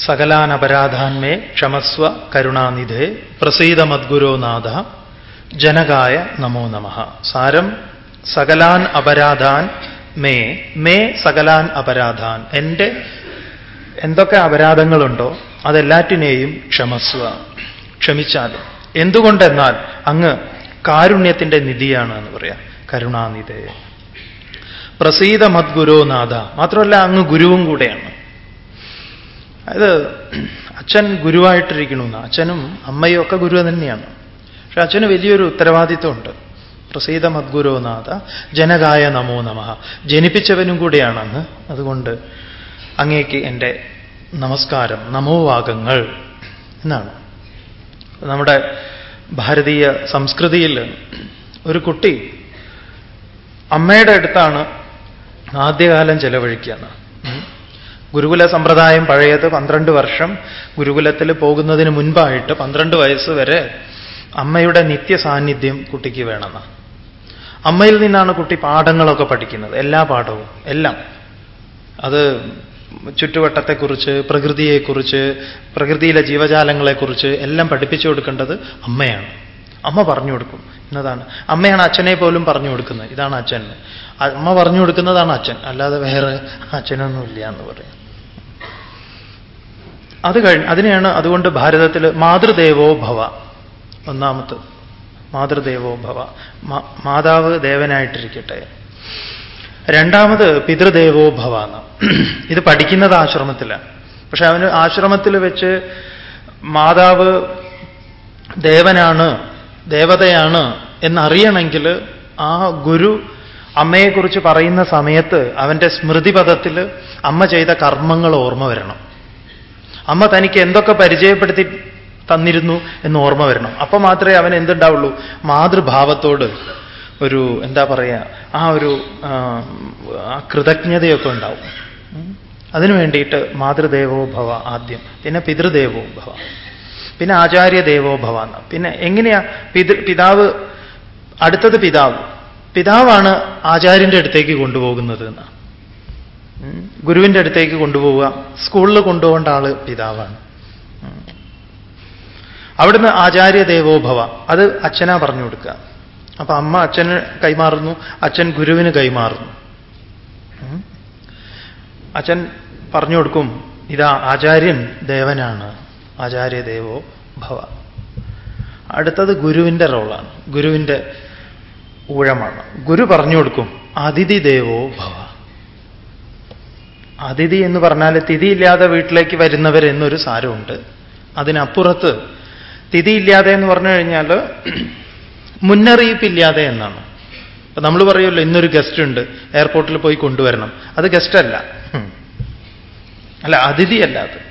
സകലാൻ അപരാധാന്മേ ക്ഷമസ്വ കരുണാനിധേ പ്രസീത മദ്ഗുരോനാഥ ജനകായ നമോ നമ. സാരം സകലാൻ അപരാധാൻ മേ മേ സകലാൻ അപരാധാൻ. എന്റെ എന്തൊക്കെ അപരാധങ്ങളുണ്ടോ? അതെല്ലാറ്റിനെയും ക്ഷമസ്വ ക്ഷമിച്ചാലും എന്തുകൊണ്ടെന്നാൽ അങ്ങ് കാരുണ്യത്തിന്റെ നിധിയാണ് എന്ന് പറയാം. കരുണാനിധയെ പ്രസീത മദ്ഗുരോ നാഥ. മാത്രമല്ല അങ്ങ് ഗുരുവും കൂടെയാണ്. അതായത് അച്ഛൻ ഗുരുവായിട്ടിരിക്കണമെന്ന് അച്ഛനും അമ്മയും ഒക്കെ ഗുരു തന്നെയാണ്. പക്ഷെ അച്ഛന് വലിയൊരു ഉത്തരവാദിത്വമുണ്ട്. പ്രസീത മദ്ഗുരോ നാഥ ജനകായ നമോ നമ. ജനിപ്പിച്ചവനും കൂടെയാണ് അങ്ങ് അതുകൊണ്ട് അങ്ങേക്ക് എന്റെ നമസ്കാരം നമോവാകങ്ങൾ എന്നാണ്. നമ്മുടെ ഭാരതീയ സംസ്കൃതിയിൽ ഒരു കുട്ടി അമ്മയുടെ അടുത്താണ് ആദ്യകാലം ചെലവഴിക്കുകയാണ് ഗുരുകുല സമ്പ്രദായം പഴയത് പന്ത്രണ്ട് വർഷം ഗുരുകുലത്തിൽ പോകുന്നതിന് മുൻപായിട്ട് പന്ത്രണ്ട് വയസ്സ് വരെ അമ്മയുടെ നിത്യ സാന്നിധ്യം കുട്ടിക്ക് വേണമെന്ന്. അമ്മയിൽ നിന്നാണ് കുട്ടി പാഠങ്ങളൊക്കെ പഠിക്കുന്നത് എല്ലാ പാഠവും എല്ലാം. അത് ചുറ്റുവട്ടത്തെക്കുറിച്ച് പ്രകൃതിയെക്കുറിച്ച് പ്രകൃതിയിലെ ജീവജാലങ്ങളെക്കുറിച്ച് എല്ലാം പഠിപ്പിച്ചു കൊടുക്കേണ്ടത് അമ്മയാണ്. അമ്മ പറഞ്ഞു കൊടുക്കും. എന്നതാണ്. അമ്മയാണ് അച്ഛനെ പോലും പറഞ്ഞു കൊടുക്കുന്നത്. ഇതാണ് അച്ഛൻ. അമ്മ പറഞ്ഞു കൊടുക്കുന്നതാണ് അച്ഛൻ. അല്ലാതെ വേറെ അച്ഛനൊന്നുമില്ല എന്ന് പറയും. അത് കഴിഞ്ഞ് അതിനെയാണ് അതുകൊണ്ട് ഭാരതത്തിൽ മാതൃദേവോ ഭവ. ഒന്നാമത്തെ മാതൃദേവോ ഭവ. മാതാവ് ദേവനായിട്ടിരിക്കട്ടെ. രണ്ടാമത് പിതൃദേവോ ഭവ എന്ന് ഇത് പഠിക്കുന്നത് ആശ്രമത്തിലാണ് പക്ഷെ അവന് ആശ്രമത്തിൽ വെച്ച് മാതാവ് ദേവനാണ് ദേവതയാണ് എന്നറിയണമെങ്കിൽ ആ ഗുരു അമ്മയെക്കുറിച്ച് പറയുന്ന സമയത്ത് അവന്റെ സ്മൃതിപഥത്തിൽ അമ്മ ചെയ്ത കർമ്മങ്ങൾ ഓർമ്മ വരണം. അമ്മ തനിക്ക് എന്തൊക്കെ പരിചയപ്പെടുത്തി തന്നിരുന്നു എന്ന് ഓർമ്മ വരണം. അപ്പൊ മാത്രമേ അവൻ എന്തുണ്ടാവുള്ളൂ? മാതൃഭാവത്തോട് ഒരു എന്താ പറയുക ആ ഒരു കൃതജ്ഞതയൊക്കെ ഉണ്ടാവും. അതിനു വേണ്ടിയിട്ട് മാതൃദേവോ ഭവ ആദ്യം. പിന്നെ പിതൃദേവോ ഭവ. പിന്നെ ആചാര്യദേവോ ഭവ എന്ന. പിന്നെ എങ്ങനെയാ പിതൃ പിതാവ് അടുത്തത് പിതാവ്. പിതാവാണ് ആചാര്യന്റെ അടുത്തേക്ക് കൊണ്ടുപോകുന്നത് എന്ന്. ഗുരുവിന്റെ അടുത്തേക്ക് കൊണ്ടുപോവുക. സ്കൂളിൽ കൊണ്ടുപോകേണ്ട ആൾ പിതാവാണ്. അവിടുന്ന് ആചാര്യദേവോ ഭവ. അത് അച്ഛനാ പറഞ്ഞു കൊടുക്കുക. അപ്പൊ അമ്മ അച്ഛന് കൈമാറുന്നു അച്ഛൻ ഗുരുവിന് കൈമാറുന്നു. അച്ഛൻ പറഞ്ഞു കൊടുക്കും ഇതാ ആചാര്യൻ ദേവനാണ് ആചാര്യദേവോ ഭവ. അടുത്തത് ഗുരുവിന്റെ റോളാണ് ഗുരുവിന്റെ ഊഴമാണ്. ഗുരു പറഞ്ഞു കൊടുക്കും അതിഥി ദേവോ ഭവ. അതിഥി എന്ന് പറഞ്ഞാൽ തിഥിയില്ലാതെ വീട്ടിലേക്ക് വരുന്നവർ എന്നൊരു സാരമുണ്ട്. അതിനപ്പുറത്ത് തിഥിയില്ലാതെ എന്ന് പറഞ്ഞു കഴിഞ്ഞാൽ മുന്നറിയിപ്പില്ലാതെ എന്നാണ്. അപ്പൊ നമ്മൾ പറയുമല്ലോ ഇന്നൊരു ഗസ്റ്റ് ഉണ്ട് എയർപോർട്ടിൽ പോയി കൊണ്ടുവരണം. അത് ഗസ്റ്റല്ല അല്ല. അതിഥിയല്ല അത്.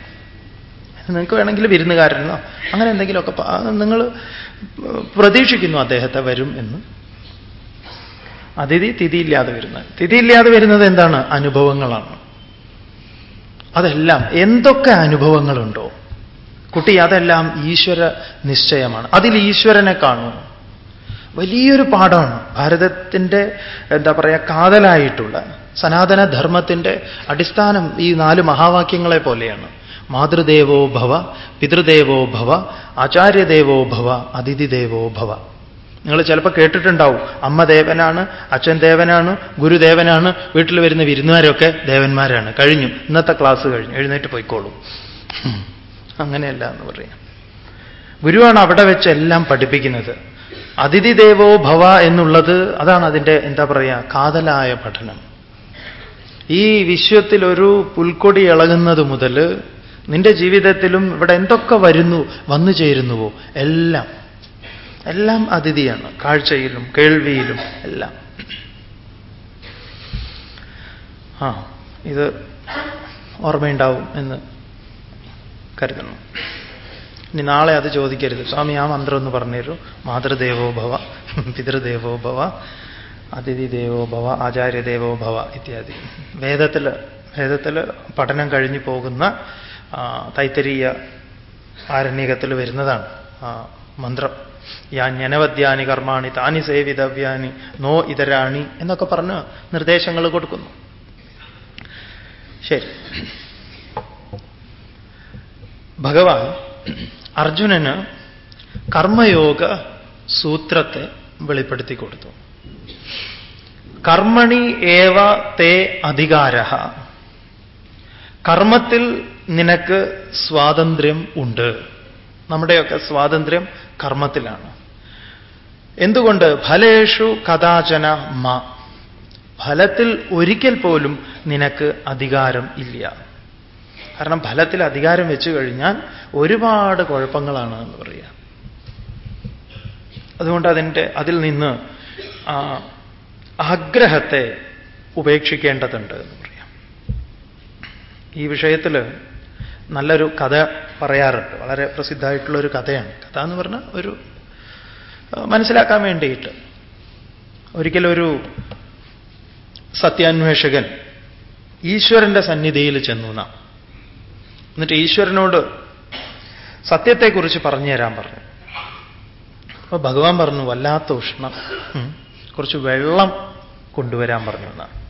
നിങ്ങൾക്ക് വേണമെങ്കിൽ വിരുന്നുകാരനോ അങ്ങനെ എന്തെങ്കിലുമൊക്കെ നിങ്ങൾ പ്രതീക്ഷിക്കുന്നു അദ്ദേഹത്തെ വരും എന്ന്. അതിഥി തിഥിയില്ലാതെ വരുന്നത് തിഥിയില്ലാതെ വരുന്നത് എന്താണ്? അനുഭവങ്ങളാണ്. അതെല്ലാം എന്തൊക്കെ അനുഭവങ്ങളുണ്ടോ? കുട്ടി അതെല്ലാം ഈശ്വര നിശ്ചയമാണ്. അതിൽ ഈശ്വരനെ കാണുന്നു വലിയൊരു പാഠമാണ്. ഭാരതത്തിന്റെ എന്താ പറയുക കാതലായിട്ടുള്ള സനാതനധർമ്മത്തിന്റെ അടിസ്ഥാനം ഈ നാല് മഹാവാക്യങ്ങളെ പോലെയാണ്. മാതൃദേവോ ഭവ പിതൃദേവോ ഭവ ആചാര്യദേവോ ഭവ അതിഥിദേവോ ഭവ. നിങ്ങൾ ചിലപ്പോൾ കേട്ടിട്ടുണ്ടാവും അമ്മ ദേവനാണ് അച്ഛൻ ദേവനാണ് ഗുരുദേവനാണ് വീട്ടിൽ വരുന്ന വിരുന്നുകാരൊക്കെ ദേവന്മാരാണ്. കഴിഞ്ഞു ഇന്നത്തെ ക്ലാസ് കഴിഞ്ഞു എഴുന്നേറ്റ് പോയിക്കോളൂ. അങ്ങനെയല്ല എന്ന് പറയാം. ഗുരുവാണ് അവിടെ വെച്ച് എല്ലാം പഠിപ്പിക്കുന്നത്. അതിഥി ദേവോ ഭവ എന്നുള്ളത് അതാണ് അതിന്റെ എന്താ പറയുക കാതലായ പഠനം. ഈ വിശ്വത്തിൽ ഒരു പുൽക്കൊടി ഇളകുന്നത് മുതൽ നിന്റെ ജീവിതത്തിലും ഇവിടെ എന്തൊക്കെ വരുന്നു വന്നു ചേരുന്നുവോ എല്ലാം. എല്ലാം അതിഥിയാണ്. കാഴ്ചയിലും കേൾവിയിലും എല്ലാം. ആ ഇത് ഓർമ്മയുണ്ടാവും എന്ന് കരുതുന്നു. ഇനി നാളെ അത് ചോദിക്കരുത്. സ്വാമി ആ മന്ത്രം ഒന്ന് പറഞ്ഞുതരൂ. മാതൃദേവോ ഭവ പിതൃദേവോ ഭവ അതിഥി ഭവ ആചാര്യദേവോ ഭവ ഇത്യാദി. വേദത്തിൽ വേദത്തിൽ പഠനം കഴിഞ്ഞു പോകുന്ന തൈത്തരീയ ആരണ്യകത്തിൽ വരുന്നതാണ് മന്ത്രം. യാന്യനവദ്യാനി കർമാണി താനി സേവിതവ്യാനി നോ ഇതരാണി എന്നൊക്കെ പറഞ്ഞ് നിർദ്ദേശങ്ങൾ കൊടുക്കുന്നു. ശരി. ഭഗവാൻ അർജുനന് കർമ്മയോഗ സൂത്രത്തെ വെളിപ്പെടുത്തി കൊടുത്തു. കർമ്മണി ഏവ തേ അധികാര. കർമ്മത്തിൽ നിനക്ക് സ്വാതന്ത്ര്യം ഉണ്ട്. നമ്മുടെയൊക്കെ സ്വാതന്ത്ര്യം കർമ്മത്തിലാണ്. എന്തുകൊണ്ട്? ഫലേഷു കഥാചന മ. ഫലത്തിൽ ഒരിക്കൽ പോലും നിനക്ക് അധികാരം ഇല്ല. കാരണം ഫലത്തിൽ അധികാരം വെച്ചു കഴിഞ്ഞാൽ ഒരുപാട് കുഴപ്പങ്ങളാണ് എന്ന് പറയുക. അതുകൊണ്ട് അതിന്റെ അതിൽ നിന്ന് ആഗ്രഹത്തെ ഉപേക്ഷിക്കേണ്ടതുണ്ട് എന്ന് പറയാം ഈ വിഷയത്തിൽ നല്ലൊരു കഥ പറയാറുണ്ട്. വളരെ പ്രസിദ്ധമായിട്ടുള്ളൊരു കഥയാണ്. കഥ എന്ന് പറഞ്ഞാൽ ഒരു മനസ്സിലാക്കാൻ വേണ്ടിയിട്ട്. ഒരിക്കലൊരു സത്യാന്വേഷകൻ ഈശ്വരന്റെ സന്നിധിയിൽ ചെന്നു നാം. എന്നിട്ട് ഈശ്വരനോട് സത്യത്തെക്കുറിച്ച് പറഞ്ഞു തരാൻ പറഞ്ഞു. അപ്പൊ ഭഗവാൻ പറഞ്ഞു വല്ലാത്ത ഉഷ്ണം. കുറച്ച് വെള്ളം കൊണ്ടുവരാൻ പറഞ്ഞു എന്നാണ്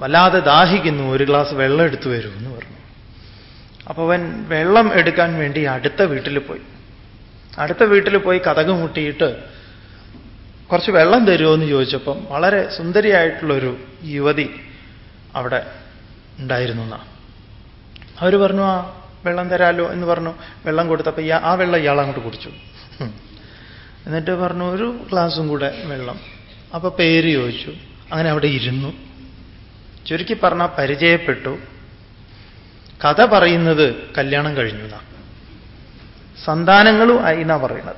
വല്ലാതെ ദാഹിക്കുന്നു ഒരു ഗ്ലാസ് വെള്ളം എടുത്തു വരൂ എന്ന് പറഞ്ഞു. അപ്പോൾ അവൻ വെള്ളം എടുക്കാൻ വേണ്ടി അടുത്ത വീട്ടിൽ പോയി. അടുത്ത വീട്ടിൽ പോയി കഥക് മുട്ടിയിട്ട് കുറച്ച് വെള്ളം തരുമോ എന്ന് ചോദിച്ചപ്പം വളരെ സുന്ദരിയായിട്ടുള്ളൊരു യുവതി അവിടെ ഉണ്ടായിരുന്നു എന്നാ. അവർ പറഞ്ഞു ആ വെള്ളം തരാലോ എന്ന് പറഞ്ഞു. വെള്ളം കൊടുത്തപ്പോൾ ആ വെള്ളം ഇയാൾ അങ്ങോട്ട് കുടിച്ചു എന്നിട്ട് പറഞ്ഞു ഒരു ഗ്ലാസും കൂടെ വെള്ളം. അപ്പോൾ പേര് ചോദിച്ചു. അങ്ങനെ അവിടെ ഇരുന്നു. ചുരുക്കി പറഞ്ഞ പരിചയപ്പെട്ടു. കഥ പറയുന്നത് കല്യാണം കഴിഞ്ഞു സന്താനങ്ങളും ആയി പറയുന്നത്.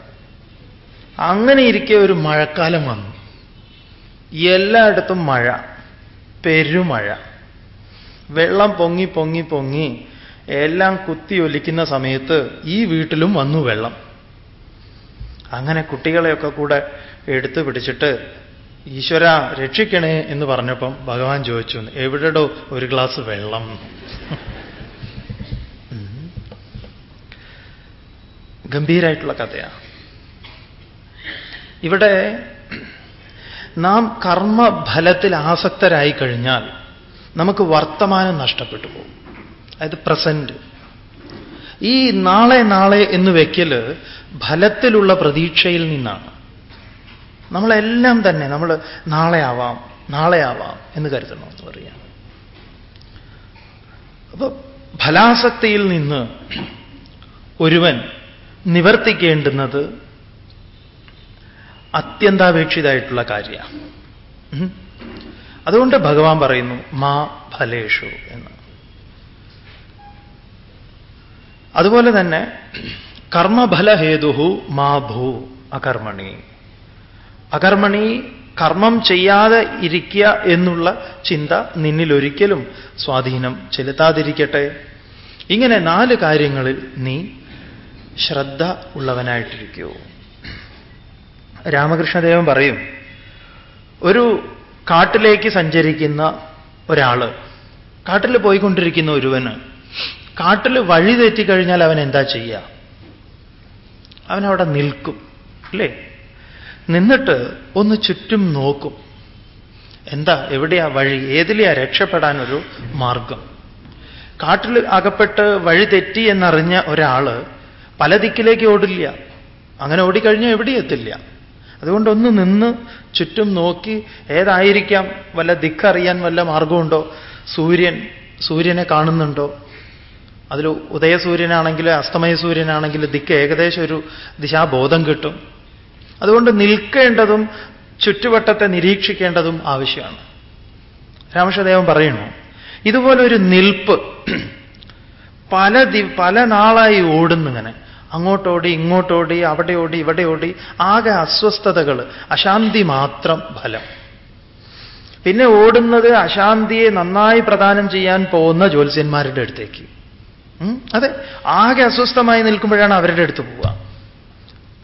അങ്ങനെ ഇരിക്കെ ഒരു മഴക്കാലം വന്നു. എല്ലായിടത്തും മഴ പെരുമഴ. വെള്ളം പൊങ്ങി പൊങ്ങി പൊങ്ങി എല്ലാം കുത്തിയൊലിക്കുന്ന സമയത്ത് ഈ വീട്ടിലും വന്നു വെള്ളം. അങ്ങനെ കുട്ടികളെയൊക്കെ കൂടെ എടുത്തു പിടിച്ചിട്ട് ഈശ്വര രക്ഷിക്കണേ എന്ന് പറഞ്ഞപ്പം ഭഗവാൻ ചോദിച്ചു എവിടെടോ ഒരു ഗ്ലാസ് വെള്ളം? ഗംഭീരായിട്ടുള്ള കഥയാണ് ഇവിടെ നാം കർമ്മഫലത്തിൽ ആസക്തരായി കഴിഞ്ഞാൽ നമുക്ക് വർത്തമാനം നഷ്ടപ്പെട്ടു പോകും. അതായത് പ്രസന്റ് ഈ നാളെ നാളെ എന്ന് വെക്കൽ ഫലത്തിലുള്ള പ്രതീക്ഷയിൽ നിന്നാണ്. നമ്മളെല്ലാം തന്നെ നമ്മൾ നാളെ ആവാം നാളെ ആവാം എന്ന് കരുതണമെന്ന് പറയാം അപ്പൊ ഫലാസക്തിയിൽ നിന്ന് ഒരുവൻ നിവർത്തിക്കേണ്ടുന്നത് അത്യന്താപേക്ഷിതമായിട്ടുള്ള കാര്യമാണ്. അതുകൊണ്ട് ഭഗവാൻ പറയുന്നു മാ ഫലേഷു എന്ന്. അതുപോലെ തന്നെ കർമ്മഫലഹേതുഹു മാ ഭൂ അകർമ്മണി. അകർമ്മണി കർമ്മം ചെയ്യാതെ ഇരിക്കുക എന്നുള്ള ചിന്ത നിന്നിൽ ഒരിക്കലും സ്വാധീനം ചെലുത്താതിരിക്കട്ടെ. ഇങ്ങനെ നാല് കാര്യങ്ങളിൽ നീ ശ്രദ്ധ ഉള്ളവനായിട്ടിരിക്കൂ. രാമകൃഷ്ണദേവൻ പറയും ഒരു കാട്ടിലേക്ക് സഞ്ചരിക്കുന്ന ഒരാൾ കാട്ടിൽ പോയിക്കൊണ്ടിരിക്കുന്ന ഒരുവന് കാട്ടിൽ വഴി തെറ്റിക്കഴിഞ്ഞാൽ അവൻ എന്താ ചെയ്യുക അവൻ അവിടെ നിൽക്കും അല്ലേ? നിന്നിട്ട് ഒന്ന് ചുറ്റും നോക്കും. എന്താ എവിടെയാ വഴി? ഏതിലെയാ രക്ഷപ്പെടാനൊരു മാർഗം? കാട്ടിൽ അകപ്പെട്ട് വഴി തെറ്റി എന്നറിഞ്ഞ ഒരാൾ പല ദിക്കിലേക്ക് ഓടില്ല. അങ്ങനെ ഓടിക്കഴിഞ്ഞാൽ എവിടെ എത്തില്ല. അതുകൊണ്ടൊന്ന് നിന്ന് ചുറ്റും നോക്കി ഏതായിരിക്കാം? വല്ല ദിക്കറിയാൻ വല്ല മാർഗമുണ്ടോ? സൂര്യൻ സൂര്യനെ കാണുന്നുണ്ടോ? അതിൽ ഉദയസൂര്യനാണെങ്കിൽ അസ്തമയ സൂര്യനാണെങ്കിൽ ദിക്ക് ഏകദേശം ഒരു ദിശാബോധം കിട്ടും. അതുകൊണ്ട് നിൽക്കേണ്ടതും ചുറ്റുവട്ടത്തെ നിരീക്ഷിക്കേണ്ടതും ആവശ്യമാണ്. രാമകൃഷ്ണദേവൻ പറയുന്നു ഇതുപോലൊരു നിൽപ്പ് പല ദി പല നാളായി ഓടുന്നിങ്ങനെ. അങ്ങോട്ടോടി ഇങ്ങോട്ടോടി അവിടെ ഓടി ഇവിടെ ഓടി ആകെ അസ്വസ്ഥതകൾ അശാന്തി മാത്രം ഫലം. പിന്നെ ഓടുന്നത് അശാന്തിയെ നന്നായി പ്രദാനം ചെയ്യാൻ പോകുന്ന ജ്യോത്സ്യന്മാരുടെ അടുത്തേക്ക്. അതെ. ആകെ അസ്വസ്ഥമായി നിൽക്കുമ്പോഴാണ് അവരുടെ അടുത്ത് പോവുക.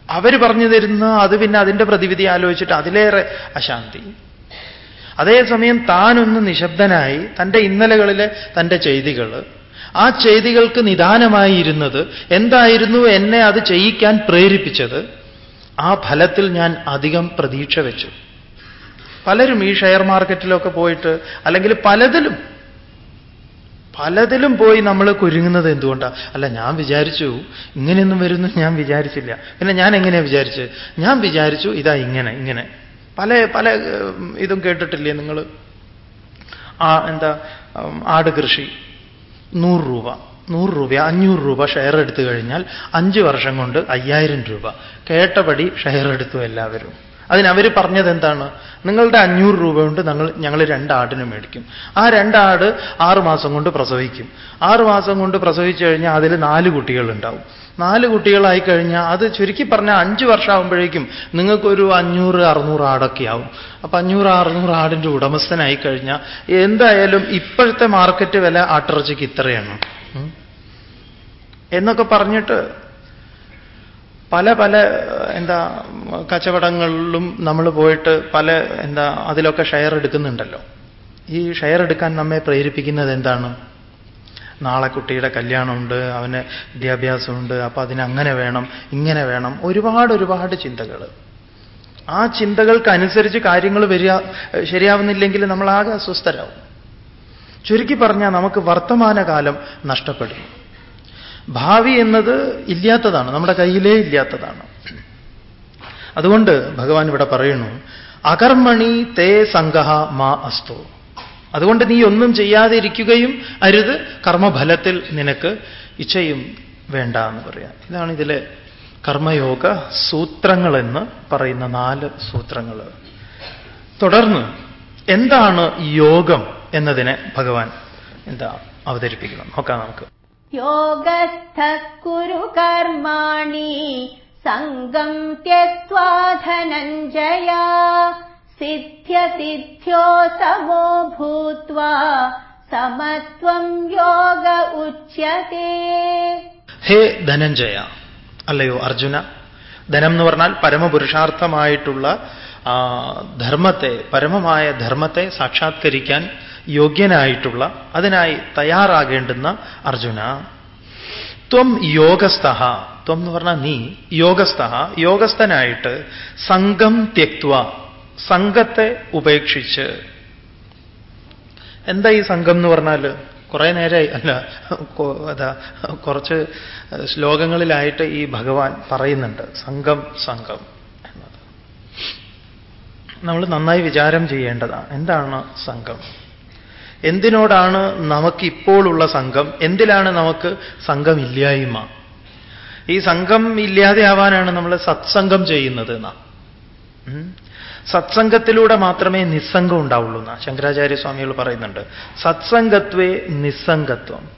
അവർ പറഞ്ഞു തരുന്ന അത് പിന്നെ അതിന്റെ പ്രതിവിധി ആലോചിച്ചിട്ട് അതിലേറെ അശാന്തി. അതേസമയം താനൊന്ന് നിശബ്ദനായി തന്റെ ഇന്നലകളിലെ തന്റെ ചെയ്തികൾ ആ ചെയ്തികൾക്ക് നിദാനമായി ഇരുന്നത് എന്തായിരുന്നു എന്നെ അത് ചെയ്യിക്കാൻ പ്രേരിപ്പിച്ചത്? ആ ഫലത്തിൽ ഞാൻ അധികം പ്രതീക്ഷ വെച്ചു. പലരും ഈ ഷെയർ മാർക്കറ്റിലൊക്കെ പോയിട്ട് അല്ലെങ്കിൽ പലതിലും പലതിലും പോയി നമ്മൾ കുരുങ്ങുന്നത് എന്തുകൊണ്ടാണ് അല്ല ഞാൻ വിചാരിച്ചു ഇങ്ങനെയൊന്നും വരുന്നു ഞാൻ വിചാരിച്ചില്ല. പിന്നെ ഞാൻ എങ്ങനെയാ വിചാരിച്ചത് ഞാൻ വിചാരിച്ചു ഇതാ ഇങ്ങനെ ഇങ്ങനെ. പല പല ഇതും കേട്ടിട്ടില്ലേ നിങ്ങൾ ആ എന്താ ആട് കൃഷി. നൂറ് രൂപ നൂറ് രൂപ അഞ്ഞൂറ് രൂപ ഷെയർ എടുത്തു കഴിഞ്ഞാൽ അഞ്ച് വർഷം കൊണ്ട് അയ്യായിരം രൂപ. കേട്ടപടി ഷെയർ എടുത്തു എല്ലാവരും. അതിനവർ പറഞ്ഞത് എന്താണ് നിങ്ങളുടെ അഞ്ഞൂറ് രൂപ കൊണ്ട് ഞങ്ങൾ ഞങ്ങൾ രണ്ടാടിനെ മേടിക്കും. ആ രണ്ടാട് ആറ് മാസം കൊണ്ട് പ്രസവിക്കും. ആറ് മാസം കൊണ്ട് പ്രസവിച്ചു കഴിഞ്ഞാൽ അതിൽ നാല് കുട്ടികളുണ്ടാവും. നാല് കുട്ടികളായി കഴിഞ്ഞാൽ അത് ചുരുക്കി പറഞ്ഞാൽ അഞ്ച് വർഷമാകുമ്പോഴേക്കും നിങ്ങൾക്കൊരു അഞ്ഞൂറ് അറുന്നൂറ് ആടൊക്കെ ആവും. അപ്പൊ അഞ്ഞൂറ് അറുന്നൂറ് ആടിന്റെ ഉടമസ്ഥനായി കഴിഞ്ഞാൽ എന്തായാലും ഇപ്പോഴത്തെ മാർക്കറ്റ് വില ആട്ടിറച്ചിക്ക് ഇത്രയാണ്. എന്നൊക്കെ പറഞ്ഞിട്ട് പല പല എന്താ കച്ചവടങ്ങളിലും നമ്മൾ പോയിട്ട് പല എന്താ അതിലൊക്കെ ഷെയർ എടുക്കുന്നുണ്ടല്ലോ. ഈ ഷെയർ എടുക്കാൻ നമ്മെ പ്രേരിപ്പിക്കുന്നത് എന്താണ്? നാളെ കുട്ടിയുടെ കല്യാണമുണ്ട് അവന് വിദ്യാഭ്യാസമുണ്ട് അപ്പൊ അതിനങ്ങനെ വേണം ഇങ്ങനെ വേണം ഒരുപാട് ഒരുപാട് ചിന്തകൾ ആ ചിന്തകൾക്കനുസരിച്ച് കാര്യങ്ങൾ വരിക ശരിയാവുന്നില്ലെങ്കിൽ നമ്മളാകെ അസ്വസ്ഥരാവും. ചുരുക്കി പറഞ്ഞാൽ നമുക്ക് വർത്തമാനകാലം നഷ്ടപ്പെടുന്നു ഭാവി എന്നത് ഇല്ലാത്തതാണ്. നമ്മുടെ കയ്യിലേ ഇല്ലാത്തതാണ്. അതുകൊണ്ട് ഭഗവാൻ ഇവിടെ പറയുന്നു അകർമ്മണി തേ സംഗഹ മാ അസ്തു. അതുകൊണ്ട് നീ ഒന്നും ചെയ്യാതിരിക്കുകയും അരുത്. കർമ്മഫലത്തിൽ നിനക്ക് ഇച്ഛയും വേണ്ട എന്ന് പറയാം. ഇതാണ് ഇതിലെ കർമ്മയോഗ സൂത്രങ്ങളെന്ന് പറയുന്ന നാല് സൂത്രങ്ങൾ തുടർന്ന് എന്താണ് യോഗം എന്നതിനെ ഭഗവാൻ എന്താ അവതരിപ്പിക്കണം. നോക്കാം നമുക്ക്. യോഗസ്ഥ കുരു കർമാണി സംഗം ത്യക്വാ ധനഞ്ജയ സിദ്ധ്യസിദ്ധ്യോ സമോ भूत्वा സമത്വം യോഗ ഉച്യത്തെ ഹേ ധനഞ്ജയ അല്ലയോ അർജുന ധനം എന്ന് പറഞ്ഞാൽ പരമപുരുഷാർത്ഥമായിട്ടുള്ള ധർമ്മത്തെ പരമമായ ധർമ്മത്തെ സാക്ഷാത്കരിക്കാൻ യോഗ്യനായിട്ടുള്ള അതിനായി തയ്യാറാകേണ്ടുന്ന അർജുന. ത്വം യോഗസ്ഥ. ത്വം എന്ന് പറഞ്ഞാൽ നീ യോഗസ്ഥ. യോഗസ്ഥനായിട്ട് സംഘം തെക്വ സംഘത്തെ ഉപേക്ഷിച്ച്. എന്താ ഈ സംഘം എന്ന് പറഞ്ഞാൽ? കുറെ നേരമായി അല്ല അതാ കുറച്ച് ശ്ലോകങ്ങളിലായിട്ട് ഈ ഭഗവാൻ പറയുന്നുണ്ട്. സംഘം സംഘം നമ്മൾ നന്നായി വിചാരം ചെയ്യേണ്ടതാണ്. എന്താണ് സംഘം? എന്തിനോടാണ് നമുക്കിപ്പോഴുള്ള സംഘം? എന്തിലാണ് നമുക്ക് സംഘമില്ലായ്മ? ഈ സംഘം ഇല്ലാതെയാവാനാണ് നമ്മൾ സത്സംഗം ചെയ്യുന്നത് എന്നാ. സത്സംഗത്തിലൂടെ മാത്രമേ നിസ്സംഗം ഉണ്ടാവുള്ളൂ എന്നാ ശങ്കരാചാര്യ സ്വാമികൾ പറയുന്നുണ്ട്. സത്സംഗത്വേ നിസ്സംഗത്വം.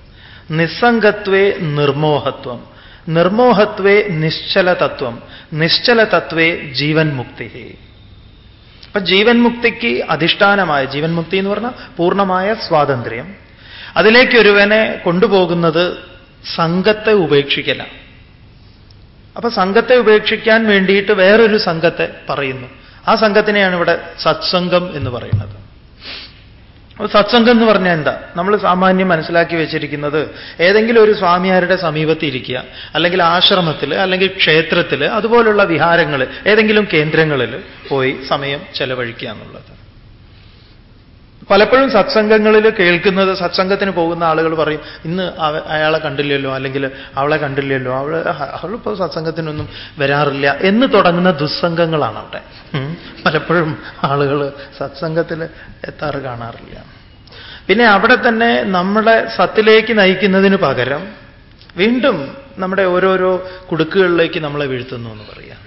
നിസ്സംഗത്വേ നിർമോഹത്വം. നിർമോഹത്വേ നിശ്ചലതത്വം. നിശ്ചലതത്വേ ജീവൻ മുക്തി അപ്പൊ ജീവൻ മുക്തിക്ക് അധിഷ്ഠാനമായ ജീവൻ മുക്തി എന്ന് പറഞ്ഞാൽ പൂർണമായ സ്വാതന്ത്ര്യം. അതിലേക്ക് ഒരുവനെ കൊണ്ടുപോകുന്നത് സംഘത്തെ ഉപേക്ഷിക്കല. അപ്പൊ സംഘത്തെ ഉപേക്ഷിക്കാൻ വേണ്ടിയിട്ട് വേറൊരു സംഘത്തെ പറയുന്നു. ആ സംഘത്തിനെയാണ് ഇവിടെ സത്സംഗം എന്ന് പറയുന്നത്. സത്സംഗം എന്ന് പറഞ്ഞാൽ എന്താ? നമ്മൾ സാമാന്യം മനസ്സിലാക്കി വെച്ചിരിക്കുന്നത് ഏതെങ്കിലും ഒരു സ്വാമിയാരുടെ സമീപത്ത് ഇരിക്കുക അല്ലെങ്കിൽ ആശ്രമത്തിൽ അല്ലെങ്കിൽ ക്ഷേത്രത്തിൽ അതുപോലുള്ള വിഹാരങ്ങൾ ഏതെങ്കിലും കേന്ദ്രങ്ങളിൽ പോയി സമയം ചെലവഴിക്കുക എന്നുള്ളത്. പലപ്പോഴും സത്സംഗങ്ങളിൽ കേൾക്കുന്നത് സത്സംഗത്തിന് പോകുന്ന ആളുകൾ പറയും ഇന്ന് അയാളെ കണ്ടില്ലല്ലോ അല്ലെങ്കിൽ അവളെ കണ്ടില്ലല്ലോ അവൾ അവളിപ്പോൾ സത്സംഗത്തിനൊന്നും വരാറില്ല എന്ന് തുടങ്ങുന്ന ദുസ്സംഗങ്ങളാണ് അവിടെ. പലപ്പോഴും ആളുകൾ സത്സംഗത്തിൽ എത്താറ് കാണാറില്ല. പിന്നെ അവിടെ തന്നെ നമ്മളെ സത്തിലേക്ക് നയിക്കുന്നതിന് പകരം വീണ്ടും നമ്മുടെ ഓരോരോ കുടുക്കുകളിലേക്ക് നമ്മളെ വീഴ്ത്തുന്നു എന്ന് പറയാം.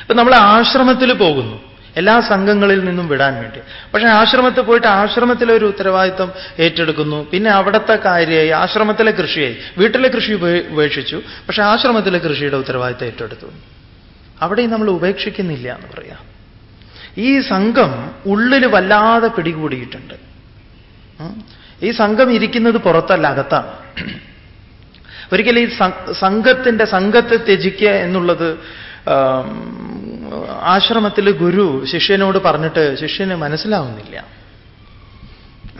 ഇപ്പൊ നമ്മൾ ആശ്രമത്തിൽ പോകുന്നു. എല്ലാ സംഘങ്ങളിൽ നിന്നും വിടാൻ വേണ്ടി. പക്ഷേ ആശ്രമത്തിൽ പോയിട്ട് ആശ്രമത്തിലെ ഒരു ഉത്തരവാദിത്വം ഏറ്റെടുക്കുന്നു. പിന്നെ അവിടുത്തെ കാര്യമായി ആശ്രമത്തിലെ കൃഷിയായി. വീട്ടിലെ കൃഷി ഉപേക്ഷിച്ചു. പക്ഷേ ആശ്രമത്തിലെ കൃഷിയുടെ ഉത്തരവാദിത്വം ഏറ്റെടുത്തു. അവിടെയും നമ്മൾ ഉപേക്ഷിക്കുന്നില്ല എന്ന് പറയാം. ഈ സംഘം ഉള്ളിൽ വല്ലാതെ പിടികൂടിയിട്ടുണ്ട്. ഈ സംഘം ഇരിക്കുന്നത് പുറത്തല്ല അകത്താണ്. ഒരിക്കലും ഈ സംഘത്തിന്റെ സംഘത്തെ ത്യജിക്കുക എന്നുള്ളത് ആശ്രമത്തിൽ ഗുരു ശിഷ്യനോട് പറഞ്ഞിട്ട് ശിഷ്യന് മനസ്സിലാവുന്നില്ല.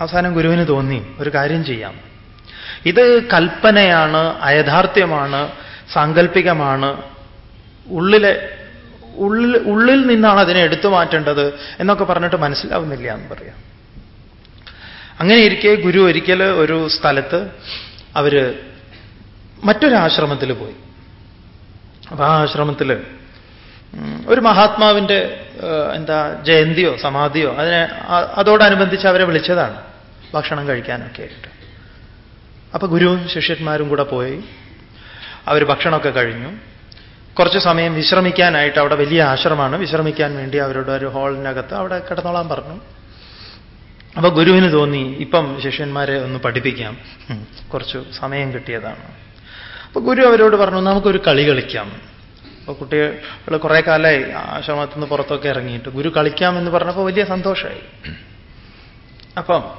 അവസാനം ഗുരുവിന് തോന്നി ഒരു കാര്യം ചെയ്യാം. ഇത് കൽപ്പനയാണ് അയഥാർത്ഥ്യമാണ് സാങ്കല്പികമാണ് ഉള്ളിലെ ഉള്ളിൽ ഉള്ളിൽ നിന്നാണ് അതിനെ എടുത്തു മാറ്റേണ്ടത് എന്നൊക്കെ പറഞ്ഞിട്ട് മനസ്സിലാവുന്നില്ല എന്ന് പറയാം. അങ്ങനെ ഇരിക്കെ ഗുരു ഒരിക്കൽ ഒരു സ്ഥലത്ത് അവർ മറ്റൊരാശ്രമത്തിൽ പോയി. അപ്പൊ ആ ആശ്രമത്തിൽ ഒരു മഹാത്മാവിന്റെ എന്താ ജയന്തിയോ സമാധിയോ അതിനെ അതോടനുബന്ധിച്ച് അവരെ വിളിച്ചതാണ് ഭക്ഷണം കഴിക്കാനൊക്കെ ആയിട്ട്. അപ്പൊ ഗുരുവും ശിഷ്യന്മാരും കൂടെ പോയി. അവർ ഭക്ഷണമൊക്കെ കഴിഞ്ഞു. കുറച്ച് സമയം വിശ്രമിക്കാനായിട്ട് അവിടെ വലിയ ആശ്രമമാണ്. വിശ്രമിക്കാൻ വേണ്ടി അവരുടെ ഒരു ഹാളിനകത്ത് അവിടെ കിടന്നോളാൻ പറഞ്ഞു. അപ്പൊ ഗുരുവിന് തോന്നി ഇപ്പം ശിഷ്യന്മാരെ ഒന്ന് പഠിപ്പിക്കാം. കുറച്ചു സമയം കിട്ടിയതാണ്. അപ്പൊ ഗുരു അവരോട് പറഞ്ഞു നമുക്കൊരു കളി കളിക്കാം. അപ്പൊ കുട്ടികൾ കുറെ കാലമായി ആശ്രമത്തിൽ നിന്ന് പുറത്തൊക്കെ ഇറങ്ങിയിട്ട് ഗുരു കളിക്കാം എന്ന് പറഞ്ഞപ്പോൾ വലിയ സന്തോഷമായി അപ്പം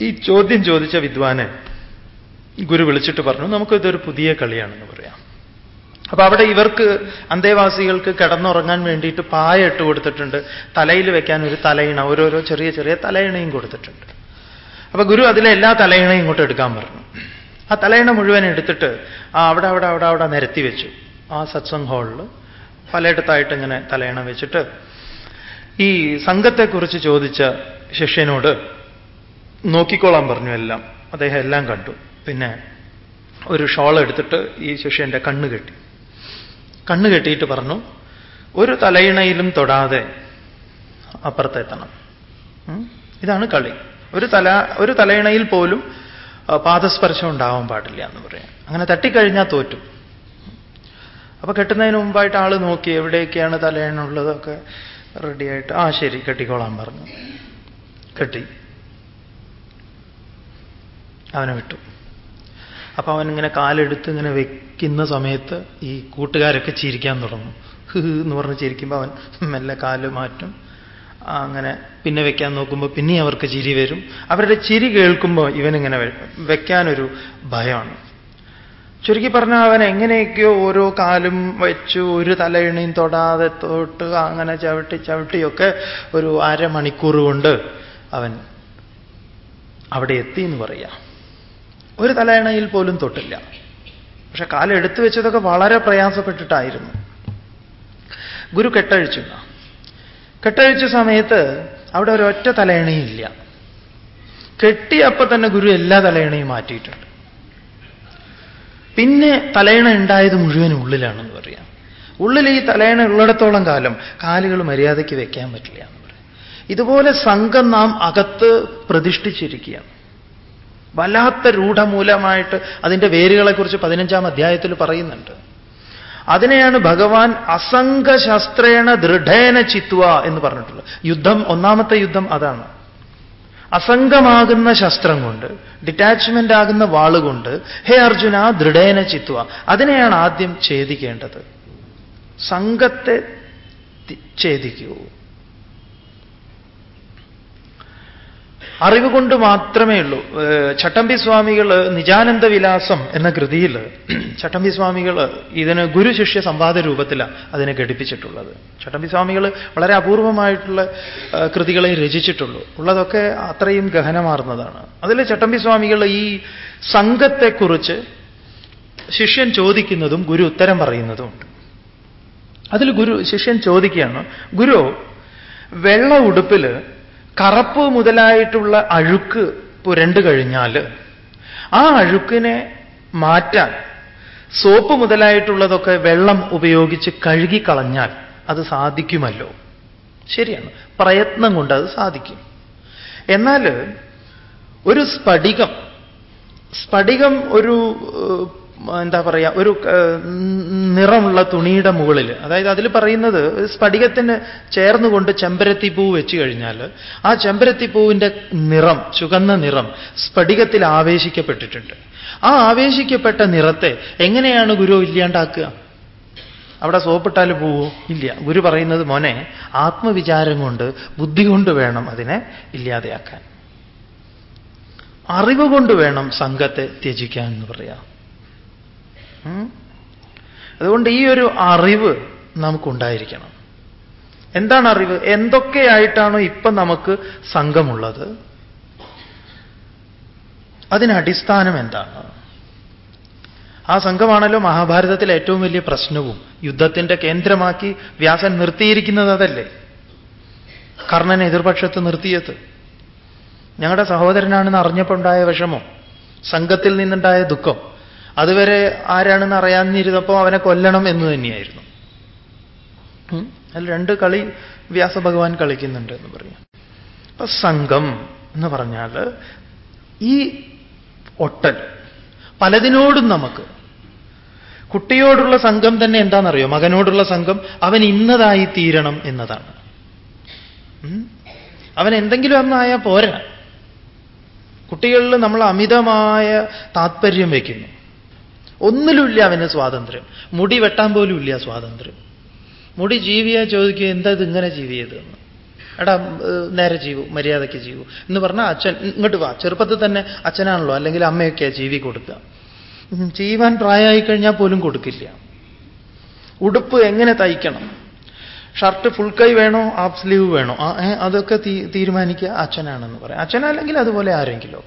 ഈ ചോദ്യം ചോദിച്ച വിദ്വാനെ ഗുരു വിളിച്ചിട്ട് പറഞ്ഞു നമുക്കിതൊരു പുതിയ കളിയാണെന്ന് പറയാം. അപ്പൊ അവിടെ ഇവർക്ക് അന്തേവാസികൾക്ക് കിടന്നുറങ്ങാൻ വേണ്ടിയിട്ട് പായ ഇട്ട് കൊടുത്തിട്ടുണ്ട്. തലയിൽ വെക്കാൻ ഒരു തലയിണ ഓരോരോ ചെറിയ ചെറിയ തലയിണയും കൊടുത്തിട്ടുണ്ട്. അപ്പൊ ഗുരു അതിലെ എല്ലാ തലയിണയും ഇങ്ങോട്ട് എടുക്കാൻ പറഞ്ഞു. ആ തലയിണ മുഴുവൻ എടുത്തിട്ട് ആ അവിടെ അവിടെ അവിടെ അവിടെ നിരത്തി വെച്ചു. ആ സത്സംഗ് ഹാളിൽ പലയിടത്തായിട്ട് ഇങ്ങനെ തലയിണ വെച്ചിട്ട് ഈ സംഘത്തെക്കുറിച്ച് ചോദിച്ച ശിഷ്യനോട് നോക്കിക്കോളാൻ പറഞ്ഞു എല്ലാം. അദ്ദേഹം എല്ലാം കണ്ടു. പിന്നെ ഒരു ഷോൾ എടുത്തിട്ട് ഈ ശിഷ്യന്റെ കണ്ണ് കെട്ടി. കണ്ണ് കെട്ടിയിട്ട് പറഞ്ഞു ഒരു തലയിണയിലും തൊടാതെ അപ്പുറത്തെത്തണം. ഇതാണ് കളി. ഒരു തല ഒരു തലയിണയിൽ പോലും പാദസ്പർശം ഉണ്ടാവാൻ പാടില്ല എന്ന് പറയാം. അങ്ങനെ തട്ടിക്കഴിഞ്ഞാൽ തോറ്റും. അപ്പൊ കെട്ടുന്നതിന് മുമ്പായിട്ട് ആൾ നോക്കി എവിടെയൊക്കെയാണ് തലയിണ ഉള്ളതൊക്കെ റെഡിയായിട്ട് ആ ശരി കെട്ടിക്കോളാൻ പറഞ്ഞു. കെട്ടി. അവനെ വിട്ടു. അപ്പൊ അവൻ ഇങ്ങനെ കാലെടുത്ത് ഇങ്ങനെ വെക്കുന്ന സമയത്ത് ഈ കൂട്ടുകാരൊക്കെ ചിരിക്കാൻ തുടങ്ങും. ഹ് എന്ന് പറഞ്ഞ് ചിരിക്കുമ്പോൾ അവൻ മെല്ലെ കാൽ മാറ്റും. അങ്ങനെ പിന്നെ വെക്കാൻ നോക്കുമ്പോൾ പിന്നെ അവർക്ക് ചിരി വരും. അവരുടെ ചിരി കേൾക്കുമ്പോൾ ഇവനിങ്ങനെ വെക്കാനൊരു ഭയമാണ് ചുരുക്കി പറഞ്ഞാൽ അവൻ എങ്ങനെയൊക്കെയോ ഓരോ കാലും വെച്ചു ഒരു തലയിണയും തൊടാതെ തൊട്ട് അങ്ങനെ ചവിട്ടി ചവിട്ടിയൊക്കെ ഒരു അരമണിക്കൂർ കൊണ്ട് അവൻ അവിടെ എത്തി എന്ന് പറയാം. ഒരു തലയണയിൽ പോലും തൊട്ടില്ല. പക്ഷെ കാലെടുത്തു വെച്ചതൊക്കെ വളരെ പ്രയാസപ്പെട്ടിട്ടായിരുന്നു. ഗുരു കെട്ടഴിച്ചു. കെട്ടഴിച്ച സമയത്ത് അവിടെ ഒരൊറ്റ തലയണയും ഇല്ല. കെട്ടിയപ്പോ തന്നെ ഗുരു എല്ലാ തലയണയും മാറ്റിയിട്ടുണ്ട്. പിന്നെ തലയണ ഉണ്ടായത് മുഴുവൻ ഉള്ളിലാണെന്ന് പറയാം. ഉള്ളിൽ ഈ തലയണ ഉള്ളിടത്തോളം കാലം കാലുകൾ മര്യാദയ്ക്ക് വെക്കാൻ പറ്റില്ല എന്ന് പറയാം. ഇതുപോലെ സംഘം നാം അകത്ത് പ്രതിഷ്ഠിച്ചിരിക്കുകയാണ്. വല്ലാത്ത രൂഢമൂലമായിട്ട് അതിന്റെ വേരുകളെക്കുറിച്ച് പതിനഞ്ചാം അധ്യായത്തിൽ പറയുന്നുണ്ട്. അതിനെയാണ് ഭഗവാൻ അസംഘശാസ്ത്രേണ ദൃഢേന ചിത്വ എന്ന് പറഞ്ഞിട്ടുള്ളത്. യുദ്ധം ഒന്നാമത്തെ യുദ്ധം അതാണ്. അസംഗമാകുന്ന ശസ്ത്രം കൊണ്ട് ഡിറ്റാച്ച്മെന്റ് ആകുന്ന വാളുകൊണ്ട് ഹേ അർജുന ദൃഢേന ചിത്വ. അതിനെയാണ് ആദ്യം ഛേദിക്കേണ്ടത്. സംഘത്തെ ഛേദിക്കൂ. അറിവ് കൊണ്ട് മാത്രമേ ഉള്ളൂ. ചട്ടമ്പി സ്വാമികൾ നിജാനന്ദ വിലാസം എന്ന കൃതിയിൽ [clears throat] ചട്ടമ്പി സ്വാമികൾ ഇതിന് ഗുരു ശിഷ്യ സംവാദ രൂപത്തിലാണ് അതിനെ ഘടിപ്പിച്ചിട്ടുള്ളത്. ചട്ടമ്പി സ്വാമികൾ വളരെ അപൂർവമായിട്ടുള്ള കൃതികളെ രചിച്ചിട്ടുള്ളൂ. ഉള്ളതൊക്കെ അത്രയും ഗഹനമാർന്നതാണ്. അതിൽ ചട്ടമ്പി സ്വാമികൾ ഈ സംഘത്തെക്കുറിച്ച് ശിഷ്യൻ ചോദിക്കുന്നതും ഗുരു ഉത്തരം പറയുന്നതുമുണ്ട്. അതിൽ ഗുരു ശിഷ്യൻ ചോദിക്കുകയാണ് ഗുരു വെള്ള ഉടുപ്പിൽ കറുപ്പ് മുതലായിട്ടുള്ള അഴുക്ക് പുരണ്ടു കഴിഞ്ഞാൽ ആ അഴുക്കിനെ മാറ്റാൻ സോപ്പ് മുതലായിട്ടുള്ളതൊക്കെ വെള്ളം ഉപയോഗിച്ച് കഴുകിക്കളഞ്ഞാൽ അത് സാധിക്കുമല്ലോ. ശരിയാണ്. പ്രയത്നം കൊണ്ട് അത് സാധിക്കും. എന്നാൽ ഒരു സ്ഫടികം സ്ഫടികം ഒരു എന്താ പറയുക ഒരു നിറമുള്ള തുണിയുടെ മുകളിൽ അതായത് അതിൽ പറയുന്നത് സ്ഫടികത്തിന് ചേർന്നുകൊണ്ട് ചെമ്പരത്തി പൂ വെച്ച് കഴിഞ്ഞാൽ ആ ചെമ്പരത്തി പൂവിന്റെ നിറം ചുകന്ന നിറം സ്ഫടികത്തിൽ ആവേശിക്കപ്പെട്ടിട്ടുണ്ട്. ആ ആവേശിക്കപ്പെട്ട നിറത്തെ എങ്ങനെയാണ് ഗുരു ഇല്ലാണ്ടാക്കുക? അവിടെ സോപ്പിട്ടാൽ പോവോ? ഇല്ല. ഗുരു പറയുന്നത് മോനെ ആത്മവിചാരം കൊണ്ട് ബുദ്ധി കൊണ്ട് വേണം അതിനെ ഇല്ലാതെയാക്കാൻ. അറിവ് കൊണ്ട് വേണം സംഘത്തെ ത്യജിക്കാൻ എന്ന് പറയാം? അതുകൊണ്ട് ഈ ഒരു അറിവ് നമുക്കുണ്ടായിരിക്കണം. എന്താണ് അറിവ്? എന്തൊക്കെയായിട്ടാണോ ഇപ്പം നമുക്ക് സംഘമുള്ളത്? അതിനടിസ്ഥാനം എന്താണ്? ആ സംഘമാണല്ലോ മഹാഭാരതത്തിലെ ഏറ്റവും വലിയ പ്രശ്നവും. യുദ്ധത്തിന്റെ കേന്ദ്രമാക്കി വ്യാസൻ നിർത്തിയിരിക്കുന്നത് അതല്ലേ? കർണനെ എതിർപക്ഷത്ത് നിർത്തിയത്. ഞങ്ങളുടെ സഹോദരനാണെന്ന് അറിഞ്ഞപ്പോൾ ഉണ്ടായ വിഷമം. സംഘത്തിൽ നിന്നുണ്ടായ ദുഃഖം. അതുവരെ ആരാണെന്ന് അറിയാനിരുന്നപ്പോൾ അവനെ കൊല്ലണം എന്ന് തന്നെയായിരുന്നു? അതിൽ രണ്ട് കളി വ്യാസഭഗവാൻ കളിക്കുന്നുണ്ട് എന്ന് പറയാം അപ്പൊ സംഘം എന്ന് പറഞ്ഞാൽ ഈ ഒട്ടൽ പലതിനോടും നമുക്ക് കുട്ടിയോടുള്ള സംഘം തന്നെ എന്താണെന്നറിയോ? മകനോടുള്ള സംഘം അവൻ ഇന്നതായി തീരണം എന്നതാണ്? അവൻ എന്തെങ്കിലും ഒന്നായാൽ പോരാ. കുട്ടികളിൽ നമ്മൾ അമിതമായ താത്പര്യം വയ്ക്കുന്നു. ഒന്നിലുമില്ല അവന് സ്വാതന്ത്ര്യം. മുടി വെട്ടാൻ പോലും ഇല്ല സ്വാതന്ത്ര്യം. മുടി ജീവിയാ ചോദിക്കുക എന്താ ഇത് ഇങ്ങനെ ജീവിയത്? എന്ന്. എടാ നേരെ ജീവു മര്യാദയ്ക്ക് ജീവു. എന്ന് പറഞ്ഞാൽ അച്ഛൻ ഇങ്ങോട്ട് വാ. ചെറുപ്പത്തിൽ തന്നെ അച്ഛനാണല്ലോ അല്ലെങ്കിൽ അമ്മയൊക്കെയാ ജീവി കൊടുക്കുക. ജീവാൻ പ്രായമായി കഴിഞ്ഞാൽ പോലും കൊടുക്കില്ല. ഉടുപ്പ് എങ്ങനെ തയ്ക്കണം? ഷർട്ട് ഫുൾ കൈ വേണോ ഹാഫ് സ്ലീവ് വേണോ? അതൊക്കെ തീരുമാനിക്കുക അച്ഛനാണെന്ന് പറയാം. അച്ഛനല്ലെങ്കിൽ അതുപോലെ ആരെങ്കിലും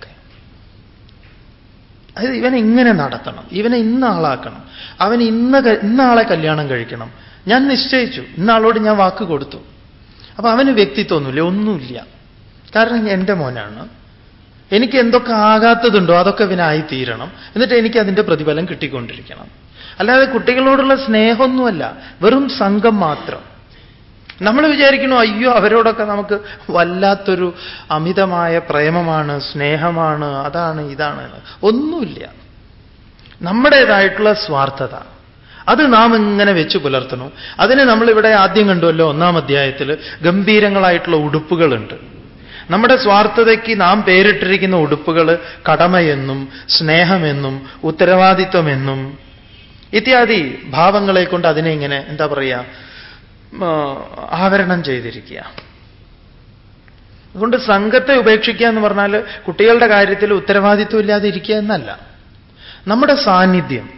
ഒക്കെ അത് ഇവനെ ഇങ്ങനെ നടത്തണം. ഇവനെ ഇന്ന ആളാക്കണം. അവൻ ഇന്ന ഇന്ന ആളെ കല്യാണം കഴിക്കണം. ഞാൻ നിശ്ചയിച്ചു. ഇന്ന ആളോട് ഞാൻ വാക്ക് കൊടുത്തു. അപ്പൊ അവന് വ്യക്തിത്വമൊന്നുമില്ല. ഒന്നുമില്ല. കാരണം എന്റെ മോനാണ്. എനിക്ക് എന്തൊക്കെ ആകാത്തതുണ്ടോ അതൊക്കെ ഇവനായി തീരണം. എന്നിട്ട് എനിക്ക് അതിന്റെ പ്രതിഫലം കിട്ടിക്കൊണ്ടിരിക്കണം. അല്ലാതെ കുട്ടികളോടുള്ള സ്നേഹമൊന്നുമല്ല. വെറും സംഘം മാത്രം. നമ്മൾ വിചാരിക്കണു അയ്യോ അവരോടൊക്കെ നമുക്ക് വല്ലാത്തൊരു അമിതമായ പ്രേമമാണ് സ്നേഹമാണ് അതാണ് ഇതാണ്. ഒന്നുമില്ല. നമ്മുടേതായിട്ടുള്ള സ്വാർത്ഥത. അത് നാം ഇങ്ങനെ വെച്ച് പുലർത്തണം അതിന് നമ്മളിവിടെ ആദ്യം കണ്ടുവല്ലോ ഒന്നാം അധ്യായത്തിൽ ഗംഭീരങ്ങളായിട്ടുള്ള ഉടുപ്പുകളുണ്ട്. നമ്മുടെ സ്വാർത്ഥതയ്ക്ക് നാം പേരിട്ടിരിക്കുന്ന ഉടുപ്പുകൾ കടമയെന്നും സ്നേഹമെന്നും ഉത്തരവാദിത്വമെന്നും ഇത്യാദി ഭാവങ്ങളെ കൊണ്ട് അതിനെ ഇങ്ങനെ എന്താ പറയുക ആവരണം ചെയ്തിരിക്കുക. അതുകൊണ്ട് സംഘത്തെ ഉപേക്ഷിക്കുക എന്ന് പറഞ്ഞാൽ കുട്ടികളുടെ കാര്യത്തിൽ ഉത്തരവാദിത്വം ഇല്ലാതെ ഇരിക്കുക എന്നല്ല. നമ്മുടെ സാന്നിധ്യം.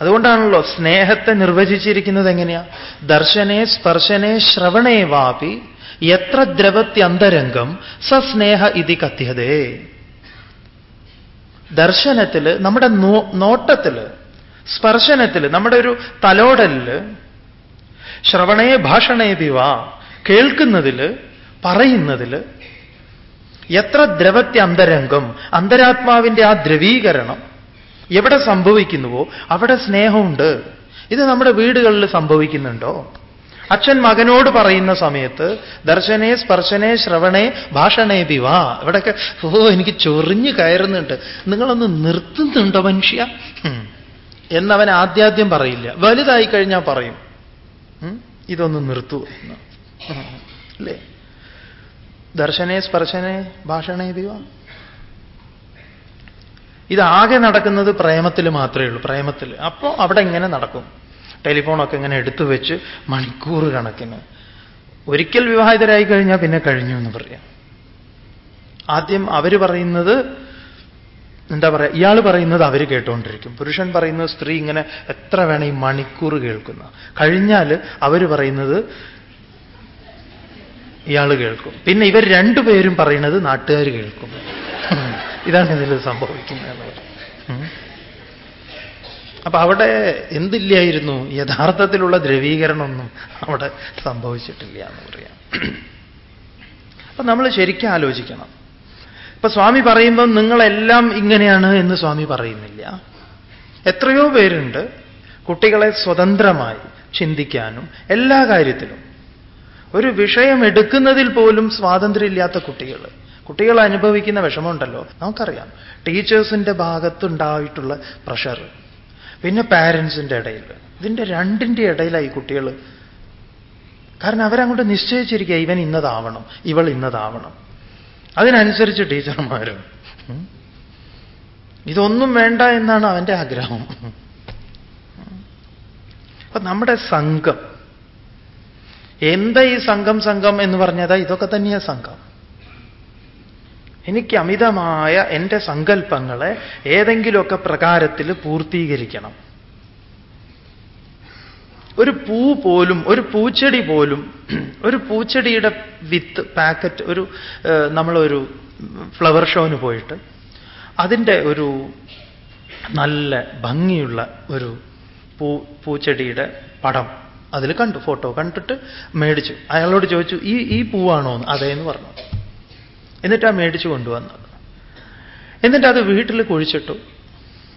അതുകൊണ്ടാണല്ലോ സ്നേഹത്തെ നിർവചിച്ചിരിക്കുന്നത് എങ്ങനെയാ? ദർശനെ സ്പർശനെ ശ്രവണേ വാപി എത്ര ദ്രവത്യന്തരംഗം സസ്നേഹ ഇതി കഥ്യതേ ദർശനത്തിൽ നമ്മുടെ നോട്ടത്തിൽ സ്പർശനത്തിൽ നമ്മുടെ ഒരു തലോടലിൽ ശ്രവണേ ഭാഷണേ ദിവ കേൾക്കുന്നതിൽ പറയുന്നതിൽ എത്ര ദ്രവത്യ അന്തരംഗം അന്തരാത്മാവിന്റെ ആ ദ്രവീകരണം എവിടെ സംഭവിക്കുന്നുവോ അവിടെ സ്നേഹമുണ്ട്. ഇത് നമ്മുടെ വീടുകളിൽ സംഭവിക്കുന്നുണ്ടോ? അച്ഛൻ മകനോട് പറയുന്ന സമയത്ത് ദർശനേ സ്പർശനേ ശ്രവണേ ഭാഷണേ ദിവാ ഇവിടെയൊക്കെ ഓ എനിക്ക് ചൊറിഞ്ഞു കയറുന്നുണ്ട്. നിങ്ങളൊന്ന് നിർത്തുന്നുണ്ടോ മനുഷ്യ? എന്നവൻ ആദ്യാദ്യം പറയില്ല. വലുതായി കഴിഞ്ഞാൽ പറയും. ഇതൊന്ന് നിർത്തൂ അല്ലേ? ദർശനേ സ്പർശനെ ഭാഷണേ ദിവ ഇതാകെ നടക്കുന്നത് പ്രേമത്തിൽ മാത്രമേ ഉള്ളൂ. പ്രേമത്തിൽ. അപ്പോൾ അവിടെ ഇങ്ങനെ നടക്കും? ടെലിഫോണൊക്കെ ഇങ്ങനെ എടുത്തു വെച്ച് മണിക്കൂർ കണക്കിന്. ഒരിക്കൽ വിവാഹിതരായി കഴിഞ്ഞാൽ പിന്നെ കഴിഞ്ഞു എന്ന് പറയാം. ആദ്യം അവർ പറയുന്നത് എന്താ പറയുക ഇയാൾ പറയുന്നത് അവർ കേട്ടുകൊണ്ടിരിക്കും പുരുഷൻ പറയുന്നത് സ്ത്രീ ഇങ്ങനെ എത്ര വേണം ഈ മണിക്കൂർ കേൾക്കുന്ന. കഴിഞ്ഞാൽ അവർ പറയുന്നത് ഇയാൾ കേൾക്കും. പിന്നെ ഇവർ രണ്ടുപേരും പറയുന്നത് നാട്ടുകാർ കേൾക്കും. ഇതാണ് ഇതിൽ സംഭവിക്കുന്നത്. അപ്പൊ അവിടെ എന്തില്ലായിരുന്നു? യഥാർത്ഥത്തിലുള്ള ദ്രവീകരണമൊന്നും അവിടെ സംഭവിച്ചിട്ടില്ല എന്ന് പറയാം. അപ്പൊ നമ്മൾ ശരിക്കും ആലോചിക്കണം. ഇപ്പൊ സ്വാമി പറയുമ്പം നിങ്ങളെല്ലാം ഇങ്ങനെയാണ് എന്ന് സ്വാമി പറയുന്നില്ല. എത്രയോ പേരുണ്ട് കുട്ടികളെ സ്വതന്ത്രമായി ചിന്തിക്കാനും എല്ലാ കാര്യത്തിലും. ഒരു വിഷയം എടുക്കുന്നതിൽ പോലും സ്വാതന്ത്ര്യമില്ലാത്ത കുട്ടികൾ കുട്ടികൾ അനുഭവിക്കുന്ന വിഷമമുണ്ടല്ലോ നമുക്കറിയാം. ടീച്ചേഴ്സിന്റെ ഭാഗത്തുണ്ടായിട്ടുള്ള പ്രഷർ പിന്നെ പാരൻസിന്റെ ഇടയിൽ. ഇതിന്റെ രണ്ടിന്റെ ഇടയിലായി കുട്ടികൾ കാരണം അവരങ്ങോട്ട് നിശ്ചയിച്ചിരിക്കുക ഇവൻ ഇന്നതാവണം ഇവൾ ഇന്നതാവണം. അതിനനുസരിച്ച് ടീച്ചർമാരും. ഇതൊന്നും വേണ്ട എന്നാണ് അവന്റെ ആഗ്രഹം. അപ്പൊ നമ്മുടെ സംഘം. എന്താ ഈ സംഘം സംഘം എന്ന് പറഞ്ഞതാ? ഇതൊക്കെ തന്നെയാ സംഘം. എനിക്ക് അമിതമായ എന്റെ സങ്കല്പങ്ങളെ ഏതെങ്കിലുമൊക്കെ പ്രകാരത്തിൽ പൂർത്തീകരിക്കണം. ഒരു പൂ പോലും ഒരു പൂച്ചെടി പോലും ഒരു പൂച്ചെടിയുടെ വിത്ത് പാക്കറ്റ് ഒരു നമ്മളൊരു ഫ്ലവർ ഷോന് പോയിട്ട് അതിന്റെ ഒരു നല്ല ഭംഗിയുള്ള ഒരു പൂ പൂച്ചെടിയുടെ പടം അതിൽ കണ്ടു ഫോട്ടോ കണ്ടിട്ട് മേടിച്ചു. അയാളോട് ചോദിച്ചു ഈ ഈ പൂവാണോ? എന്ന് അതേ എന്ന് പറഞ്ഞു. എന്നിട്ട് ആ മേടിച്ചു കൊണ്ടുവന്നത്. എന്നിട്ട് അത് വീട്ടിൽ കുഴിച്ചിട്ടു.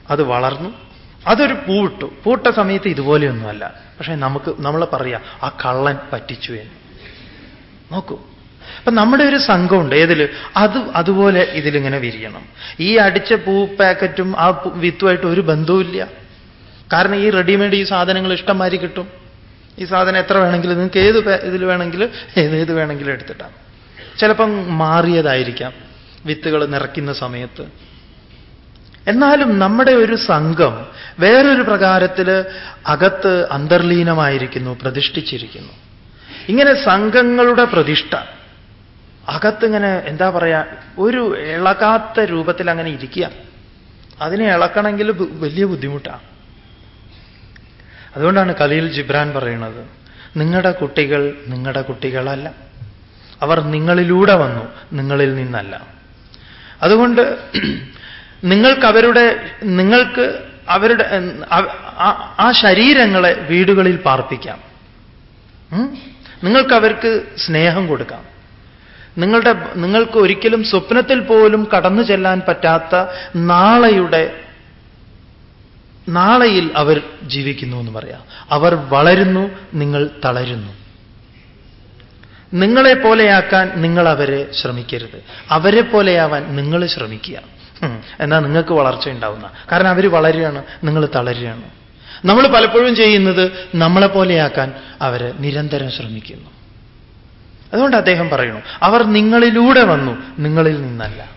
അത് വളർന്നു. അതൊരു പൂവിട്ടു. പൂട്ട സമയത്ത് ഇതുപോലെയൊന്നുമല്ല. പക്ഷേ നമുക്ക് നമ്മൾ പറയാ ആ കള്ളൻ പറ്റിച്ചു എന്ന്. നോക്കൂ. അപ്പൊ നമ്മുടെ ഒരു സംഘമുണ്ട്. ഏതിൽ അത് അതുപോലെ ഇതിലിങ്ങനെ വിരിയണം. ഈ അടിച്ച പൂ പാക്കറ്റും ആ വിത്തുമായിട്ട് ഒരു ബന്ധവുമില്ല. കാരണം ഈ റെഡിമെയ്ഡ് ഈ സാധനങ്ങൾ ഇഷ്ടംമാതിരി കിട്ടും. ഈ സാധനം എത്ര വേണമെങ്കിലും നിങ്ങൾക്ക് ഏത് ഇതിൽ വേണമെങ്കിലും ഏത് വേണമെങ്കിലും എടുത്തിട്ടാം. ചിലപ്പം മാറിയതായിരിക്കാം വിത്തുകൾ നിറയ്ക്കുന്ന സമയത്ത്. എന്നാലും നമ്മുടെ ഒരു സംഘം വേറൊരു പ്രകാരത്തിൽ അകത്ത് അന്തർലീനമായിരിക്കുന്നു പ്രതിഷ്ഠിച്ചിരിക്കുന്നു. ഇങ്ങനെ സംഘങ്ങളുടെ പ്രതിഷ്ഠ അകത്തിങ്ങനെ എന്താ പറയാ ഒരു ഇളകാത്ത രൂപത്തിൽ അങ്ങനെ ഇരിക്കുക. അതിനെ ഇളക്കണമെങ്കിൽ വലിയ ബുദ്ധിമുട്ടാണ് അതുകൊണ്ടാണ് കലയിൽ ജിബ്രാൻ പറയുന്നത് നിങ്ങളുടെ കുട്ടികൾ നിങ്ങളുടെ കുട്ടികളല്ല. അവർ നിങ്ങളിലൂടെ വന്നു നിങ്ങളിൽ നിന്നല്ല. അതുകൊണ്ട് നിങ്ങൾക്ക് അവരുടെ നിങ്ങൾക്ക് അവരുടെ ആ ശരീരങ്ങളെ വീടുകളിൽ പാർപ്പിക്കാം. നിങ്ങൾക്ക് അവർക്ക് സ്നേഹം കൊടുക്കാം. നിങ്ങളുടെ നിങ്ങൾക്ക് ഒരിക്കലും സ്വപ്നത്തിൽ പോലും കടന്നു ചെല്ലാൻ പറ്റാത്ത നാളെയുടെ നാളെയിൽ അവർ ജീവിക്കുന്നു എന്ന് പറയാം. അവർ വളരുന്നു നിങ്ങൾ തളരുന്നു. നിങ്ങളെ പോലെയാക്കാൻ നിങ്ങൾ അവരെ ശ്രമിക്കരുത്. അവരെ പോലെയാവാൻ നിങ്ങൾ ശ്രമിക്കുക. എന്നാൽ നിങ്ങൾക്ക് വളർച്ച ഉണ്ടാവുന്ന. കാരണം അവർ വളരുകയാണ് നിങ്ങൾ തളരുകയാണ്. നമ്മൾ പലപ്പോഴും ചെയ്യുന്നത് നമ്മളെ പോലെയാക്കാൻ അവരെ നിരന്തരം ശ്രമിക്കുന്നു. അതുകൊണ്ട് അദ്ദേഹം പറയുന്നു അവർ നിങ്ങളിലൂടെ വന്നു നിങ്ങളിൽ നിന്നല്ല.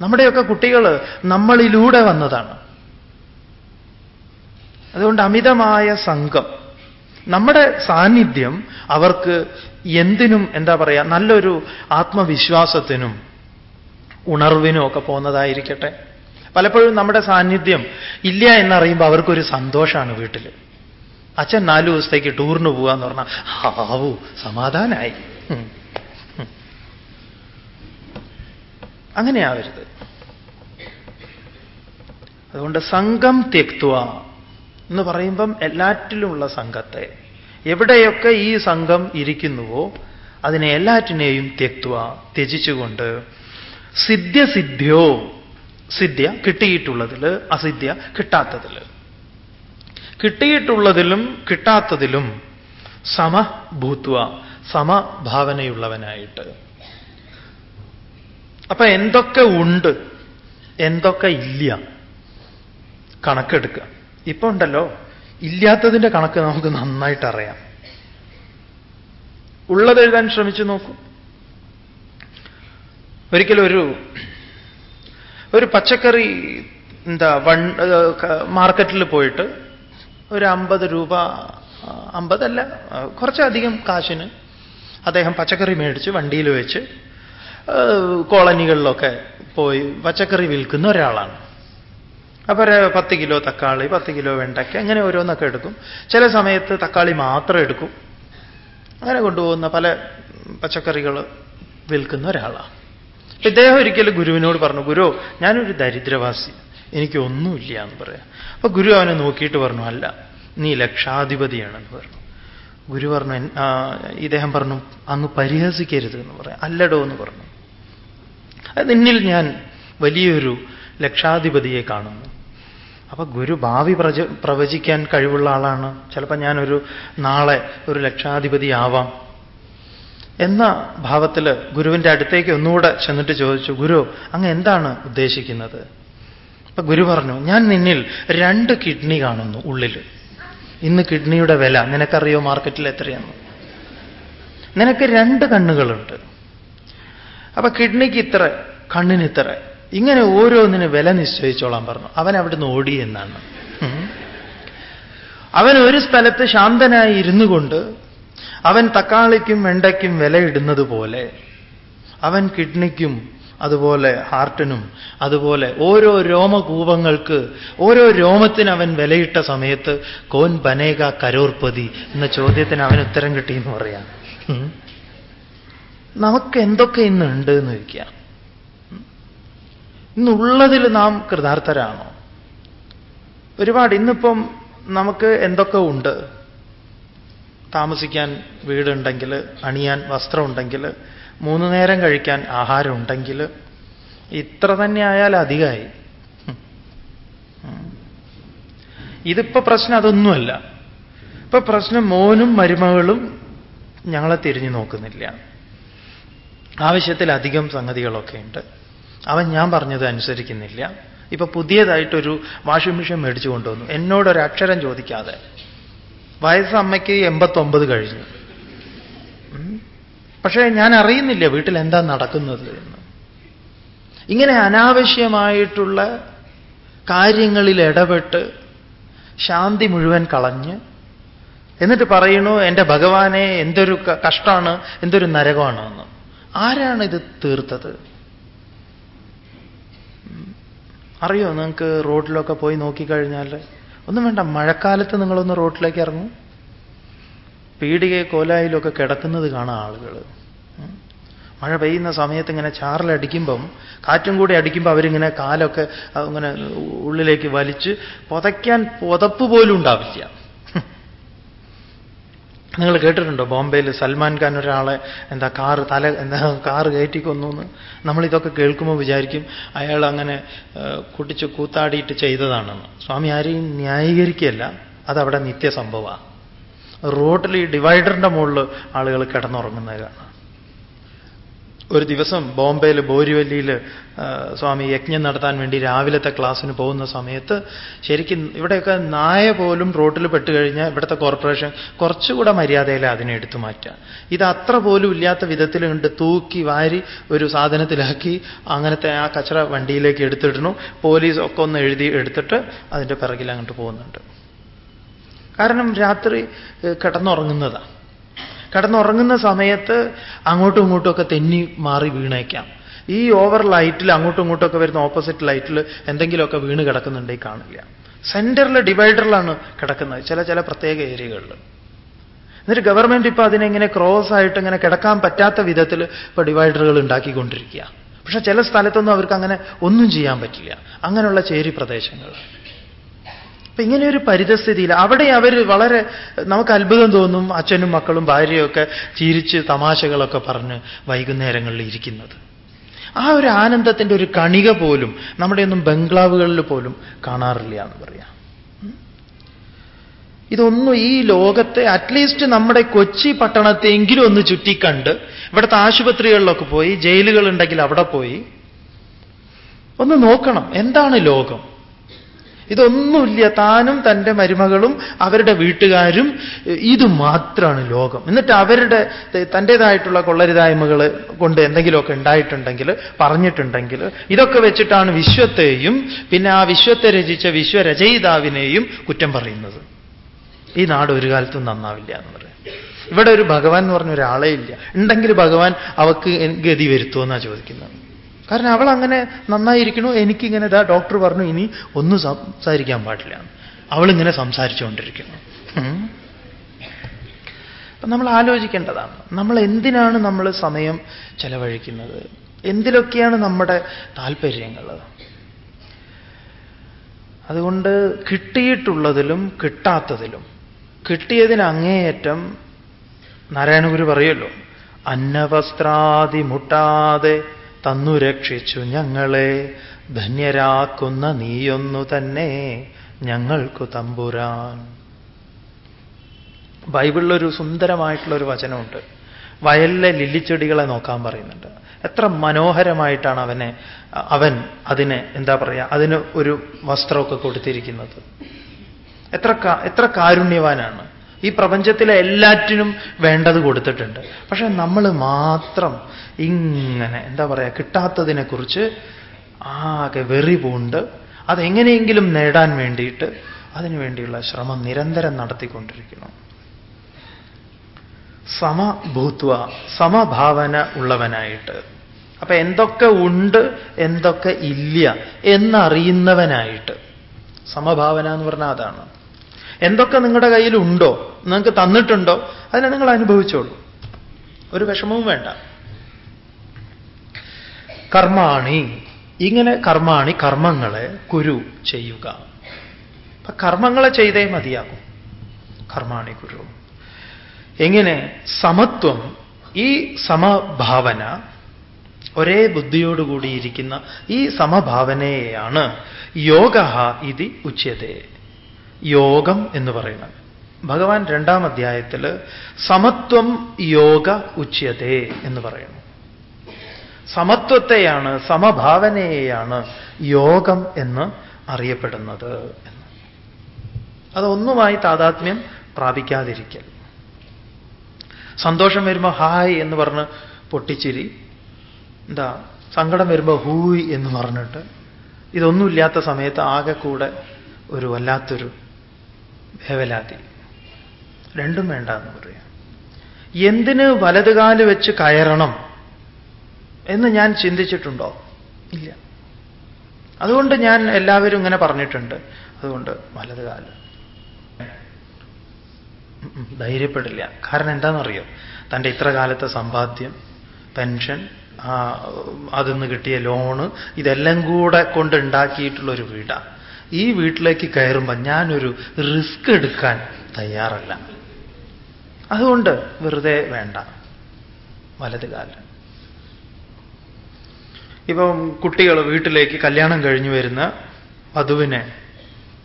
നമ്മുടെയൊക്കെ കുട്ടികൾ നമ്മളിലൂടെ വന്നതാണ്. അതുകൊണ്ട് അമിതമായ സംഘം നമ്മുടെ സാന്നിധ്യം അവർക്ക് എന്തിനും എന്താ പറയുക നല്ലൊരു ആത്മവിശ്വാസത്തിനും ഉണർവിനും ഒക്കെ പോകുന്നതായിരിക്കട്ടെ. പലപ്പോഴും നമ്മുടെ സാന്നിധ്യം ഇല്ല എന്നറിയുമ്പോൾ അവർക്കൊരു സന്തോഷമാണ് വീട്ടിൽ അച്ഛൻ നാലു ദിവസത്തേക്ക് ടൂറിന് പോവാന്ന് പറഞ്ഞാൽ ഹാവു സമാധാനായി. അങ്ങനെയാവരുത് അതുകൊണ്ട് സംഘം തെക്തുവ എന്ന് പറയുമ്പം എല്ലാറ്റിലുമുള്ള സംഘത്തെ. എവിടെയൊക്കെ ഈ സംഘം ഇരിക്കുന്നുവോ അതിനെ എല്ലാറ്റിനെയും തെക്തുവ ത്യജിച്ചുകൊണ്ട് സിദ്ധ്യസിദ്ധ്യോ. സിദ്ധ്യ കിട്ടിയിട്ടുള്ളതിൽ അസിദ്ധ്യ കിട്ടാത്തതിൽ കിട്ടിയിട്ടുള്ളതിലും കിട്ടാത്തതിലും സമഭൂത്വ സമഭാവനയുള്ളവനായിട്ട് അപ്പൊ എന്തൊക്കെ ഉണ്ട് എന്തൊക്കെ ഇല്ല? കണക്കെടുക്കുക ഇപ്പൊ ഉണ്ടല്ലോ ഇല്ലാത്തതിന്റെ കണക്ക് നമുക്ക് നന്നായിട്ട് അറിയാം ഉള്ളത് എഴുതാൻ ശ്രമിച്ചു നോക്കൂ. ഒരിക്കലും ഒരു പച്ചക്കറി എന്താ വൺ മാർക്കറ്റിൽ പോയിട്ട് ഒരു അമ്പത് രൂപ അമ്പതല്ല കുറച്ചധികം കാശിന് അദ്ദേഹം പച്ചക്കറി മേടിച്ച് വണ്ടിയിൽ വെച്ച് കോളനികളിലൊക്കെ പോയി പച്ചക്കറി വിൽക്കുന്ന ഒരാളാണ്. അപ്പോൾ ഒരു പത്ത് കിലോ തക്കാളി പത്ത് കിലോ വെണ്ടയ്ക്ക അങ്ങനെ ഓരോന്നൊക്കെ എടുക്കും. ചില സമയത്ത് തക്കാളി മാത്രം എടുക്കും. അങ്ങനെ കൊണ്ടുപോകുന്ന പല പച്ചക്കറികൾ വിൽക്കുന്ന ഒരാളാണ്. ഇദ്ദേഹം ഒരിക്കലും ഗുരുവിനോട് പറഞ്ഞു ഗുരു ഞാനൊരു ദരിദ്രവാസി. എനിക്കൊന്നുമില്ല എന്ന് പറയാം. അപ്പൊ ഗുരു അവനെ നോക്കിയിട്ട് പറഞ്ഞു അല്ല നീ ലക്ഷാധിപതിയാണെന്ന് പറഞ്ഞു. ഗുരു പറഞ്ഞു "എൻ- ഇദ്ദേഹം പറഞ്ഞു അങ്ങ് പരിഹസിക്കരുത് എന്ന് പറയാം. അല്ലടോ എന്ന് പറഞ്ഞു. അത് നിന്നിൽ ഞാൻ വലിയൊരു ലക്ഷാധിപതിയെ കാണുന്നു. അപ്പൊ ഗുരു ഭാവി പ്രവചിക്കാൻ കഴിവുള്ള ആളാണ്. ചിലപ്പോൾ ഞാനൊരു നാളെ ഒരു ലക്ഷാധിപതി ആവാം എന്ന ഭാവത്തിൽ ഗുരുവിന്റെ അടുത്തേക്ക് ഒന്നുകൂടെ ചെന്നിട്ട് ചോദിച്ചു ഗുരു അങ്ങ് എന്താണ് ഉദ്ദേശിക്കുന്നത്? അപ്പൊ ഗുരു പറഞ്ഞു ഞാൻ നിന്നിൽ രണ്ട് കിഡ്നി കാണുന്നു ഉള്ളിൽ. ഇന്ന് കിഡ്നിയുടെ വില നിനക്കറിയോ മാർക്കറ്റിൽ എത്രയാണ് നിനക്ക് രണ്ട് കണ്ണുകളുണ്ട്. അപ്പൊ കിഡ്നിക്ക് ഇത്ര കണ്ണിന് ഇത്ര. ഇങ്ങനെ ഓരോന്നിന് വില നിശ്ചയിച്ചോളാൻ പറഞ്ഞു. അവൻ അവിടുന്ന് ഓടി എന്നാണ്. അവൻ ഒരു സ്ഥലത്ത് ശാന്തനായി ഇരുന്നു കൊണ്ട് അവൻ തക്കാളിക്കും വെണ്ടയ്ക്കും വിലയിടുന്നത് പോലെ അവൻ കിഡ്നിക്കും അതുപോലെ ഹാർട്ടിനും അതുപോലെ ഓരോ രോമകൂപങ്ങൾക്ക് ഓരോ രോമത്തിന് അവൻ വിലയിട്ട സമയത്ത് കോൻ ബനേക കരോർപ്പതി എന്ന ചോദ്യത്തിന് അവൻ ഉത്തരം കിട്ടി എന്ന് പറയാം നമുക്ക് എന്തൊക്കെ ഇന്ന് ഉണ്ട് എന്ന് ചോദിക്കാം. ഇന്നുള്ളതിൽ നാം കൃതാർത്ഥരാണോ? ഒരുപാട് ഇന്നിപ്പം നമുക്ക് എന്തൊക്കെ ഉണ്ട്? താമസിക്കാൻ വീടുണ്ടെങ്കിൽ അണിയാൻ വസ്ത്രമുണ്ടെങ്കിൽ മൂന്ന് നേരം കഴിക്കാൻ ആഹാരം ഉണ്ടെങ്കിൽ ഇത്ര തന്നെ ആയാൽ അധികമായി. ഇതിപ്പോ പ്രശ്നം അതൊന്നുമല്ല. ഇപ്പൊ പ്രശ്നം മോനും മരുമകളും ഞങ്ങളെ തിരിഞ്ഞു നോക്കുന്നില്ല. ആവശ്യത്തിൽ അധികം സംഗതികളൊക്കെ ഉണ്ട്. അവൻ ഞാൻ പറഞ്ഞത് അനുസരിക്കുന്നില്ല. ഇപ്പൊ പുതിയതായിട്ടൊരു വാഷിംഗ് മെഷീൻ മേടിച്ചു കൊണ്ടുവന്നു. എന്നോടൊരു അക്ഷരം ചോദിക്കാതെ. വയസ്സ് അമ്മയ്ക്ക് എൺപത്തൊമ്പത് കഴിഞ്ഞു. പക്ഷേ ഞാൻ അറിയുന്നില്ല വീട്ടിൽ എന്താ നടക്കുന്നത് എന്ന്. ഇങ്ങനെ അനാവശ്യമായിട്ടുള്ള കാര്യങ്ങളിൽ ഇടപെട്ട് ശാന്തി മുഴുവൻ കളഞ്ഞ് എന്നിട്ട് പറയണു എന്റെ ഭഗവാനെ എന്തൊരു കഷ്ടമാണ് എന്തൊരു നരകമാണ് എന്ന് ആരാണ് ഇത് തീർത്തത് അറിയോ? നിങ്ങൾക്ക് റോഡിലൊക്കെ പോയി നോക്കിക്കഴിഞ്ഞാൽ ഒന്നും വേണ്ട മഴക്കാലത്ത് നിങ്ങളൊന്ന് റോഡിലേക്ക് ഇറങ്ങും. പീടികയെ കോലായിലൊക്കെ കിടക്കുന്നത് കാണാം ആളുകൾ മഴ പെയ്യുന്ന സമയത്ത് ഇങ്ങനെ ചാറിലടിക്കുമ്പം കാറ്റും കൂടി അടിക്കുമ്പോൾ അവരിങ്ങനെ കാലൊക്കെ ഇങ്ങനെ ഉള്ളിലേക്ക് വലിച്ച് പുതയ്ക്കാൻ പുതപ്പ് പോലും ഉണ്ടാവില്ല. നിങ്ങൾ കേട്ടിട്ടുണ്ടോ? ബോംബെയിൽ സൽമാൻ ഖാൻ ഒരാളെ എന്താ കാറ് തല എന്താ കാറ് കയറ്റി കൊന്നു എന്ന് നമ്മളിതൊക്കെ കേൾക്കുമ്പോൾ വിചാരിക്കും അയാൾ അങ്ങനെ കുട്ടിച്ച് കൂത്താടിയിട്ട് ചെയ്തതാണെന്ന്. സ്വാമി ആരെയും ന്യായീകരിക്കുകയല്ല. അതവിടെ നിത്യസംഭവമാണ്. റോട്ടിൽ ഈ ഡിവൈഡറിന്റെ മുകളിൽ ആളുകൾ കിടന്നുറങ്ങുന്നത് കാണാം ഒരു ദിവസം ബോംബെയിൽ ബോരിവല്ലിയിൽ സ്വാമി യജ്ഞം നടത്താൻ വേണ്ടി രാവിലത്തെ ക്ലാസ്സിന് പോകുന്ന സമയത്ത് ശരിക്കും ഇവിടെയൊക്കെ നായ പോലും റോട്ടിൽ പെട്ടുകഴിഞ്ഞാൽ ഇവിടുത്തെ കോർപ്പറേഷൻ കുറച്ചുകൂടെ മര്യാദയിൽ അതിനെ എടുത്തു മാറ്റുക ഇത് അത്ര പോലും ഇല്ലാത്ത വിധത്തിൽ കണ്ട് തൂക്കി വാരി ഒരു സാധനത്തിലാക്കി അങ്ങനത്തെ ആ കച്ചറ വണ്ടിയിലേക്ക് എടുത്തിടണു പോലീസ് ഒക്കെ ഒന്ന് എഴുതി എടുത്തിട്ട് അതിന്റെ പിറകിൽ അങ്ങോട്ട് പോകുന്നുണ്ട്. കാരണം രാത്രി കിടന്നുറങ്ങുന്നതാണ് കിടന്നുറങ്ങുന്ന സമയത്ത് അങ്ങോട്ടും ഇങ്ങോട്ടും ഒക്കെ തെന്നി മാറി വീണേക്കാം. ഈ ഓവർ ലൈറ്റിൽ അങ്ങോട്ടും ഇങ്ങോട്ടും ഒക്കെ വരുന്ന ഓപ്പോസിറ്റ് ലൈറ്റിൽ എന്തെങ്കിലുമൊക്കെ വീണ് കിടക്കുന്നുണ്ടെങ്കിൽ കാണില്ല. സെന്ററിൽ ഡിവൈഡറിലാണ് കിടക്കുന്നത് ചില ചില പ്രത്യേക ഏരിയകളിൽ. എന്നിട്ട് ഗവൺമെന്റ് ഇപ്പൊ അതിനെങ്ങനെ ക്രോസ് ആയിട്ട് ഇങ്ങനെ കിടക്കാൻ പറ്റാത്ത വിധത്തിൽ ഇപ്പൊ ഡിവൈഡറുകൾ ഉണ്ടാക്കിക്കൊണ്ടിരിക്കുക. പക്ഷെ ചില സ്ഥലത്തൊന്നും അവർക്ക് അങ്ങനെ ഒന്നും ചെയ്യാൻ പറ്റില്ല. അങ്ങനെയുള്ള ചേരി പ്രദേശങ്ങൾ. അപ്പൊ ഇങ്ങനെ ഒരു പരിതസ്ഥിതിയിൽ അവിടെ അവർ വളരെ നമുക്ക് അത്ഭുതം തോന്നും അച്ഛനും മക്കളും ഭാര്യയൊക്കെ ചിരിച്ച് തമാശകളൊക്കെ പറഞ്ഞ് വൈകുന്നേരങ്ങളിൽ ഇരിക്കുന്നത്. ആ ഒരു ആനന്ദത്തിന്റെ ഒരു കണിക പോലും നമ്മുടെ ഒന്നും ബംഗ്ലാവുകളിൽ പോലും കാണാറില്ല എന്ന് പറയാം. ഇതൊന്നും ഈ ലോകത്തെ അറ്റ്ലീസ്റ്റ് നമ്മുടെ കൊച്ചി പട്ടണത്തെങ്കിലും ഒന്ന് ചുറ്റിക്കണ്ട്. ഇവിടുത്തെ ആശുപത്രികളിലൊക്കെ പോയി ജയിലുകളുണ്ടെങ്കിൽ അവിടെ പോയി. ഒന്ന് നോക്കണം എന്താണ് ലോകം? ഇതൊന്നുമില്ല. താനും തന്റെ മരുമകളും അവരുടെ വീട്ടുകാരും ഇത് മാത്രമാണ് ലോകം. എന്നിട്ട് അവരുടെ തന്റെതായിട്ടുള്ള കൊള്ളരുതായ്മകൾ കൊണ്ട് എന്തെങ്കിലുമൊക്കെ ഉണ്ടായിട്ടുണ്ടെങ്കിൽ പറഞ്ഞിട്ടുണ്ടെങ്കിൽ ഇതൊക്കെ വെച്ചിട്ടാണ് വിശ്വത്തെയും പിന്നെ ആ വിശ്വത്തെ രചിച്ച വിശ്വരചയിതാവിനെയും കുറ്റം പറയുന്നത്. ഈ നാട് ഒരു കാലത്തും നന്നാവില്ല എന്ന് പറയാം. ഇവിടെ ഒരു ഭഗവാൻ എന്ന് പറഞ്ഞ ഒരാളേ ഇല്ല. ഉണ്ടെങ്കിൽ ഭഗവാൻ അവക്ക് ഗതി വരുത്തുമെന്നാണ് ചോദിക്കുന്നത്. കാരണം അവൾ അങ്ങനെ നന്നായിരിക്കണു എനിക്കിങ്ങനെ ഇതാ ഡോക്ടർ പറഞ്ഞു ഇനി ഒന്നും സംസാരിക്കാൻ പാടില്ല. അവളിങ്ങനെ സംസാരിച്ചുകൊണ്ടിരിക്കുന്നു. അപ്പൊ നമ്മൾ ആലോചിക്കേണ്ടതാണ് നമ്മൾ എന്തിനാണ് നമ്മൾ സമയം ചെലവഴിക്കുന്നത്? എന്തിലൊക്കെയാണ് നമ്മുടെ താല്പര്യങ്ങൾ? അതുകൊണ്ട് കിട്ടിയിട്ടുള്ളതിലും കിട്ടാത്തതിലും കിട്ടിയതിന് അങ്ങേയറ്റം നാരായണഗുരു പറയുമല്ലോ അന്നവസ്ത്രാദി മുട്ടാതെ തന്നു രക്ഷിച്ചു ഞങ്ങളെ. ധന്യരാക്കുന്ന നീയൊന്നു തന്നെ ഞങ്ങൾക്കു തമ്പുരാൻ. ബൈബിളിലൊരു സുന്ദരമായിട്ടുള്ള ഒരു വചനമുണ്ട്. വയലിലെ ലില്ലിച്ചെടികളെ നോക്കാൻ പറയുന്നുണ്ട്. എത്ര മനോഹരമായിട്ടാണ് അവനെ അവൻ അതിനെ എന്താ പറയുക അതിന് ഒരു വസ്ത്രമൊക്കെ കൊടുത്തിരിക്കുന്നത്. എത്ര എത്ര കാരുണ്യവാനാണ്. ഈ പ്രപഞ്ചത്തിലെ എല്ലാറ്റിനും വേണ്ടത് കൊടുത്തിട്ടുണ്ട്. പക്ഷെ നമ്മൾ മാത്രം ഇങ്ങനെ എന്താ പറയുക കിട്ടാത്തതിനെക്കുറിച്ച് ആകെ വെറി പൂണ്ട് അതെങ്ങനെയെങ്കിലും നേടാൻ വേണ്ടിയിട്ട് അതിനുവേണ്ടിയുള്ള ശ്രമം നിരന്തരം നടത്തിക്കൊണ്ടിരിക്കണം. സമഭൂത്വ സമഭാവന ഉള്ളവനായിട്ട്. അപ്പൊ എന്തൊക്കെ ഉണ്ട് എന്തൊക്കെ ഇല്ല എന്നറിയുന്നവനായിട്ട്. സമഭാവന എന്ന് പറഞ്ഞാൽ അതാണ്. എന്തൊക്കെ നിങ്ങളുടെ കയ്യിലുണ്ടോ നിങ്ങൾക്ക് തന്നിട്ടുണ്ടോ അതിനെ നിങ്ങൾ അനുഭവിച്ചോളൂ. ഒരു വിഷമവും വേണ്ട. കർമാണി ഇങ്ങനെ കർമാണി കർമ്മങ്ങളെ കുരു ചെയ്യുക. അപ്പൊ കർമ്മങ്ങളെ ചെയ്തേ മതിയാകും. കർമാണി കുരു. എങ്ങനെ? സമത്വം ഈ സമഭാവന ഒരേ ബുദ്ധിയോടുകൂടിയിരിക്കുന്ന ഈ സമഭാവനയെയാണ് യോഗ ഇതി ഉച്യതേ. യോഗം എന്ന് പറയുന്നത്. ഭഗവാൻ രണ്ടാം അധ്യായത്തിൽ സമത്വം യോഗ ഉച്യതേ എന്ന് പറയുന്നു. സമത്വത്തെയാണ് സമഭാവനയെയാണ് യോഗം എന്ന് അറിയപ്പെടുന്നത് എന്ന്. അതൊന്നുമായി താതാത്മ്യം പ്രാപിക്കാതിരിക്കൽ. സന്തോഷം വരുമ്പോൾ ഹായ് എന്ന് പറഞ്ഞ് പൊട്ടിച്ചിരി. എന്താ സങ്കടം വരുമ്പോൾ ഹൂയ് എന്ന് പറഞ്ഞിട്ട്. ഇതൊന്നുമില്ലാത്ത സമയത്ത് ആകെ കൂടെ ഒരു വല്ലാത്തൊരു ഭേവലാതി രണ്ടും വേണ്ട എന്ന് പറയാം. എന്തിന് വലതുകാൽ വെച്ച് കയറണം എന്ന് ഞാൻ ചിന്തിച്ചിട്ടുണ്ടോ? ഇല്ല. അതുകൊണ്ട് ഞാൻ എല്ലാവരും ഇങ്ങനെ പറഞ്ഞിട്ടുണ്ട്. അതുകൊണ്ട് വലതുകാൽ. ധൈര്യപ്പെടില്ല. കാരണം എന്താണെന്നറിയോ തന്റെ ഇത്ര കാലത്തെ സമ്പാദ്യം പെൻഷൻ അതിന്ന് കിട്ടിയ ലോണ് ഇതെല്ലാം കൂടെ കൊണ്ട് ഉണ്ടാക്കിയിട്ടുള്ളൊരു വീടാണ് ഈ വീട്ടിലേക്ക് കയറുമ്പോൾ ഞാനൊരു റിസ്ക് എടുക്കാൻ തയ്യാറല്ല. അതുകൊണ്ട് വെറുതെ വേണ്ട. വലത് കാലം ഇപ്പം കുട്ടികൾ വീട്ടിലേക്ക് കല്യാണം കഴിഞ്ഞു വരുന്ന വധുവിനെ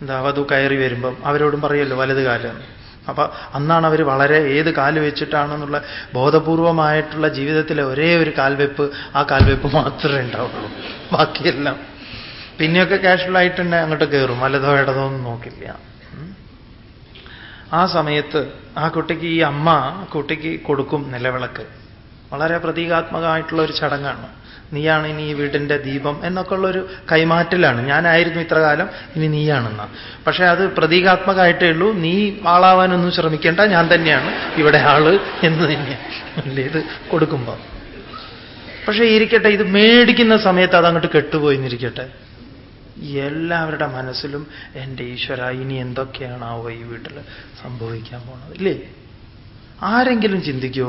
എന്താ വധു കയറി വരുമ്പം അവരോടും പറയല്ലോ വലത് കാലം. അപ്പൊ അന്നാണ് അവർ വളരെ ഏത് കാൽ വെച്ചിട്ടാണെന്നുള്ള ബോധപൂർവമായിട്ടുള്ള ജീവിതത്തിലെ ഒരേ ഒരു കാൽവെപ്പ് ആ കാൽവെപ്പ് മാത്രമേ ഉണ്ടാവുള്ളൂ. ബാക്കിയെല്ലാം പിന്നെയൊക്കെ കാഷ്വലായിട്ട് തന്നെ അങ്ങോട്ട് കയറും വലതോ ഇടതോ ഒന്നും നോക്കില്ല. ആ സമയത്ത് ആ കുട്ടിക്ക് ഈ അമ്മ കുട്ടിക്ക് കൊടുക്കും നിലവിളക്ക്. വളരെ പ്രതീകാത്മകമായിട്ടുള്ള ഒരു ചടങ്ങാണ്. നീയാണ് ഇനി ഈ വീടിന്റെ ദീപം എന്നൊക്കെ ഉള്ളൊരു കൈമാറ്റലാണ്. ഞാനായിരുന്നു ഇത്ര കാലം ഇനി നീയാണെന്ന. പക്ഷെ അത് പ്രതീകാത്മകമായിട്ടേ ഉള്ളൂ. നീ ആളാവാനൊന്നും ശ്രമിക്കേണ്ട. ഞാൻ തന്നെയാണ് ഇവിടെ ആൾ എന്ന് തന്നെയാണ് ഇത് കൊടുക്കുമ്പോൾ പക്ഷേ ഇരിക്കട്ടെ ഇത് മേടിക്കുന്ന സമയത്ത് അതങ്ങോട്ട് കെട്ടുപോയിന്നിരിക്കട്ടെ എല്ലാവരുടെ മനസ്സിലും എന്റെ ഈശ്വര ഇനി എന്തൊക്കെയാണാവോ ഈ വീട്ടിൽ സംഭവിക്കാൻ പോണത്? ഇല്ലേ? ആരെങ്കിലും ചിന്തിക്കോ?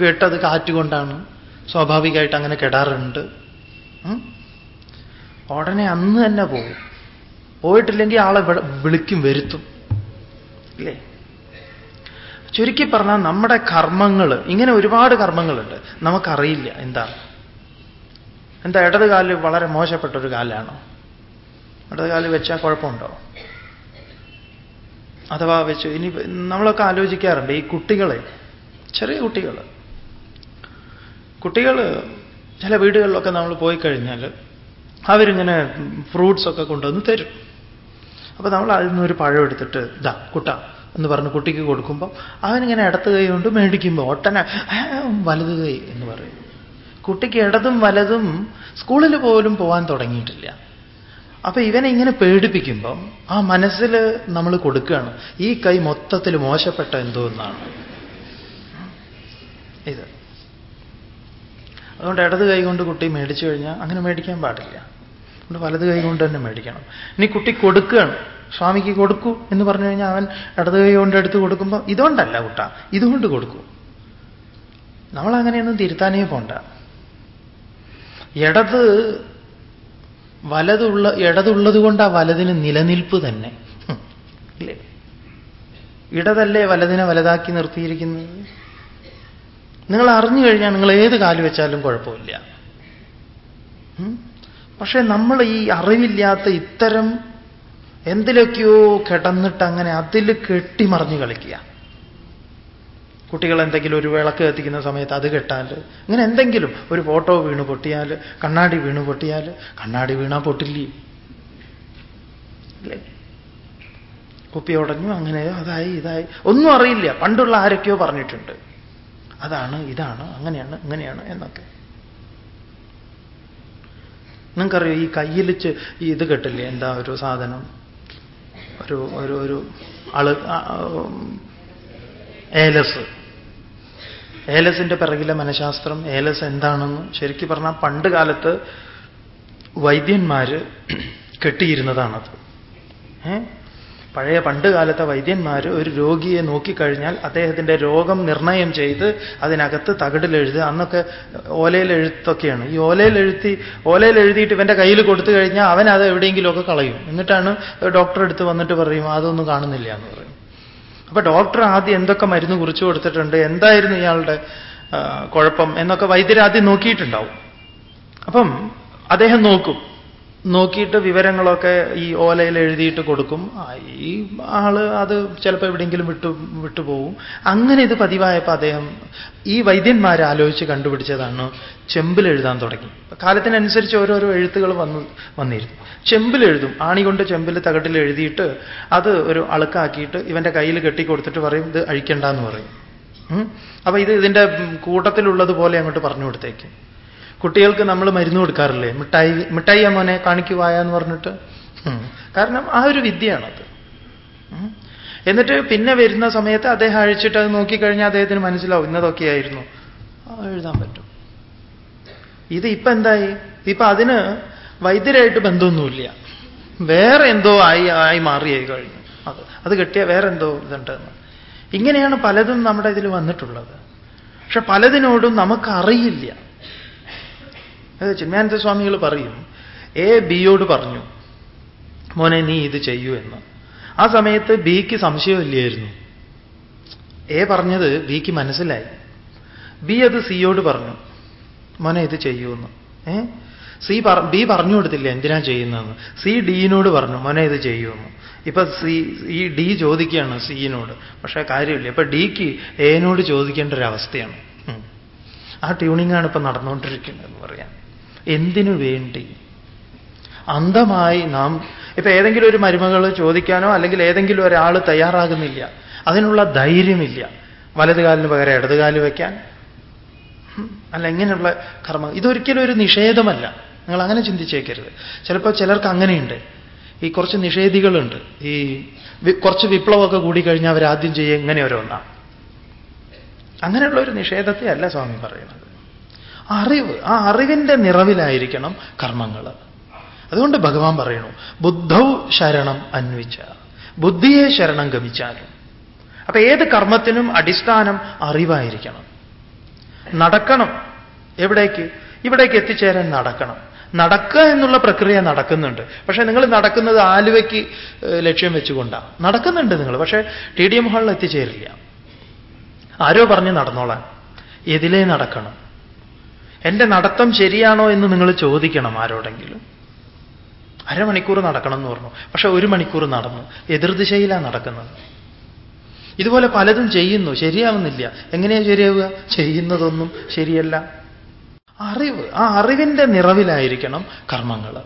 കേട്ടത് കാറ്റുകൊണ്ടാണ്. സ്വാഭാവികമായിട്ട് അങ്ങനെ കെടാറുണ്ട്. ഉടനെ അന്ന് തന്നെ പോകും. പോയിട്ടില്ലെങ്കിൽ ആളെ വിളിക്കും വരുത്തും. ഇല്ലേ? ചുരുക്കി പറഞ്ഞാൽ നമ്മുടെ കർമ്മങ്ങൾ ഇങ്ങനെ ഒരുപാട് കർമ്മങ്ങളുണ്ട്. നമുക്കറിയില്ല എന്താ. എന്താ ഇടത് കാൽ വളരെ മോശപ്പെട്ട ഒരു കാലാണോ. ഇടത് കാൽ വെച്ചാൽ കുഴപ്പമുണ്ടോ? അഥവാ വെച്ചു ഇനി നമ്മളൊക്കെ ആലോചിക്കാറുണ്ട് ഈ കുട്ടികളെ ചെറിയ കുട്ടികൾ. കുട്ടികൾ ചില വീടുകളിലൊക്കെ നമ്മൾ പോയി കഴിഞ്ഞാൽ അവരിങ്ങനെ ഫ്രൂട്ട്സ് ഒക്കെ കൊണ്ടുവന്ന് തരും. അപ്പോൾ നമ്മൾ അതിൽ നിന്നൊരു പഴം എടുത്തിട്ട് ഇതാ കുട്ട എന്ന് പറഞ്ഞ് കുട്ടിക്ക് കൊടുക്കുമ്പോൾ അവനിങ്ങനെ ഇടത്ത് കൈ കൊണ്ട് മേടിക്കുമ്പോൾ ഒട്ടന വലത് കൈ എന്ന് പറയും. കുട്ടിക്ക് ഇടതും വലതും സ്കൂളിൽ പോലും പോകാൻ തുടങ്ങിയിട്ടില്ല. അപ്പൊ ഇവനെ ഇങ്ങനെ പേടിപ്പിക്കുമ്പം ആ മനസ്സിൽ നമ്മൾ കൊടുക്കുകയാണ് ഈ കൈ മൊത്തത്തിൽ മോശപ്പെട്ട എന്തോ എന്നാണ് ഇത്. അതുകൊണ്ട് ഇടത് കൈ കൊണ്ട് കുട്ടി മേടിച്ചു കഴിഞ്ഞാൽ അങ്ങനെ മേടിക്കാൻ പാടില്ല. അതുകൊണ്ട് വലത് കൈ കൊണ്ട് തന്നെ മേടിക്കണം. ഇനി കുട്ടി കൊടുക്കുകയാണ് സ്വാമിക്ക് കൊടുക്കൂ എന്ന് പറഞ്ഞു കഴിഞ്ഞാൽ അവൻ ഇടത് കൈ കൊണ്ട് എടുത്ത് കൊടുക്കുമ്പോൾ ഇതുകൊണ്ടല്ല കുട്ട ഇതുകൊണ്ട് കൊടുക്കൂ. നമ്മളങ്ങനെയൊന്നും തിരുത്താനേ പോണ്ട. ഇടത് വലതുള്ള ഇടതുള്ളത് കൊണ്ട് ആ വലതിന് നിലനിൽപ്പ് തന്നെ. ഇല്ലേ? ഇടതല്ലേ വലതിനെ വലതാക്കി നിർത്തിയിരിക്കുന്നത്? നിങ്ങൾ അറിഞ്ഞു കഴിഞ്ഞാൽ നിങ്ങൾ ഏത് കാൽ വെച്ചാലും കുഴപ്പമില്ല. പക്ഷേ നമ്മൾ ഈ അറിവില്ലാത്ത ഇത്തരം എന്തിലൊക്കെയോ കിടന്നിട്ട് അങ്ങനെ അതിൽ കെട്ടിമറിഞ്ഞ് കളിക്കുക. കുട്ടികൾ എന്തെങ്കിലും ഒരു വിളക്ക് കത്തിക്കുന്ന സമയത്ത് അത് കെട്ടാൽ ഇങ്ങനെ എന്തെങ്കിലും ഒരു ഫോട്ടോ വീണ് പൊട്ടിയാൽ കണ്ണാടി വീണ് പൊട്ടിയാൽ കണ്ണാടി വീണാ പൊട്ടില്ലേ? അല്ലേ കുപ്പി ഉടഞ്ഞു അങ്ങനെ അതായി ഇതായി. ഒന്നും അറിയില്ല. പണ്ടുള്ള ആരൊക്കെയോ പറഞ്ഞിട്ടുണ്ട്. അതാണ് ഇതാണ് അങ്ങനെയാണ് ഇങ്ങനെയാണ് എന്നൊക്കെ. നിങ്ങൾക്കറിയോ ഈ കയ്യിൽ ഈ ഇത് കെട്ടില്ലേ? എന്താ ഒരു സാധനം? ഒരു ഒരു ഒരു ആൾ ഏലസ്. ഏലസിന്റെ പിറകിലെ മനഃശാസ്ത്രം ഏലസ് എന്താണെന്ന് ശരിക്കും പറഞ്ഞാൽ പണ്ട് കാലത്ത് വൈദ്യന്മാര് കെട്ടിയിരുന്നതാണത്. പഴയ പണ്ട് കാലത്തെ വൈദ്യന്മാർ ഒരു രോഗിയെ നോക്കിക്കഴിഞ്ഞാൽ അദ്ദേഹത്തിന്റെ രോഗം നിർണയം ചെയ്ത് അതിനകത്ത് തകിടിലെഴുതുക അന്നൊക്കെ ഓലയിലെഴുത്തൊക്കെയാണ്. ഈ ഓലയിലെഴുത്തി ഓലയിലെഴുതിയിട്ട് ഇവന്റെ കയ്യിൽ കൊടുത്തു കഴിഞ്ഞാൽ അവൻ അത് എവിടെയെങ്കിലുമൊക്കെ കളയും. എന്നിട്ടാണ് ഡോക്ടർ എടുത്ത് വന്നിട്ട് പറയും അതൊന്നും കാണുന്നില്ല എന്ന് പറയും. അപ്പൊ ഡോക്ടർ ആദ്യം എന്തൊക്കെ മരുന്ന് കുറിച്ചു കൊടുത്തിട്ടുണ്ട് എന്തായിരുന്നു ഇയാളുടെ കുഴപ്പം എന്നൊക്കെ വൈദ്യരാദ്യം നോക്കിയിട്ടുണ്ടാവും. അപ്പം അദ്ദേഹം നോക്കും. നോക്കിയിട്ട് വിവരങ്ങളൊക്കെ ഈ ഓലയിൽ എഴുതിയിട്ട് കൊടുക്കും. ഈ ആൾ അത് ചിലപ്പോൾ എവിടെയെങ്കിലും വിട്ടു വിട്ടുപോകും അങ്ങനെ ഇത് പതിവായപ്പോൾ അദ്ദേഹം ഈ വൈദ്യന്മാർ ആലോചിച്ച് കണ്ടുപിടിച്ചതാണ് ചെമ്പിൽ എഴുതാൻ തുടങ്ങി. കാലത്തിനനുസരിച്ച് ഓരോരോ എഴുത്തുകൾ വന്നു വന്നിരുന്നു. ചെമ്പിൽ എഴുതും. ആണി കൊണ്ട് ചെമ്പിൽ തകട്ടിൽ എഴുതിയിട്ട് അത് ഒരു അളുക്കാക്കിയിട്ട് ഇവന്റെ കയ്യിൽ കെട്ടിക്കൊടുത്തിട്ട് പറയും ഇത് അഴിക്കണ്ടെന്ന് പറയും. അപ്പൊ ഇത് ഇതിന്റെ കൂട്ടത്തിലുള്ളതുപോലെ അങ്ങോട്ട് പറഞ്ഞു കൊടുത്തേക്കും. കുട്ടികൾക്ക് നമ്മൾ മരുന്ന് കൊടുക്കാറില്ലേ? മിഠായി മിഠായി അമ്മനെ കാണിക്കുവായ എന്ന് പറഞ്ഞിട്ട്. കാരണം ആ ഒരു വിദ്യയാണത്. എന്നിട്ട് പിന്നെ വരുന്ന സമയത്ത് അദ്ദേഹം അഴിച്ചിട്ട് അത് നോക്കിക്കഴിഞ്ഞാൽ അദ്ദേഹത്തിന് മനസ്സിലാവും ഇന്നതൊക്കെയായിരുന്നു എഴുതാൻ പറ്റും. ഇത് ഇപ്പൊ എന്തായി? ഇപ്പൊ അതിന് വൈദ്യരായിട്ട് ബന്ധമൊന്നുമില്ല. വേറെ എന്തോ ആയി ആയി മാറിയായി കഴിഞ്ഞു. അത് അത് കിട്ടിയ വേറെ എന്തോ ഇതുണ്ടെന്ന്. ഇങ്ങനെയാണ് പലതും നമ്മുടെ ഇതിൽ വന്നിട്ടുള്ളത്. പക്ഷെ പലതിനോടും നമുക്കറിയില്ല. ചിന്മാനന്ദ സ്വാമികൾ പറയും എ ബിയോട് പറഞ്ഞു. മോനെ നീ ഇത് ചെയ്യൂ എന്ന്. ആ സമയത്ത് ബിക്ക് സംശയമില്ലായിരുന്നു. എ പറഞ്ഞത് ബിക്ക് മനസ്സിലായി. ബി അത് സിയോട് പറഞ്ഞു. മോനെ ഇത് ചെയ്യൂന്ന്. ഏ? സി ബി പറഞ്ഞു കൊടുത്തില്ല എന്തിനാ ചെയ്യുന്നതെന്ന്. സി ഡിയിനോട് പറഞ്ഞു മോനെ ഇത് ചെയ്യൂ എന്ന് ഇപ്പൊ സി ഈ ഡി ചോദിക്കുകയാണ് സിയിനോട് പക്ഷേ കാര്യമില്ല. ഇപ്പൊ ഡിക്ക് എനോട് ചോദിക്കേണ്ട ഒരു അവസ്ഥയാണ് ആ ട്യൂണിംഗ് ആണ് ഇപ്പൊ നടന്നുകൊണ്ടിരിക്കുന്നത് എന്ന് പറയാം. എന്തിനു വേണ്ടി? അന്ധമായി നാം ഇപ്പൊ ഏതെങ്കിലും ഒരു മരുമകൾ ചോദിക്കാനോ അല്ലെങ്കിൽ ഏതെങ്കിലും ഒരാൾ തയ്യാറാകുന്നില്ല. അതിനുള്ള ധൈര്യമില്ല. വലത് കാലിന് പകരം ഇടത് കാൽ വയ്ക്കാൻ. അല്ല ഇങ്ങനെയുള്ള കർമ്മം ഇതൊരിക്കലും ഒരു നിഷേധമല്ല. നിങ്ങൾ അങ്ങനെ ചിന്തിച്ചേക്കരുത്. ചിലപ്പോൾ ചിലർക്ക് അങ്ങനെയുണ്ട്. ഈ കുറച്ച് നിഷേധികളുണ്ട്. ഈ കുറച്ച് വിപ്ലവമൊക്കെ കൂടി കഴിഞ്ഞാൽ അവർ ആദ്യം ചെയ്യുക ഇങ്ങനെ ഓരോന്നാണ് അങ്ങനെയുള്ള ഒരു നിഷേധത്തെ അല്ല സ്വാമി പറയുന്നത്. അറിവ് ആ അറിവിന്റെ നിറവിലായിരിക്കണം കർമ്മങ്ങൾ. അതുകൊണ്ട് ഭഗവാൻ പറയണു ബുദ്ധൗ ശരണം അന്വിച്ച. ബുദ്ധിയെ ശരണം ഗമിച്ചാലും. അപ്പൊ ഏത് കർമ്മത്തിനും അടിസ്ഥാനം അറിവായിരിക്കണം. നടക്കണം. എവിടേക്ക്? ഇവിടേക്ക് എത്തിച്ചേരാൻ നടക്കണം. നടക്കുക എന്നുള്ള പ്രക്രിയ നടക്കുന്നുണ്ട്. പക്ഷേ നിങ്ങൾ നടക്കുന്നത് ആലുവയ്ക്ക് ലക്ഷ്യം വെച്ചുകൊണ്ടാണ് നടക്കുന്നുണ്ട് നിങ്ങൾ. പക്ഷേ ടി ഡി എം ഹാളിൽ എത്തിച്ചേരില്ല. ആരോ പറഞ്ഞ് നടന്നോളാൻ. എതിലേ നടക്കണം. എന്റെ നടത്തം ശരിയാണോ എന്ന് നിങ്ങൾ ചോദിക്കണം ആരോടെങ്കിലും. അരമണിക്കൂർ നടക്കണം എന്ന് പറഞ്ഞു. പക്ഷെ ഒരു മണിക്കൂർ നടന്നു. എതിർദിശയിലാണ് നടക്കുന്നത്. ഇതുപോലെ പലതും ചെയ്യുന്നു. ശരിയാവുന്നില്ല. എങ്ങനെയാ ശരിയാവുക? ചെയ്യുന്നതൊന്നും ശരിയല്ല. അറിവ് ആ അറിവിന്റെ നിറവിലായിരിക്കണം കർമ്മങ്ങൾ.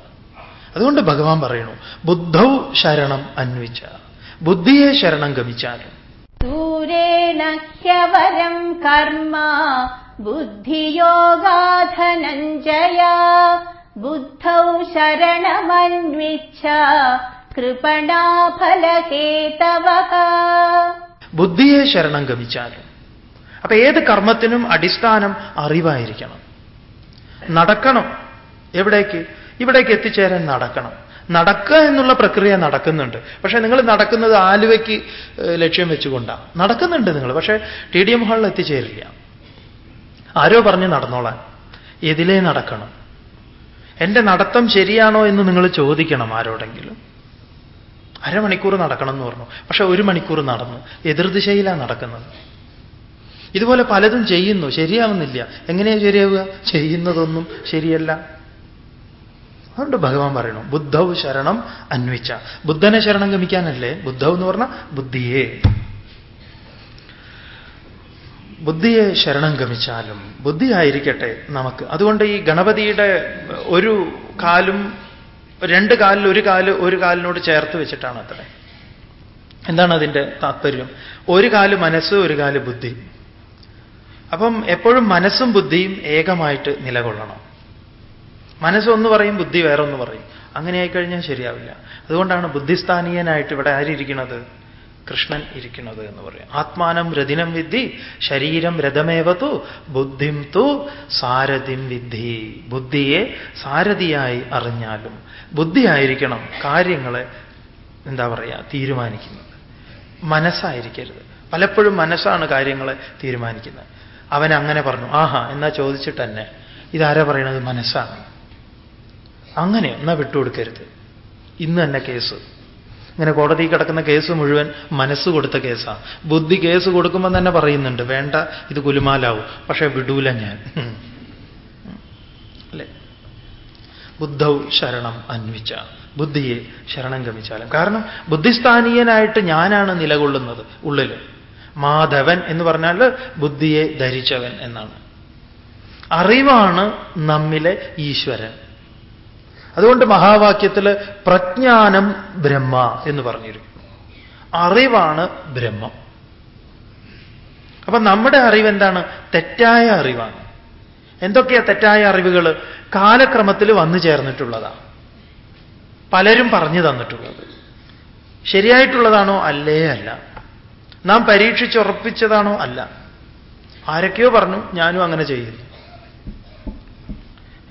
അതുകൊണ്ട് ഭഗവാൻ പറയണു ബുദ്ധൗ ശരണം അന്വിച്ച. ബുദ്ധിയെ ശരണം ഗമിച്ചാലും. बुद्धियोगाधनञ्जया बुद्धौ शरणमन्विच्छ कृपणाफलहेतवः ബുദ്ധിയെ ശരണം ഗമിച്ചാലും അപ്പൊ ഏത് കർമ്മത്തിനും അടിസ്ഥാനം അറിവായിരിക്കണം നടക്കണം എവിടേക്ക് ഇവിടേക്ക് എത്തിച്ചേരാൻ നടക്കണം നടക്കുക എന്നുള്ള പ്രക്രിയ നടക്കുന്നുണ്ട് പക്ഷേ നിങ്ങൾ നടക്കുന്നത് ആലുവയ്ക്ക് ഏഹ്, ലക്ഷ്യം വെച്ചുകൊണ്ടാണ് നടക്കുന്നുണ്ട് നിങ്ങൾ പക്ഷേ ടി ഡി എം ഹാളിൽ എത്തിച്ചേരില്ല ആരോ പറഞ്ഞ് നടന്നോളാൻ. എതിലേ നടക്കണം. എന്റെ നടത്തം ശരിയാണോ എന്ന് നിങ്ങൾ ചോദിക്കണം ആരോടെങ്കിലും. അരമണിക്കൂർ നടക്കണം എന്ന് പറഞ്ഞു. പക്ഷെ ഒരു മണിക്കൂർ നടന്നു. എതിർദിശയിലാണ് നടക്കുന്നത്. ഇതുപോലെ പലതും ചെയ്യുന്നു. ശരിയാവുന്നില്ല. എങ്ങനെയാ ശരിയാവുക? ചെയ്യുന്നതൊന്നും ശരിയല്ല. അതുകൊണ്ട് ഭഗവാൻ പറയണു ബുദ്ധവ് ശരണം അന്വിച്ച. ബുദ്ധനെ ശരണം ഗമിക്കാനല്ലേ? ബുദ്ധവ് എന്ന് പറഞ്ഞാൽ ബുദ്ധിയെ. ബുദ്ധിയെ ശരണം ഗമിച്ചാലും ബുദ്ധി ആയിരിക്കട്ടെ നമുക്ക്. അതുകൊണ്ട് ഈ ഗണപതിയുടെ ഒരു കാലും രണ്ട് കാലിൽ ഒരു കാൽ ഒരു കാലിനോട് ചേർത്ത് വെച്ചിട്ടാണ് അത്ര. എന്താണ് അതിന്റെ താത്പര്യം? ഒരു കാൽ മനസ്സ് ഒരു കാൽ ബുദ്ധി. അപ്പം എപ്പോഴും മനസ്സും ബുദ്ധിയും ഏകമായിട്ട് നിലകൊള്ളണം. മനസ്സൊന്ന് പറയും ബുദ്ധി വേറൊന്ന് പറയും. അങ്ങനെ ആയിക്കഴിഞ്ഞാൽ ശരിയാവില്ല. അതുകൊണ്ടാണ് ബുദ്ധിസ്ഥാനീയനായിട്ട് ഇവിടെ ആരിയിരിക്കുന്നത് കൃഷ്ണൻ ഇരിക്കുന്നത് എന്ന് പറയും. ആത്മാനം രഥിനം വിദ്ധി ശരീരം രഥമേവതു ബുദ്ധിം തു സാരഥിം വിദ്ധി. ബുദ്ധിയെ സാരഥിയായി അറിഞ്ഞാലും ബുദ്ധിയായിരിക്കണം കാര്യങ്ങളെ എന്താ പറയുക തീരുമാനിക്കുന്നത്. മനസ്സായിരിക്കരുത്. പലപ്പോഴും മനസ്സാണ് കാര്യങ്ങളെ തീരുമാനിക്കുന്നത്. അവൻ അങ്ങനെ പറഞ്ഞു ആഹാ എന്നാ ചോദിച്ചിട്ട് തന്നെ ഇതാരാ പറയണത് മനസ്സാണ്. അങ്ങനെ എന്നാ വിട്ടുകൊടുക്കരുത്. ഇന്ന് തന്നെ കേസ്. ഇങ്ങനെ കോടതി കിടക്കുന്ന കേസ് മുഴുവൻ മനസ്സ് കൊടുത്ത കേസാണ് ബുദ്ധി കേസ് കൊടുക്കുമ്പോൾ തന്നെ പറയുന്നുണ്ട് വേണ്ട ഇത് കുലുമാലാവും. പക്ഷേ വിടൂല ഞാൻ. [laughs] അല്ലേ? ബുദ്ധൗ ശരണം അന്വിച്ച. ബുദ്ധിയെ ശരണം ഗമിച്ചാലും. കാരണം ബുദ്ധിസ്ഥാനീയനായിട്ട് ഞാനാണ് നിലകൊള്ളുന്നത് ഉള്ളിൽ മാധവൻ എന്ന് പറഞ്ഞാൽ ബുദ്ധിയെ ധരിച്ചവൻ എന്നാണ്. അറിവാണ് നമ്മിലെ ഈശ്വരൻ. അതുകൊണ്ട് മഹാവാക്യത്തിൽ പ്രജ്ഞാനം ബ്രഹ്മ എന്ന് പറഞ്ഞിരിക്കും അറിവാണ് ബ്രഹ്മം. അപ്പൊ നമ്മുടെ അറിവ് എന്താണ്? തെറ്റായ അറിവാണ്. എന്തൊക്കെയാ തെറ്റായ അറിവുകൾ കാലക്രമത്തിൽ വന്നു ചേർന്നിട്ടുള്ളതാണ്. പലരും പറഞ്ഞു തന്നിട്ടുള്ളത്. ശരിയായിട്ടുള്ളതാണോ അല്ലേ അല്ല. നാം പരീക്ഷിച്ചുറപ്പിച്ചതാണോ അല്ല. ആരൊക്കെയോ പറഞ്ഞു ഞാനും അങ്ങനെ ചെയ്യുന്നു.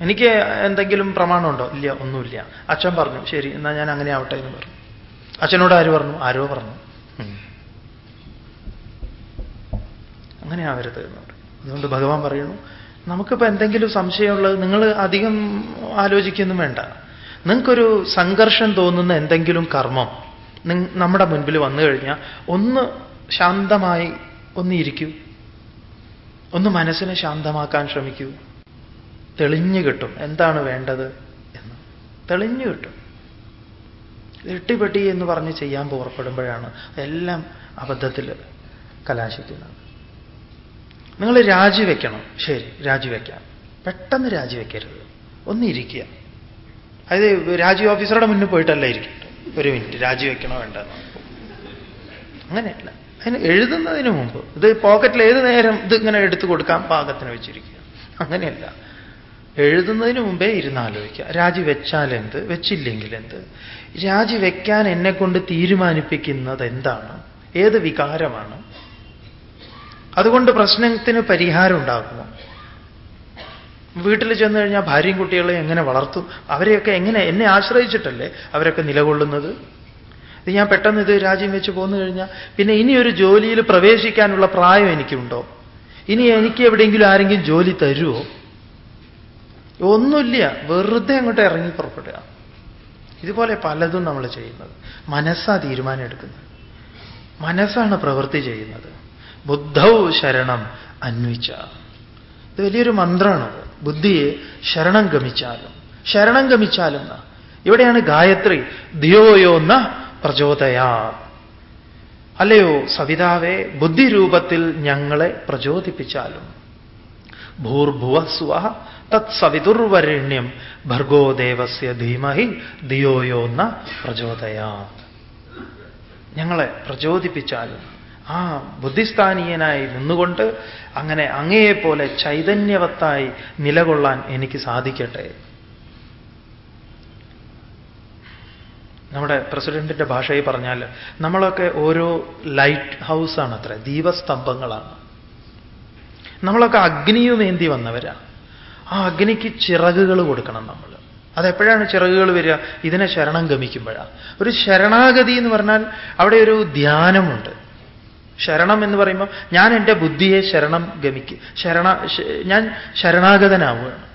എനിക്ക് എന്തെങ്കിലും പ്രമാണമുണ്ടോ? ഇല്ല ഒന്നുമില്ല. അച്ഛൻ പറഞ്ഞു ശരി എന്നാൽ ഞാൻ അങ്ങനെ ആവട്ടെ എന്ന് പറഞ്ഞു. അച്ഛനോട് ആര് പറഞ്ഞു? ആരോ പറഞ്ഞു. അങ്ങനെ ആവരുത് എന്ന് പറയും അതുകൊണ്ട് ഭഗവാൻ പറയുന്നു നമുക്കിപ്പോൾ എന്തെങ്കിലും സംശയമുള്ളത് നിങ്ങൾ അധികം ആലോചിക്കൊന്നും വേണ്ട. നിങ്ങൾക്കൊരു സംഘർഷം തോന്നുന്ന എന്തെങ്കിലും കർമ്മം നമ്മുടെ മുൻപിൽ വന്നു കഴിഞ്ഞാൽ ഒന്ന് ശാന്തമായി ഒന്നിരിക്കൂ ഒന്ന് മനസ്സിനെ ശാന്തമാക്കാൻ ശ്രമിക്കൂ. തെളിഞ്ഞു കിട്ടും. എന്താണ് വേണ്ടത് എന്ന്. തെളിഞ്ഞു കിട്ടും. ഇട്ടിപ്പെട്ടി എന്ന് പറഞ്ഞ് ചെയ്യാൻ പുറപ്പെടുമ്പോഴാണ് എല്ലാം അബദ്ധത്തിൽ കലാശിക്കുന്നത്. നിങ്ങൾ രാജിവെക്കണം. ശരി രാജിവെക്കാം. പെട്ടെന്ന് രാജിവെക്കരുത്. ഒന്നിരിക്കുക അതായത് രാജി ഓഫീസറുടെ മുന്നിൽ പോയിട്ടല്ല ഇരിക്കട്ടെ ഒരു മിനിറ്റ് രാജിവെക്കണോ വേണ്ട അങ്ങനെയല്ല. അതിന് എഴുതുന്നതിന് മുമ്പ് ഇത് പോക്കറ്റിൽ ഏത് നേരം ഇത് ഇങ്ങനെ എടുത്തു കൊടുക്കാൻ പാകത്തിന് വെച്ചിരിക്കുക. അങ്ങനെയല്ല. എഴുതുന്നതിന് മുമ്പേ ഇരുന്ന് ആലോചിക്കുക രാജി വെച്ചാൽ എന്ത് വെച്ചില്ലെങ്കിൽ എന്ത് രാജിവെക്കാൻ എന്നെ കൊണ്ട് തീരുമാനിപ്പിക്കുന്നത് എന്താണ് ഏത് വികാരമാണ്? അതുകൊണ്ട് പ്രശ്നത്തിന് പരിഹാരം ഉണ്ടാകുമോ? വീട്ടിൽ ചെന്ന് കഴിഞ്ഞാൽ ഭാര്യയും കുട്ടികളെ എങ്ങനെ വളർത്തും? അവരെയൊക്കെ എങ്ങനെ എന്നെ ആശ്രയിച്ചിട്ടല്ലേ അവരൊക്കെ നിലകൊള്ളുന്നത്? ഇത് ഞാൻ പെട്ടെന്ന് ഇത് രാജ്യം വെച്ച് പോന്നു കഴിഞ്ഞാൽ പിന്നെ ഇനി ഒരു ജോലിയിൽ പ്രവേശിക്കാനുള്ള പ്രായം എനിക്കുണ്ടോ? ഇനി എനിക്ക് എവിടെയെങ്കിലും ആരെങ്കിലും ജോലി തരുമോ ഒന്നുമില്ല. വെറുതെ അങ്ങോട്ട് ഇറങ്ങി പുറപ്പെടുക. ഇതുപോലെ പലതും നമ്മൾ ചെയ്യുന്നത്. മനസ്സാ തീരുമാനം എടുക്കുന്നത്. മനസ്സാണ് പ്രവൃത്തി ചെയ്യുന്നത്. ബുദ്ധൗ ശരണം അന്വിച്ച. ഇത് വലിയൊരു മന്ത്രമാണ് ബുദ്ധിയെ ശരണം ഗമിച്ചാലും. ശരണം ഗമിച്ചാലും ഇവിടെയാണ് ഗായത്രി ധിയോയോന്ന പ്രചോദയാ. അല്ലയോ സവിതാവെ ബുദ്ധിരൂപത്തിൽ ഞങ്ങളെ പ്രചോദിപ്പിച്ചാലും. ഭൂർഭുവ സ്വ തത്സവിതുർവരണ്യം ഭർഗോദേവസ്യ ധീമഹി ധിയോയോന്ന പ്രചോദയാ ഞങ്ങളെ പ്രചോദിപ്പിച്ചാലും ആ ബുദ്ധിസ്ഥാനീയനായി നിന്നുകൊണ്ട് അങ്ങനെ അങ്ങയെപ്പോലെ ചൈതന്യവത്തായി നിലകൊള്ളാൻ എനിക്ക് സാധിക്കട്ടെ. നമ്മുടെ പ്രസിഡന്റിന്റെ ഭാഷയിൽ പറഞ്ഞാൽ നമ്മളൊക്കെ ഓരോ ലൈറ്റ് ഹൗസാണ് അത്ര ദീപസ്തംഭങ്ങളാണ്. നമ്മളൊക്കെ അഗ്നിയുമേന്തി വന്നവരാ. ആ അഗ്നിക്ക് ചിറകുകൾ കൊടുക്കണം നമ്മൾ. അതെപ്പോഴാണ് ചിറകുകൾ വരിക? ഇതിനെ ശരണം ഗമിക്കുമ്പോഴാണ് ഒരു ശരണാഗതി എന്ന് പറഞ്ഞാൽ അവിടെ ഒരു ധ്യാനമുണ്ട്. ശരണം എന്ന് പറയുമ്പോൾ ഞാൻ എന്റെ ബുദ്ധിയെ ശരണം ഗമിക്കും. ശരണ ഞാൻ ശരണാഗതനാവുകയാണ്.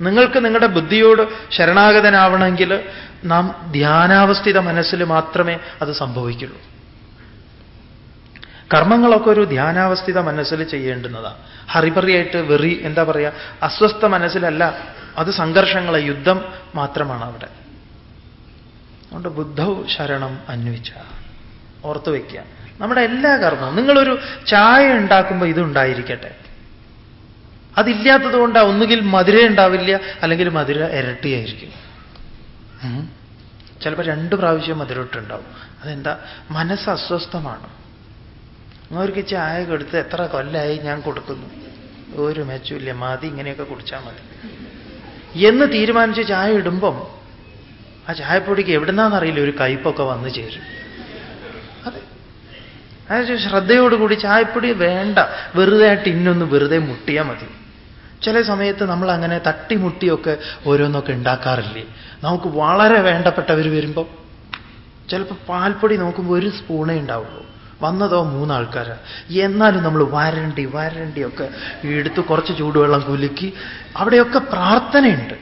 നിങ്ങൾക്ക് നിങ്ങളുടെ ബുദ്ധിയോട് ശരണാഗതനാവണമെങ്കിൽ നാം ധ്യാനാവസ്ഥിത മനസ്സിൽ മാത്രമേ അത് സംഭവിക്കുള്ളൂ. കർമ്മങ്ങളൊക്കെ ഒരു ധ്യാനാവസ്ഥിത മനസ്സിൽ ചെയ്യേണ്ടുന്നതാണ്. ഹറിബറിയായിട്ട് വെറി എന്താ പറയുക അസ്വസ്ഥ മനസ്സിലല്ല അത് സംഘർഷങ്ങളെ യുദ്ധം മാത്രമാണ് അവിടെ. അതുകൊണ്ട് ബുദ്ധവും ശരണം അന്വിച്ച. ഓർത്തു വയ്ക്കുക നമ്മുടെ എല്ലാ കർമ്മവും നിങ്ങളൊരു ചായ ഉണ്ടാക്കുമ്പോൾ ഇതുണ്ടായിരിക്കട്ടെ. അതില്ലാത്തത് കൊണ്ടാണ് ഒന്നുകിൽ മധുര ഉണ്ടാവില്ല അല്ലെങ്കിൽ മധുര ഇരട്ടിയായിരിക്കും. ചിലപ്പോൾ രണ്ട് പ്രാവശ്യം മധുരട്ടുണ്ടാവും അതെന്താ? മനസ്സ് അസ്വസ്ഥമാണ്. അവർക്ക് ചായ കൊടുത്ത് എത്ര കൊല്ലായി ഞാൻ കൊടുക്കുന്നു. ഒരു മെച്ചമില്ല മതി ഇങ്ങനെയൊക്കെ കുടിച്ചാൽ മതി. എന്ന് തീരുമാനിച്ച് ചായ ഇടുമ്പം ആ ചായപ്പൊടിക്ക് എവിടുന്നാന്നറിയില്ല ഒരു കയ്പൊക്കെ വന്നു ചേരും. അതെ. അതായത് ശ്രദ്ധയോടുകൂടി ചായപ്പൊടി വേണ്ട. വെറുതെ ആ ടിന്നൊന്ന് വെറുതെ മുട്ടിയാൽ മതി. ചില സമയത്ത് നമ്മൾ അങ്ങനെ തട്ടിമുട്ടിയൊക്കെ ഓരോന്നൊക്കെ ഉണ്ടാക്കാറില്ലേ? നമുക്ക് വളരെ വേണ്ടപ്പെട്ടവർ വരുമ്പോൾ ചിലപ്പോൾ പാൽപ്പൊടി നോക്കുമ്പോൾ ഒരു സ്പൂണേ ഉണ്ടാവുള്ളൂ. വന്നതോ മൂന്നാൾക്കാരാ. എന്നാലും നമ്മൾ വരണ്ടി വരണ്ടിയൊക്കെ എടുത്ത് കുറച്ച് ചൂടുവെള്ളം കുലുക്കി അവിടെയൊക്കെ പ്രാർത്ഥനയുണ്ട്.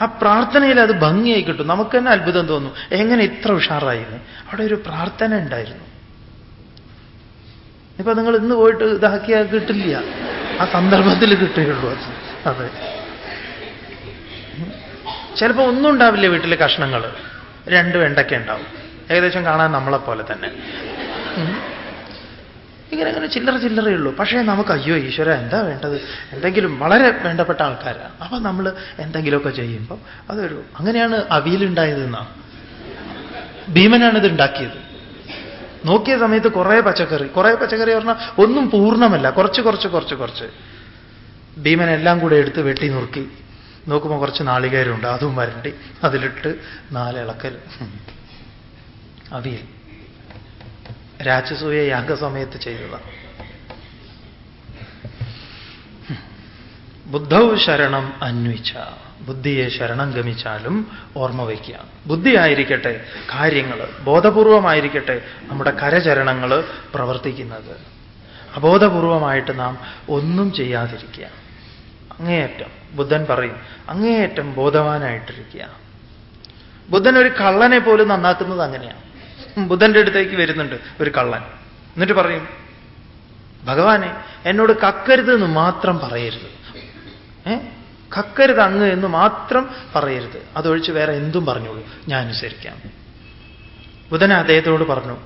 ആ പ്രാർത്ഥനയിൽ അത് ഭംഗിയായി കിട്ടും. നമുക്ക് തന്നെ അത്ഭുതം തോന്നും. എങ്ങനെ ഇത്ര ഉഷാറായിരുന്നു? അവിടെ ഒരു പ്രാർത്ഥന ഉണ്ടായിരുന്നു. ഇപ്പൊ നിങ്ങൾ ഇന്ന് പോയിട്ട് ഇതാക്കിയാൽ കിട്ടില്ല. ആ സന്ദർഭത്തിൽ കിട്ടുകയുള്ളൂ അത്. അതെ. ചിലപ്പോൾ ഒന്നും ഉണ്ടാവില്ല വീട്ടിലെ കഷ്ണങ്ങൾ രണ്ട് വെണ്ടയ്ക്ക ഉണ്ടാവും. ഏകദേശം കാണാൻ നമ്മളെപ്പോലെ തന്നെ. ഇങ്ങനെ അങ്ങനെ ചില്ലറ ഉള്ളൂ. പക്ഷേ നമുക്ക് അയ്യോ ഈശ്വര എന്താ വേണ്ടത്? എന്തെങ്കിലും വളരെ വേണ്ടപ്പെട്ട ആൾക്കാരാണ് അപ്പൊ നമ്മൾ എന്തെങ്കിലുമൊക്കെ ചെയ്യുമ്പോൾ അതൊരു അങ്ങനെയാണ് അവിയലുണ്ടായതെന്നാ. ഭീമനാണ് ഇത് ഉണ്ടാക്കിയത് നോക്കിയ സമയത്ത് കുറേ പച്ചക്കറി കുറേ പച്ചക്കറി പറഞ്ഞാൽ ഒന്നും പൂർണമല്ല. കുറച്ച് കുറച്ച് കുറച്ച് കുറച്ച്. ഭീമൻ എല്ലാം കൂടെ എടുത്ത് വെട്ടി നുറുക്കി. നോക്കുമ്പോൾ കുറച്ച് നാളികേരുണ്ട് അതും വരണ്ടി. അതിലിട്ട് നാലിളക്കൽ അവിയൽ. രാജസൂയ യാഗസമയത്ത് ചെയ്തതാണ് ബുദ്ധൗ ശരണം അന്വിച്ച. ബുദ്ധിയെ ശരണം ഗമിച്ചാലും ഓർമ്മ വയ്ക്കുക. ബുദ്ധി ആയിരിക്കട്ടെ കാര്യങ്ങൾ ബോധപൂർവമായിരിക്കട്ടെ നമ്മുടെ കരചരണങ്ങൾ പ്രവർത്തിക്കുന്നത്. അബോധപൂർവമായിട്ട് നാം ഒന്നും ചെയ്യാതിരിക്കുക. അങ്ങേയറ്റം ബുദ്ധൻ പറയും അങ്ങേയറ്റം ബോധവാനായിട്ടിരിക്കുക. ബുദ്ധൻ ഒരു കള്ളനെ പോലും നന്നാക്കുന്നത് അങ്ങനെയാണ്. ബുദ്ധന്റെ അടുത്തേക്ക് വരുന്നുണ്ട് ഒരു കള്ളൻ. എന്നിട്ട് പറയും ഭഗവാനെ എന്നോട് കക്കരുത് എന്ന് മാത്രം പറയരുത്. ഏ? കക്കരുത് അങ്ങ് എന്ന് മാത്രം പറയരുത്. അതൊഴിച്ച് വേറെ എന്തും പറഞ്ഞോളൂ. ഞാൻ അനുസരിക്കാം. ബുധൻ അദ്ദേഹത്തോട് പറഞ്ഞു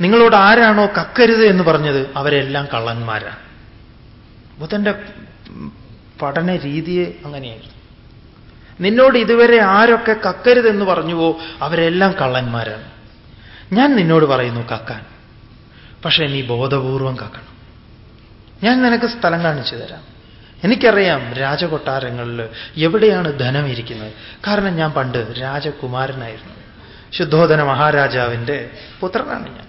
നിങ്ങളോട് ആരാണോ കക്കരുത് എന്ന് പറഞ്ഞത് അവരെല്ലാം കള്ളന്മാരാണ് ബുധന്റെ പഠന രീതിയെ അങ്ങനെയായിരുന്നു. നിന്നോട് ഇതുവരെ ആരൊക്കെ കക്കരുതെന്ന് പറഞ്ഞുവോ അവരെല്ലാം കള്ളന്മാരാണ്. ഞാൻ നിന്നോട് പറയുന്നു കക്കാൻ. പക്ഷേ നീ ബോധപൂർവം കക്കണം. ഞാൻ നിനക്ക് സ്ഥലം കാണിച്ചു തരാം. എനിക്കറിയാം രാജകൊട്ടാരങ്ങളിൽ എവിടെയാണ് ധനം ഇരിക്കുന്നത്. കാരണം ഞാൻ പണ്ട് രാജകുമാരനായിരുന്നു. ശുദ്ധോധന മഹാരാജാവിന്റെ പുത്രനാണ് ഞാൻ?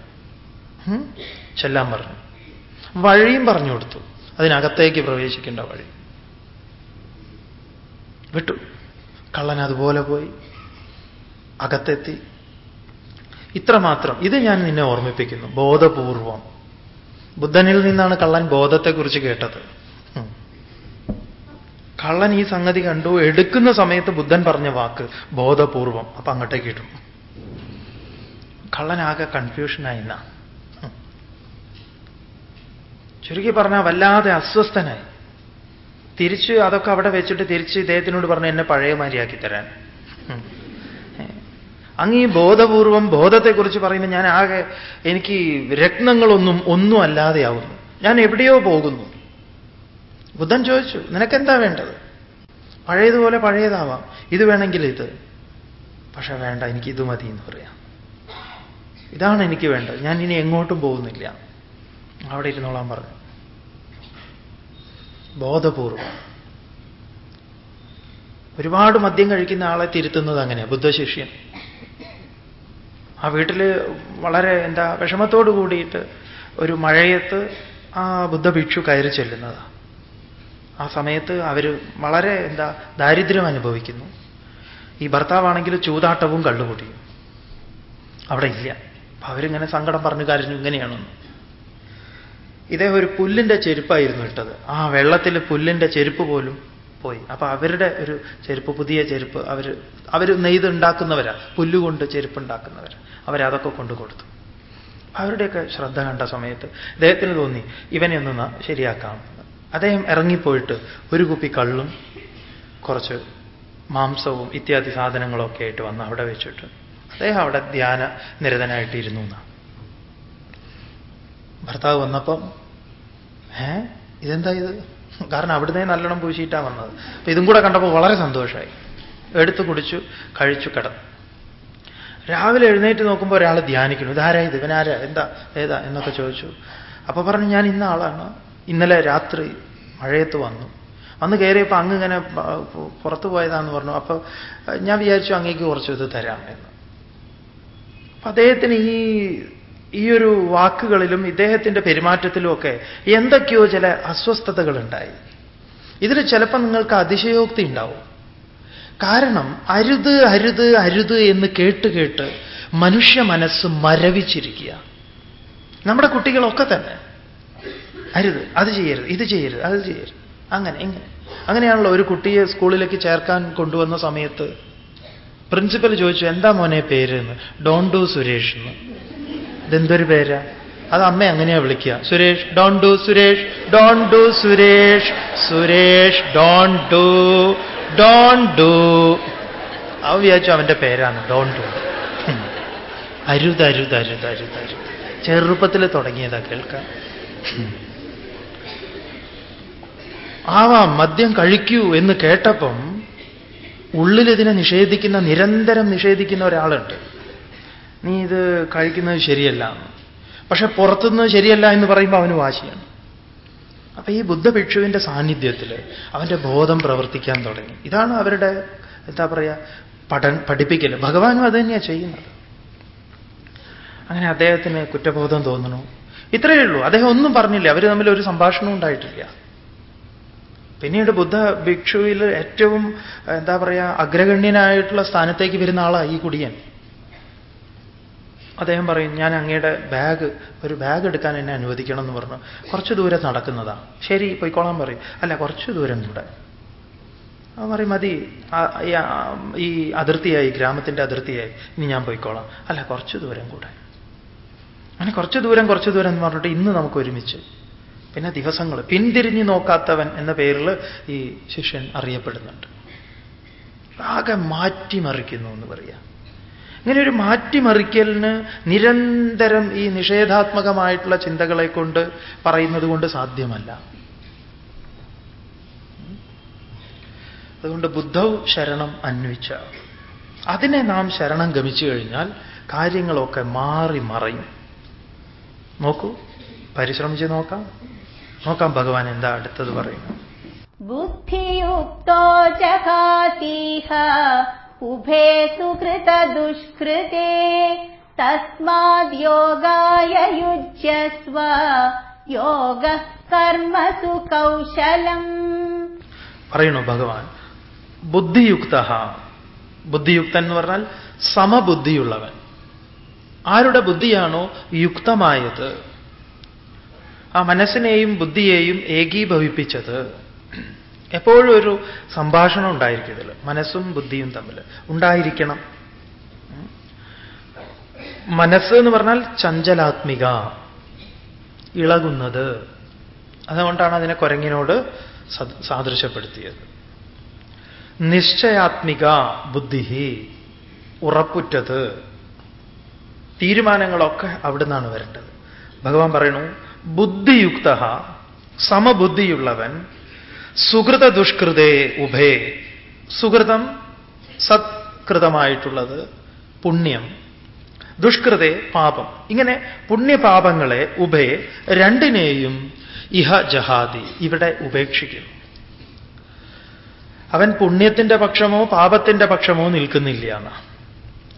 ചെല്ലാൻ പറഞ്ഞു. വഴിയും പറഞ്ഞു കൊടുത്തു. അതിനകത്തേക്ക് പ്രവേശിക്കേണ്ട വഴി. വിട്ടു. കള്ളൻ അതുപോലെ പോയി. അകത്തെത്തി. ഇത്രമാത്രം. ഇത് ഞാൻ നിന്നെ ഓർമ്മിപ്പിക്കുന്നു. ബോധപൂർവം. ബുദ്ധനിൽ നിന്നാണ് കള്ളൻ ബോധത്തെക്കുറിച്ച് കേട്ടത്. കള്ളൻ ഈ സംഗതി കണ്ടു. എടുക്കുന്ന സമയത്ത് ബുദ്ധൻ പറഞ്ഞ വാക്ക് ബോധപൂർവം. അപ്പൊ അങ്ങോട്ടേക്ക് ഇടും. കള്ളനാകെ കൺഫ്യൂഷനായി എന്നാ. ചുരുക്കി പറഞ്ഞാൽ വല്ലാതെ അസ്വസ്ഥനായി. തിരിച്ച് അതൊക്കെ അവിടെ വെച്ചിട്ട് തിരിച്ച് ഇദ്ദേഹത്തിനോട് പറഞ്ഞു എന്നെ പഴയ മാതിരിയാക്കി തരാൻ. അങ്ങ് ഈ ബോധപൂർവം ബോധത്തെക്കുറിച്ച് പറയുമ്പോൾ ഞാൻ ആകെ എനിക്ക് രത്നങ്ങളൊന്നും ഒന്നും അല്ലാതെയാവുന്നു. ഞാൻ എവിടെയോ പോകുന്നു. ബുദ്ധൻ ചോദിച്ചു നിനക്കെന്താ വേണ്ടത്? പഴയതുപോലെ പഴയതാവാം. ഇത് വേണമെങ്കിൽ ഇത്. പക്ഷെ വേണ്ട എനിക്ക് ഇത് മതി എന്ന് പറയാം. ഇതാണ് എനിക്ക് വേണ്ടത്. ഞാൻ ഇനി എങ്ങോട്ടും പോകുന്നില്ല. അവിടെ ഇരുന്നോളാം പറഞ്ഞു. ബോധപൂർവം. ഒരുപാട് മദ്യം കഴിക്കുന്ന ആളെ തിരുത്തുന്നത് അങ്ങനെയാണ് ബുദ്ധശിഷ്യൻ ആ വീട്ടിൽ വളരെ എന്താ വിഷമത്തോടു കൂടിയിട്ട് ഒരു മഴയത്ത് ആ ബുദ്ധഭിക്ഷു കയറി ചെല്ലുന്നത്. ആ സമയത്ത് അവർ വളരെ എന്താ ദാരിദ്ര്യം അനുഭവിക്കുന്നു. ഈ ഭർത്താവാണെങ്കിൽ ചൂതാട്ടവും കള്ളുകൂട്ടിയും അവിടെ ഇല്ല. അപ്പൊ അവരിങ്ങനെ സങ്കടം പറഞ്ഞു കരഞ്ഞു ഇങ്ങനെയാണെന്ന്. ഇദ്ദേഹം ഒരു പുല്ലിന്റെ ചെരുപ്പായിരുന്നു ഇട്ടത്. ആ വെള്ളത്തിൽ പുല്ലിന്റെ ചെരുപ്പ് പോലും പോയി. അപ്പൊ അവരുടെ ഒരു ചെരുപ്പ് പുതിയ ചെരുപ്പ് അവർ അവർ നെയ്തുണ്ടാക്കുന്നവരാ. പുല്ലുകൊണ്ട് ചെരുപ്പ് ഉണ്ടാക്കുന്നവരാ അവരതൊക്കെ കൊണ്ടു കൊടുത്തു. അവരുടെയൊക്കെ ശ്രദ്ധ കണ്ട സമയത്ത് അദ്ദേഹത്തിന് തോന്നി ഇവനെ ഒന്ന് ശരിയാക്കാം. അദ്ദേഹം ഇറങ്ങിപ്പോയിട്ട് ഒരു കുപ്പി കള്ളും കുറച്ച് മാംസവും ഇത്യാദി സാധനങ്ങളൊക്കെ ആയിട്ട് വന്ന് അവിടെ വെച്ചിട്ട് അദ്ദേഹം അവിടെ ധ്യാന നിരതനായിട്ടിരുന്നു എന്നാ. ഭർത്താവ് വന്നപ്പം ഏ? ഇതെന്താ ഇത്? കാരണം അവിടുന്ന് നല്ലോണം പൂശിയിട്ടാണ് വന്നത്. അപ്പൊ ഇതും കൂടെ കണ്ടപ്പോൾ വളരെ സന്തോഷമായി എടുത്തു കുടിച്ചു കഴിച്ചു കിടന്നു. രാവിലെ എഴുന്നേറ്റ് നോക്കുമ്പോൾ ഒരാൾ ധ്യാനിക്കുന്നു. ഇതാരാ ഇത്? ഇവനാരാ എന്താ? ഏതാ? എന്നൊക്കെ ചോദിച്ചു. അപ്പൊ പറഞ്ഞു ഞാൻ ഇന്ന ആളാണ്. ഇന്നലെ രാത്രി മഴയത്ത് വന്നു. വന്ന് കയറിയപ്പോൾ അങ്ങ് ഇങ്ങനെ പുറത്തു പോയതാന്ന് പറഞ്ഞു. അപ്പൊ ഞാൻ വിചാരിച്ചു അങ്ങേക്ക് കുറച്ച് ഇത് തരാം എന്ന്. അപ്പൊ അദ്ദേഹത്തിന് ഈ ഈ ഒരു വാക്കുകളിലും ഇദ്ദേഹത്തിന്റെ പെരുമാറ്റത്തിലും ഒക്കെ എന്തൊക്കെയോ ചില അസ്വസ്ഥതകൾ ഉണ്ടായി ഇതിൽ ചിലപ്പോൾ നിങ്ങൾക്ക് അതിശയോക്തി ഉണ്ടാവും. കാരണം അരുത് അരുത് അരുത് എന്ന് കേട്ട് കേട്ട് മനുഷ്യ മനസ്സ് മരവിച്ചിരിക്കുക. നമ്മുടെ കുട്ടികളൊക്കെ തന്നെ. അരുത് അത് ചെയ്യരുത് ഇത് ചെയ്യരുത് അത് ചെയ്യരുത്. അങ്ങനെ ഇങ്ങനെ. അങ്ങനെയാണല്ലോ ഒരു കുട്ടിയെ സ്കൂളിലേക്ക് ചേർക്കാൻ കൊണ്ടുവന്ന സമയത്ത് പ്രിൻസിപ്പൽ ചോദിച്ചു എന്താ മോനെ പേര്? എന്ന്. ഡോൺ ഡു സുരേഷ് എന്ന്. ഇതെന്തൊരു പേരാ? അത് അമ്മ അങ്ങനെയാ വിളിക്കുക. Suresh don't do Suresh don't do Suresh Suresh don't do don't do. അവ വിചാരിച്ചു അവന്റെ പേരാണ് ഡോൺ ഡു. അരുത് അരുത് അരുത് അരുത് ചെറുപ്പത്തിൽ തുടങ്ങിയതാ കേൾക്കാൻ. ആവാം മദ്യം കഴിക്കൂ എന്ന് കേട്ടപ്പം ഉള്ളിൽ ഇതിനെ നിഷേധിക്കുന്ന നിരന്തരം നിഷേധിക്കുന്ന ഒരാളുണ്ട്. നീ ഇത് കഴിക്കുന്നത് ശരിയല്ല. എന്ന്. പക്ഷെ പുറത്തുനിന്ന് ശരിയല്ല എന്ന് പറയുമ്പോൾ അവന് വാശിയാണ്. അപ്പൊ ഈ ബുദ്ധഭിക്ഷുവിന്റെ സാന്നിധ്യത്തിൽ അവന്റെ ബോധം പ്രവർത്തിക്കാൻ തുടങ്ങി. ഇതാണ് അവരുടെ എന്താ പറയുക പഠൻ പഠിപ്പിക്കൽ. ഭഗവാനും അത് തന്നെയാണ് ചെയ്യുന്നത്. അങ്ങനെ അദ്ദേഹത്തിന് കുറ്റബോധം തോന്നണു ഇത്രയേ ഉള്ളൂ. അദ്ദേഹം ഒന്നും പറഞ്ഞില്ല. അവർ തമ്മിൽ ഒരു സംഭാഷണവും ഉണ്ടായിട്ടില്ല. പിന്നീട് ബുദ്ധ ഭിക്ഷുവിൽ ഏറ്റവും എന്താ പറയുക അഗ്രഗണ്യനായിട്ടുള്ള സ്ഥാനത്തേക്ക് വരുന്ന ആളാണ് ഈ കുടിയൻ. അദ്ദേഹം പറയും ഞാൻ അങ്ങയുടെ ബാഗ് ഒരു ബാഗ് എടുക്കാൻ എന്നെ അനുവദിക്കണം എന്ന് പറഞ്ഞു. കുറച്ച് ദൂരം നടക്കുന്നതാ. ശരി പോയിക്കോളാൻ പറയും. അല്ല കുറച്ച് ദൂരം കൂടെ. അവൻ പറയും മതി. ഈ അതിർത്തിയായി ഗ്രാമത്തിന്റെ അതിർത്തിയായി. ഇനി ഞാൻ പോയിക്കോളാം. അല്ല കുറച്ച് ദൂരം കൂടെ. അങ്ങനെ കുറച്ച് ദൂരം കുറച്ച് ദൂരം എന്ന് പറഞ്ഞിട്ട് ഇന്ന് നമുക്ക് ഒരുമിച്ച്. പിന്നെ ദിവസങ്ങൾ പിന്തിരിഞ്ഞു നോക്കാത്തവൻ എന്ന പേരിൽ ഈ ശിഷ്യൻ അറിയപ്പെടുന്നുണ്ട്. ആകെ മാറ്റിമറിക്കുന്നു എന്ന് പറയാം. ഇങ്ങനെ ഒരു മാറ്റിമറിക്കലിന് നിരന്തരം ഈ നിഷേധാത്മകമായിട്ടുള്ള ചിന്തകളെ കൊണ്ട് പറയുന്നത് കൊണ്ട് സാധ്യമല്ല. അതുകൊണ്ട് ബുദ്ധൗ ശരണം അന്വിച്ച. അതിനെ നാം ശരണം ഗമിച്ചു കഴിഞ്ഞാൽ കാര്യങ്ങളൊക്കെ മാറി മറയും. നോക്കൂ പരിശ്രമിച്ച് നോക്കാം. നോക്കാം ഭഗവാൻ എന്താ അടുത്തത് പറയുന്നത്. ബുദ്ധിയുക്തോ ചാതീഹ उभे सुकृतदुष्कृते तस्माद्योगाय युज्यस्व योगः कर्मसु कौशलम् പറയണു ഭഗവാൻ ബുദ്ധിയുക്ത ബുദ്ധിയുക്തൻ എന്ന് പറഞ്ഞാൽ സമബുദ്ധിയുള്ളവൻ ആരുടെ ബുദ്ധിയാണോ യുക്തമായത് ആ മനസ്സിനെയും ബുദ്ധിയെയും ഏകീഭവിപ്പിച്ചത് എപ്പോഴും ഒരു സംഭാഷണം ഉണ്ടായിരിക്കും ഇതിൽ മനസ്സും ബുദ്ധിയും തമ്മിൽ ഉണ്ടായിരിക്കണം. മനസ്സ് എന്ന് പറഞ്ഞാൽ ചഞ്ചലാത്മിക. ഇളകുന്നത്. അതുകൊണ്ടാണ് അതിനെ കുരങ്ങിനോട് സാദൃശ്യപ്പെടുത്തിയത്. നിശ്ചയാത്മിക ബുദ്ധി ഉറപ്പുറ്റത് തീരുമാനങ്ങളൊക്കെ അവിടുന്നാണ് വരേണ്ടത്. ഭഗവാൻ പറയണു ബുദ്ധിയുക്ത സമബുദ്ധിയുള്ളവൻ സുഹൃത ദുഷ്കൃതേ ഉഭേ. സുഹൃതം സത്കൃതമായിട്ടുള്ളത് പുണ്യം. ദുഷ്കൃതേ പാപം. ഇങ്ങനെ പുണ്യപാപങ്ങളെ ഉഭേ രണ്ടിനെയും ഇഹ ജഹാദി ഇവിടെ ഉപേക്ഷിക്കുന്നു. അവൻ പുണ്യത്തിന്റെ പക്ഷമോ പാപത്തിന്റെ പക്ഷമോ നിൽക്കുന്നില്ല എന്ന.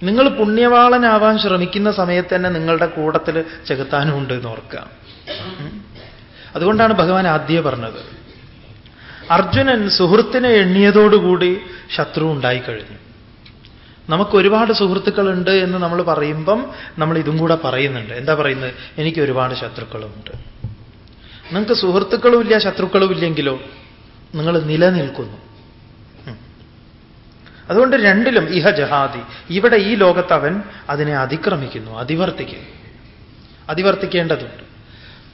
നിങ്ങൾ പുണ്യവാളനാവാൻ ശ്രമിക്കുന്ന സമയത്ത് തന്നെ നിങ്ങളുടെ കൂടത്തിൽ ചെകുത്താനുമുണ്ട് എന്ന് ഓർക്കുക. അതുകൊണ്ടാണ് ഭഗവാൻ ആദ്യം പറഞ്ഞത്. അർജുനൻ സുഹൃത്തിനെ എണ്ണിയതോടുകൂടി ശത്രു ഉണ്ടായിക്കഴിഞ്ഞു നമുക്ക് ഒരുപാട് സുഹൃത്തുക്കളുണ്ട് എന്ന് നമ്മൾ പറയുമ്പം നമ്മൾ ഇതും കൂടെ പറയുന്നുണ്ട്. എന്താ പറയുന്നത്? എനിക്ക് ഒരുപാട് ശത്രുക്കളുമുണ്ട്. നിങ്ങൾക്ക് സുഹൃത്തുക്കളും ഇല്ല ശത്രുക്കളും ഇല്ലെങ്കിലോ നിങ്ങൾ നിലനിൽക്കുന്നു. അതുകൊണ്ട് രണ്ടിലും ഇഹ ജഹാദി. ഇവിടെ ഈ ലോകത്ത് അവൻ അതിനെ അതിക്രമിക്കുന്നു അതിവർത്തിക്കുന്നു. അതിവർത്തിക്കേണ്ടതുണ്ട്.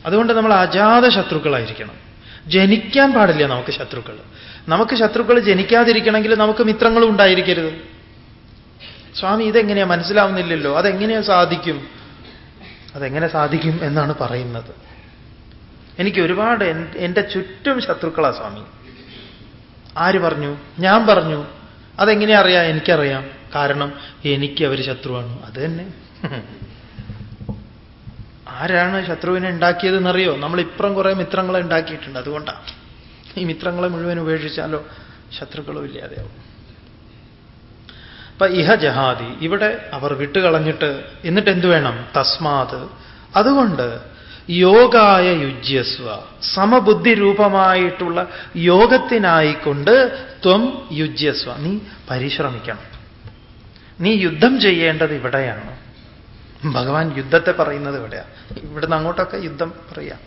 അതുകൊണ്ട് നമ്മൾ അജാത ശത്രുക്കളായിരിക്കണം. ജനിക്കാൻ പാടില്ല നമുക്ക് ശത്രുക്കൾ നമുക്ക് ശത്രുക്കൾ ജനിക്കാതിരിക്കണമെങ്കിൽ നമുക്ക് മിത്രങ്ങളും ഉണ്ടായിരിക്കരുത്. സ്വാമി ഇതെങ്ങനെയാ? മനസ്സിലാവുന്നില്ലല്ലോ. അതെങ്ങനെയാ സാധിക്കും? അതെങ്ങനെ സാധിക്കും എന്നാണ് പറയുന്നത്. എനിക്ക് ഒരുപാട് എന്റെ ചുറ്റും ശത്രുക്കളാ സ്വാമി. ആര് പറഞ്ഞു? ഞാൻ പറഞ്ഞു. അതെങ്ങനെയാ അറിയാം? എനിക്കറിയാം. കാരണം എനിക്ക് അവർ ശത്രുവാണ്. അത് തന്നെ. ആരാണ് ശത്രുവിനെ ഉണ്ടാക്കിയതെന്നറിയോ? നമ്മൾ ഇപ്പുറം കുറെ മിത്രങ്ങളെ ഉണ്ടാക്കിയിട്ടുണ്ട്. അതുകൊണ്ടാണ്. ഈ മിത്രങ്ങളെ മുഴുവൻ ഉപേക്ഷിച്ചാലോ ശത്രുക്കളും ഇല്ലാതെയാവും. അപ്പൊ ഇഹ ജഹാദി ഇവിടെ അവർ വിട്ടുകളഞ്ഞിട്ട് എന്നിട്ട് എന്തു വേണം? തസ്മാത്. അതുകൊണ്ട് യോഗായ യുജ്യസ്വ സമബുദ്ധി രൂപമായിട്ടുള്ള യോഗത്തിനായിക്കൊണ്ട് ത്വം യുജ്യസ്വ. നീ പരിശ്രമിക്കണം. നീ യുദ്ധം ചെയ്യേണ്ടത് ഇവിടെയാണ്. ഭഗവാൻ യുദ്ധത്തെ പറയുന്നത് ഇവിടെയാണ്. ഇവിടുന്ന് അങ്ങോട്ടൊക്കെ യുദ്ധം പറയാം.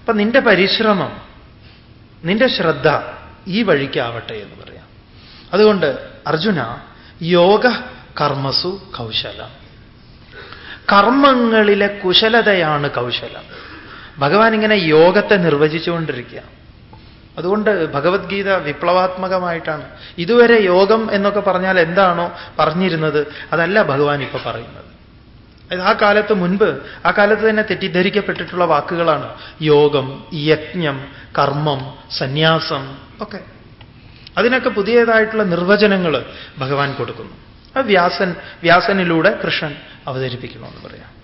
അപ്പൊ നിന്റെ പരിശ്രമം നിന്റെ ശ്രദ്ധ ഈ വഴിക്കാവട്ടെ എന്ന് പറയാം. അതുകൊണ്ട് അർജുന യോഗ കർമ്മസു കൗശലം. കർമ്മങ്ങളിലെ കുശലതയാണ് കൗശലം. ഭഗവാൻ ഇങ്ങനെ യോഗത്തെ നിർവചിച്ചുകൊണ്ടിരിക്കുക. അതുകൊണ്ട് ഭഗവത്ഗീത വിപ്ലവാത്മകമായിട്ടാണ്. ഇതുവരെ യോഗം എന്നൊക്കെ പറഞ്ഞാൽ എന്താണോ പറഞ്ഞിരുന്നത് അതല്ല ഭഗവാൻ ഇപ്പൊ പറയുന്നത്. ആ കാലത്ത് മുൻപ് ആ കാലത്ത് തന്നെ തെറ്റിദ്ധരിക്കപ്പെട്ടിട്ടുള്ള വാക്കുകളാണ് യോഗം യജ്ഞം കർമ്മം സന്യാസം ഒക്കെ. അതിനൊക്കെ പുതിയതായിട്ടുള്ള നിർവചനങ്ങൾ ഭഗവാൻ കൊടുക്കുന്നു. അത് വ്യാസൻ വ്യാസനിലൂടെ കൃഷ്ണൻ അവതരിപ്പിക്കണമെന്ന് പറയാം.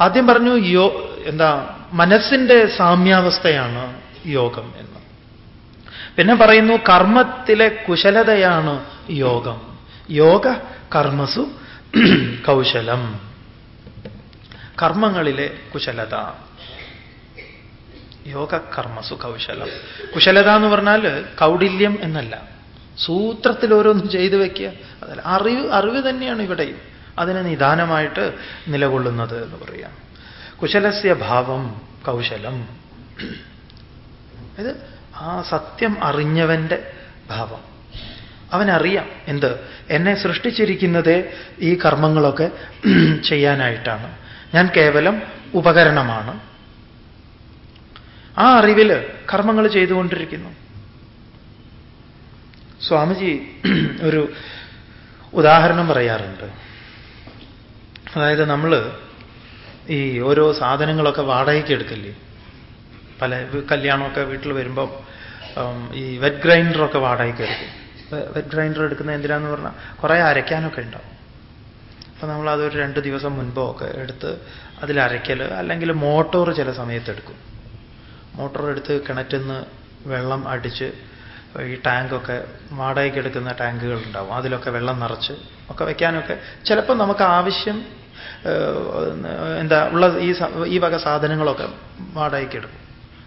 ആദ്യം പറഞ്ഞു യോ എന്താ മനസ്സിന്റെ സാമ്യാവസ്ഥയാണ് യോഗം എന്ന്. പിന്നെ പറയുന്നു കർമ്മത്തിലെ കുശലതയാണ് യോഗം. യോഗ കർമ്മസു കൗശലം. കർമ്മങ്ങളിലെ കുശലത. യോഗ കർമ്മസു കൗശലം. കുശലത എന്ന് പറഞ്ഞാൽ കൗടില്യം എന്നല്ല. സൂത്രത്തിൽ ഓരോന്നും ചെയ്തു വെക്കുക. അതല്ല അറിവ് അറിവ് തന്നെയാണ് ഇവിടെയും. അതിന് നിദാനമായിട്ട് നിലകൊള്ളുന്നത് എന്ന് പറയാം. കുശലസ്യ ഭാവം കൗശലം. ഇത് ആ സത്യം അറിഞ്ഞവന്റെ ഭാവം. അവനറിയാം എന്ത്? എന്നെ സൃഷ്ടിച്ചിരിക്കുന്നത് ഈ കർമ്മങ്ങളൊക്കെ ചെയ്യാനായിട്ടാണ്. ഞാൻ കേവലം ഉപകരണമാണ്. ആ അറിവിൽ കർമ്മങ്ങൾ ചെയ്തുകൊണ്ടിരിക്കുന്നു. സ്വാമിജി [clears throat] ഒരു ഉദാഹരണം പറയാറുണ്ട്. അതായത് നമ്മൾ ഈ ഓരോ സാധനങ്ങളൊക്കെ വാടകയ്ക്ക് എടുക്കല്ലേ? പല കല്യാണമൊക്കെ വീട്ടിൽ വരുമ്പം ഈ വെറ്റ് ഗ്രൈൻഡറൊക്കെ വാടകയ്ക്ക് എടുക്കും. വെറ്റ് ഗ്രൈൻഡർ എടുക്കുന്ന എന്തിനാന്ന് പറഞ്ഞാൽ കുറേ അരയ്ക്കാനൊക്കെ ഉണ്ടാവും. അപ്പൊ നമ്മൾ അതൊരു രണ്ട് ദിവസം മുൻപോ ഒക്കെ എടുത്ത് അതിൽ അരയ്ക്കൽ അല്ലെങ്കിൽ മോട്ടോർ ചില സമയത്ത് എടുക്കും. മോട്ടോർ എടുത്ത് കിണറ്റിൽ നിന്ന് വെള്ളം അടിച്ച് ഈ ടാങ്കൊക്കെ വാടകയ്ക്ക് എടുക്കുന്ന ടാങ്കുകൾ ഉണ്ടാവും അതിലൊക്കെ വെള്ളം നിറച്ച് ഒക്കെ വെക്കാനൊക്കെ. ചിലപ്പോൾ നമുക്ക് ആവശ്യം എന്താ ഉള്ള ഈ ഈ വക സാധനങ്ങളൊക്കെ വാടകയ്ക്ക് എടുക്കും.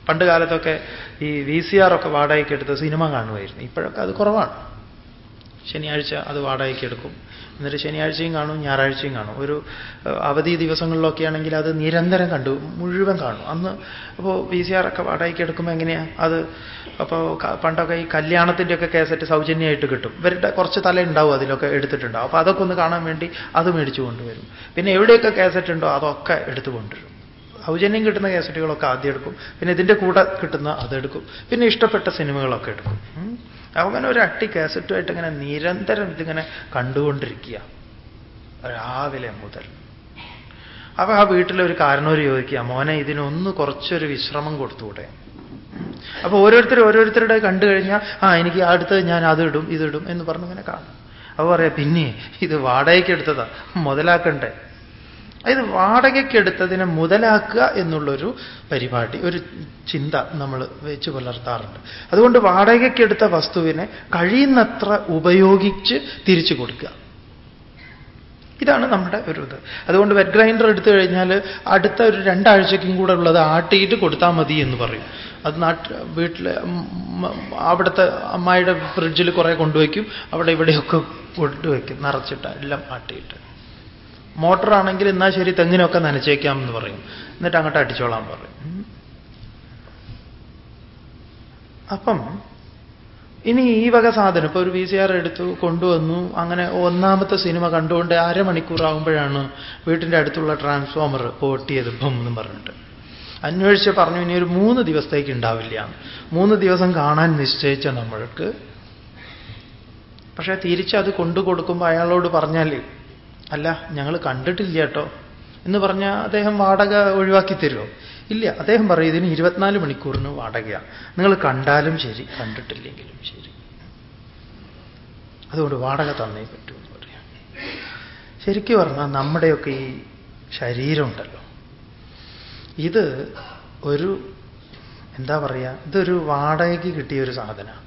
പണ്ട് കാലത്തൊക്കെ ഈ വി സി ആർ ഒക്കെ വാടകയ്ക്ക് എടുത്ത് സിനിമ കാണുമായിരുന്നു. ഇപ്പോഴൊക്കെ അത് കുറവാണ്. ശനിയാഴ്ച അത് വാടകയ്ക്ക് എടുക്കും. എന്നിട്ട് ശനിയാഴ്ചയും കാണും ഞായറാഴ്ചയും കാണും. ഒരു അവധി ദിവസങ്ങളിലൊക്കെ ആണെങ്കിൽ അത് നിരന്തരം കണ്ടു മുഴുവൻ കാണും. അന്ന് അപ്പോൾ വി സി ആർ ഒക്കെ വാടകയ്ക്ക് എടുക്കുമ്പോൾ എങ്ങനെയാണ് അത് അപ്പോൾ പണ്ടൊക്കെ ഈ കല്യാണത്തിന്റെയൊക്കെ കേസറ്റ് സൗജന്യമായിട്ട് കിട്ടും. ഇവരുടെ കുറച്ച് തല ഉണ്ടാവും അതിലൊക്കെ എടുത്തിട്ടുണ്ടാവും അപ്പോൾ അതൊക്കെ ഒന്ന് കാണാൻ വേണ്ടി അത് മേടിച്ചു കൊണ്ടുവരും. പിന്നെ എവിടെയൊക്കെ കേസറ്റ് ഉണ്ടോ അതൊക്കെ എടുത്തു കൊണ്ടുവരും. സൗജന്യം കിട്ടുന്ന കേസറ്റുകളൊക്കെ ആദ്യം എടുക്കും. പിന്നെ ഇതിന്റെ കൂടെ കിട്ടുന്ന അതെടുക്കും പിന്നെ ഇഷ്ടപ്പെട്ട സിനിമകളൊക്കെ എടുക്കും. അങ്ങനെ ഒരു അട്ടി കാസറ്റുമായിട്ട് ഇങ്ങനെ നിരന്തരം ഇതിങ്ങനെ കണ്ടുകൊണ്ടിരിക്കുക. രാവിലെ മുതൽ. അപ്പൊ ആ വീട്ടിലൊരു കാരണവർ ചോദിക്കുക മോനെ ഇതിനൊന്ന് കുറച്ചൊരു വിശ്രമം കൊടുത്തുകൂടെ? അപ്പൊ ഓരോരുത്തർ ഓരോരുത്തരുടെ കണ്ടു കഴിഞ്ഞാൽ ആ എനിക്ക് അടുത്തത് ഞാൻ അതിടും ഇതിടും എന്ന് പറഞ്ഞിങ്ങനെ കാണും. അപ്പൊ പറയാ പിന്നെ ഇത് വാടകയ്ക്ക് എടുത്തതാ മുതലാക്കണ്ടേ? ഇത് വാടകയ്ക്കെടുത്തതിനെ മുതലാക്കുക എന്നുള്ളൊരു പരിപാടി ഒരു ചിന്ത നമ്മൾ വെച്ച് പുലർത്താറുണ്ട്. അതുകൊണ്ട് വാടകയ്ക്കെടുത്ത വസ്തുവിനെ കഴിയുന്നത്ര ഉപയോഗിച്ച് തിരിച്ചു കൊടുക്കുക. ഇതാണ് നമ്മുടെ ഒരു ഇത്. അതുകൊണ്ട് വെറ്റ് ഗ്രൈൻഡർ എടുത്തു കഴിഞ്ഞാൽ അടുത്ത ഒരു രണ്ടാഴ്ചയ്ക്കും കൂടെ ഉള്ളത് ആട്ടിയിട്ട് കൊടുത്താൽ മതി എന്ന് പറയും. അത് നാട്ട് വീട്ടിൽ അവിടുത്തെ അമ്മായിയുടെ ഫ്രിഡ്ജിൽ കുറേ കൊണ്ടുവയ്ക്കും അവിടെ ഇവിടെയൊക്കെ കൊണ്ടുവയ്ക്കും നിറച്ചിട്ട് എല്ലാം ആട്ടിയിട്ട്. മോട്ടറാണെങ്കിൽ എന്നാൽ ശരി തെങ്ങിനൊക്കെ നനച്ചേക്കാം എന്ന് പറയും. എന്നിട്ട് അങ്ങോട്ട് അടിച്ചോളാൻ പറയും. അപ്പം ഇനി ഈ വക സാധനം ഇപ്പൊ ഒരു വി സി ആർ എടുത്തു കൊണ്ടുവന്നു അങ്ങനെ ഒന്നാമത്തെ സിനിമ കണ്ടുകൊണ്ട് അരമണിക്കൂറാകുമ്പോഴാണ് വീട്ടിന്റെ അടുത്തുള്ള ട്രാൻസ്ഫോമർ പൊട്ടിയത് ബം എന്ന് പറഞ്ഞിട്ട്. അന്വേഷിച്ച് പറഞ്ഞു ഇനി ഒരു മൂന്ന് ദിവസത്തേക്ക് ഉണ്ടാവില്ല. മൂന്ന് ദിവസം കാണാൻ നിശ്ചയിച്ച നമ്മൾക്ക്. പക്ഷേ തിരിച്ചത് കൊണ്ടു കൊടുക്കുമ്പോൾ അയാളോട് പറഞ്ഞാൽ അല്ല ഞങ്ങൾ കണ്ടിട്ടില്ല കേട്ടോ. എന്ന് പറഞ്ഞാൽ അദ്ദേഹം വാടക ഒഴിവാക്കി തരുമോ ഇല്ല അദ്ദേഹം പറയും ഇതിന് ഇരുപത്തിനാല് മണിക്കൂറിന് വാടകയാണ് നിങ്ങൾ കണ്ടാലും ശരി കണ്ടിട്ടില്ലെങ്കിലും ശരി. അതുകൊണ്ട് വാടക തന്നേ പറ്റൂ എന്ന് പറയാം. ശരിക്കും പറഞ്ഞാൽ നമ്മുടെയൊക്കെ ഈ ശരീരമുണ്ടല്ലോ. ഇത് ഒരു എന്താ പറയുക ഇതൊരു വാടകയ്ക്ക് കിട്ടിയ ഒരു സാധനമാണ്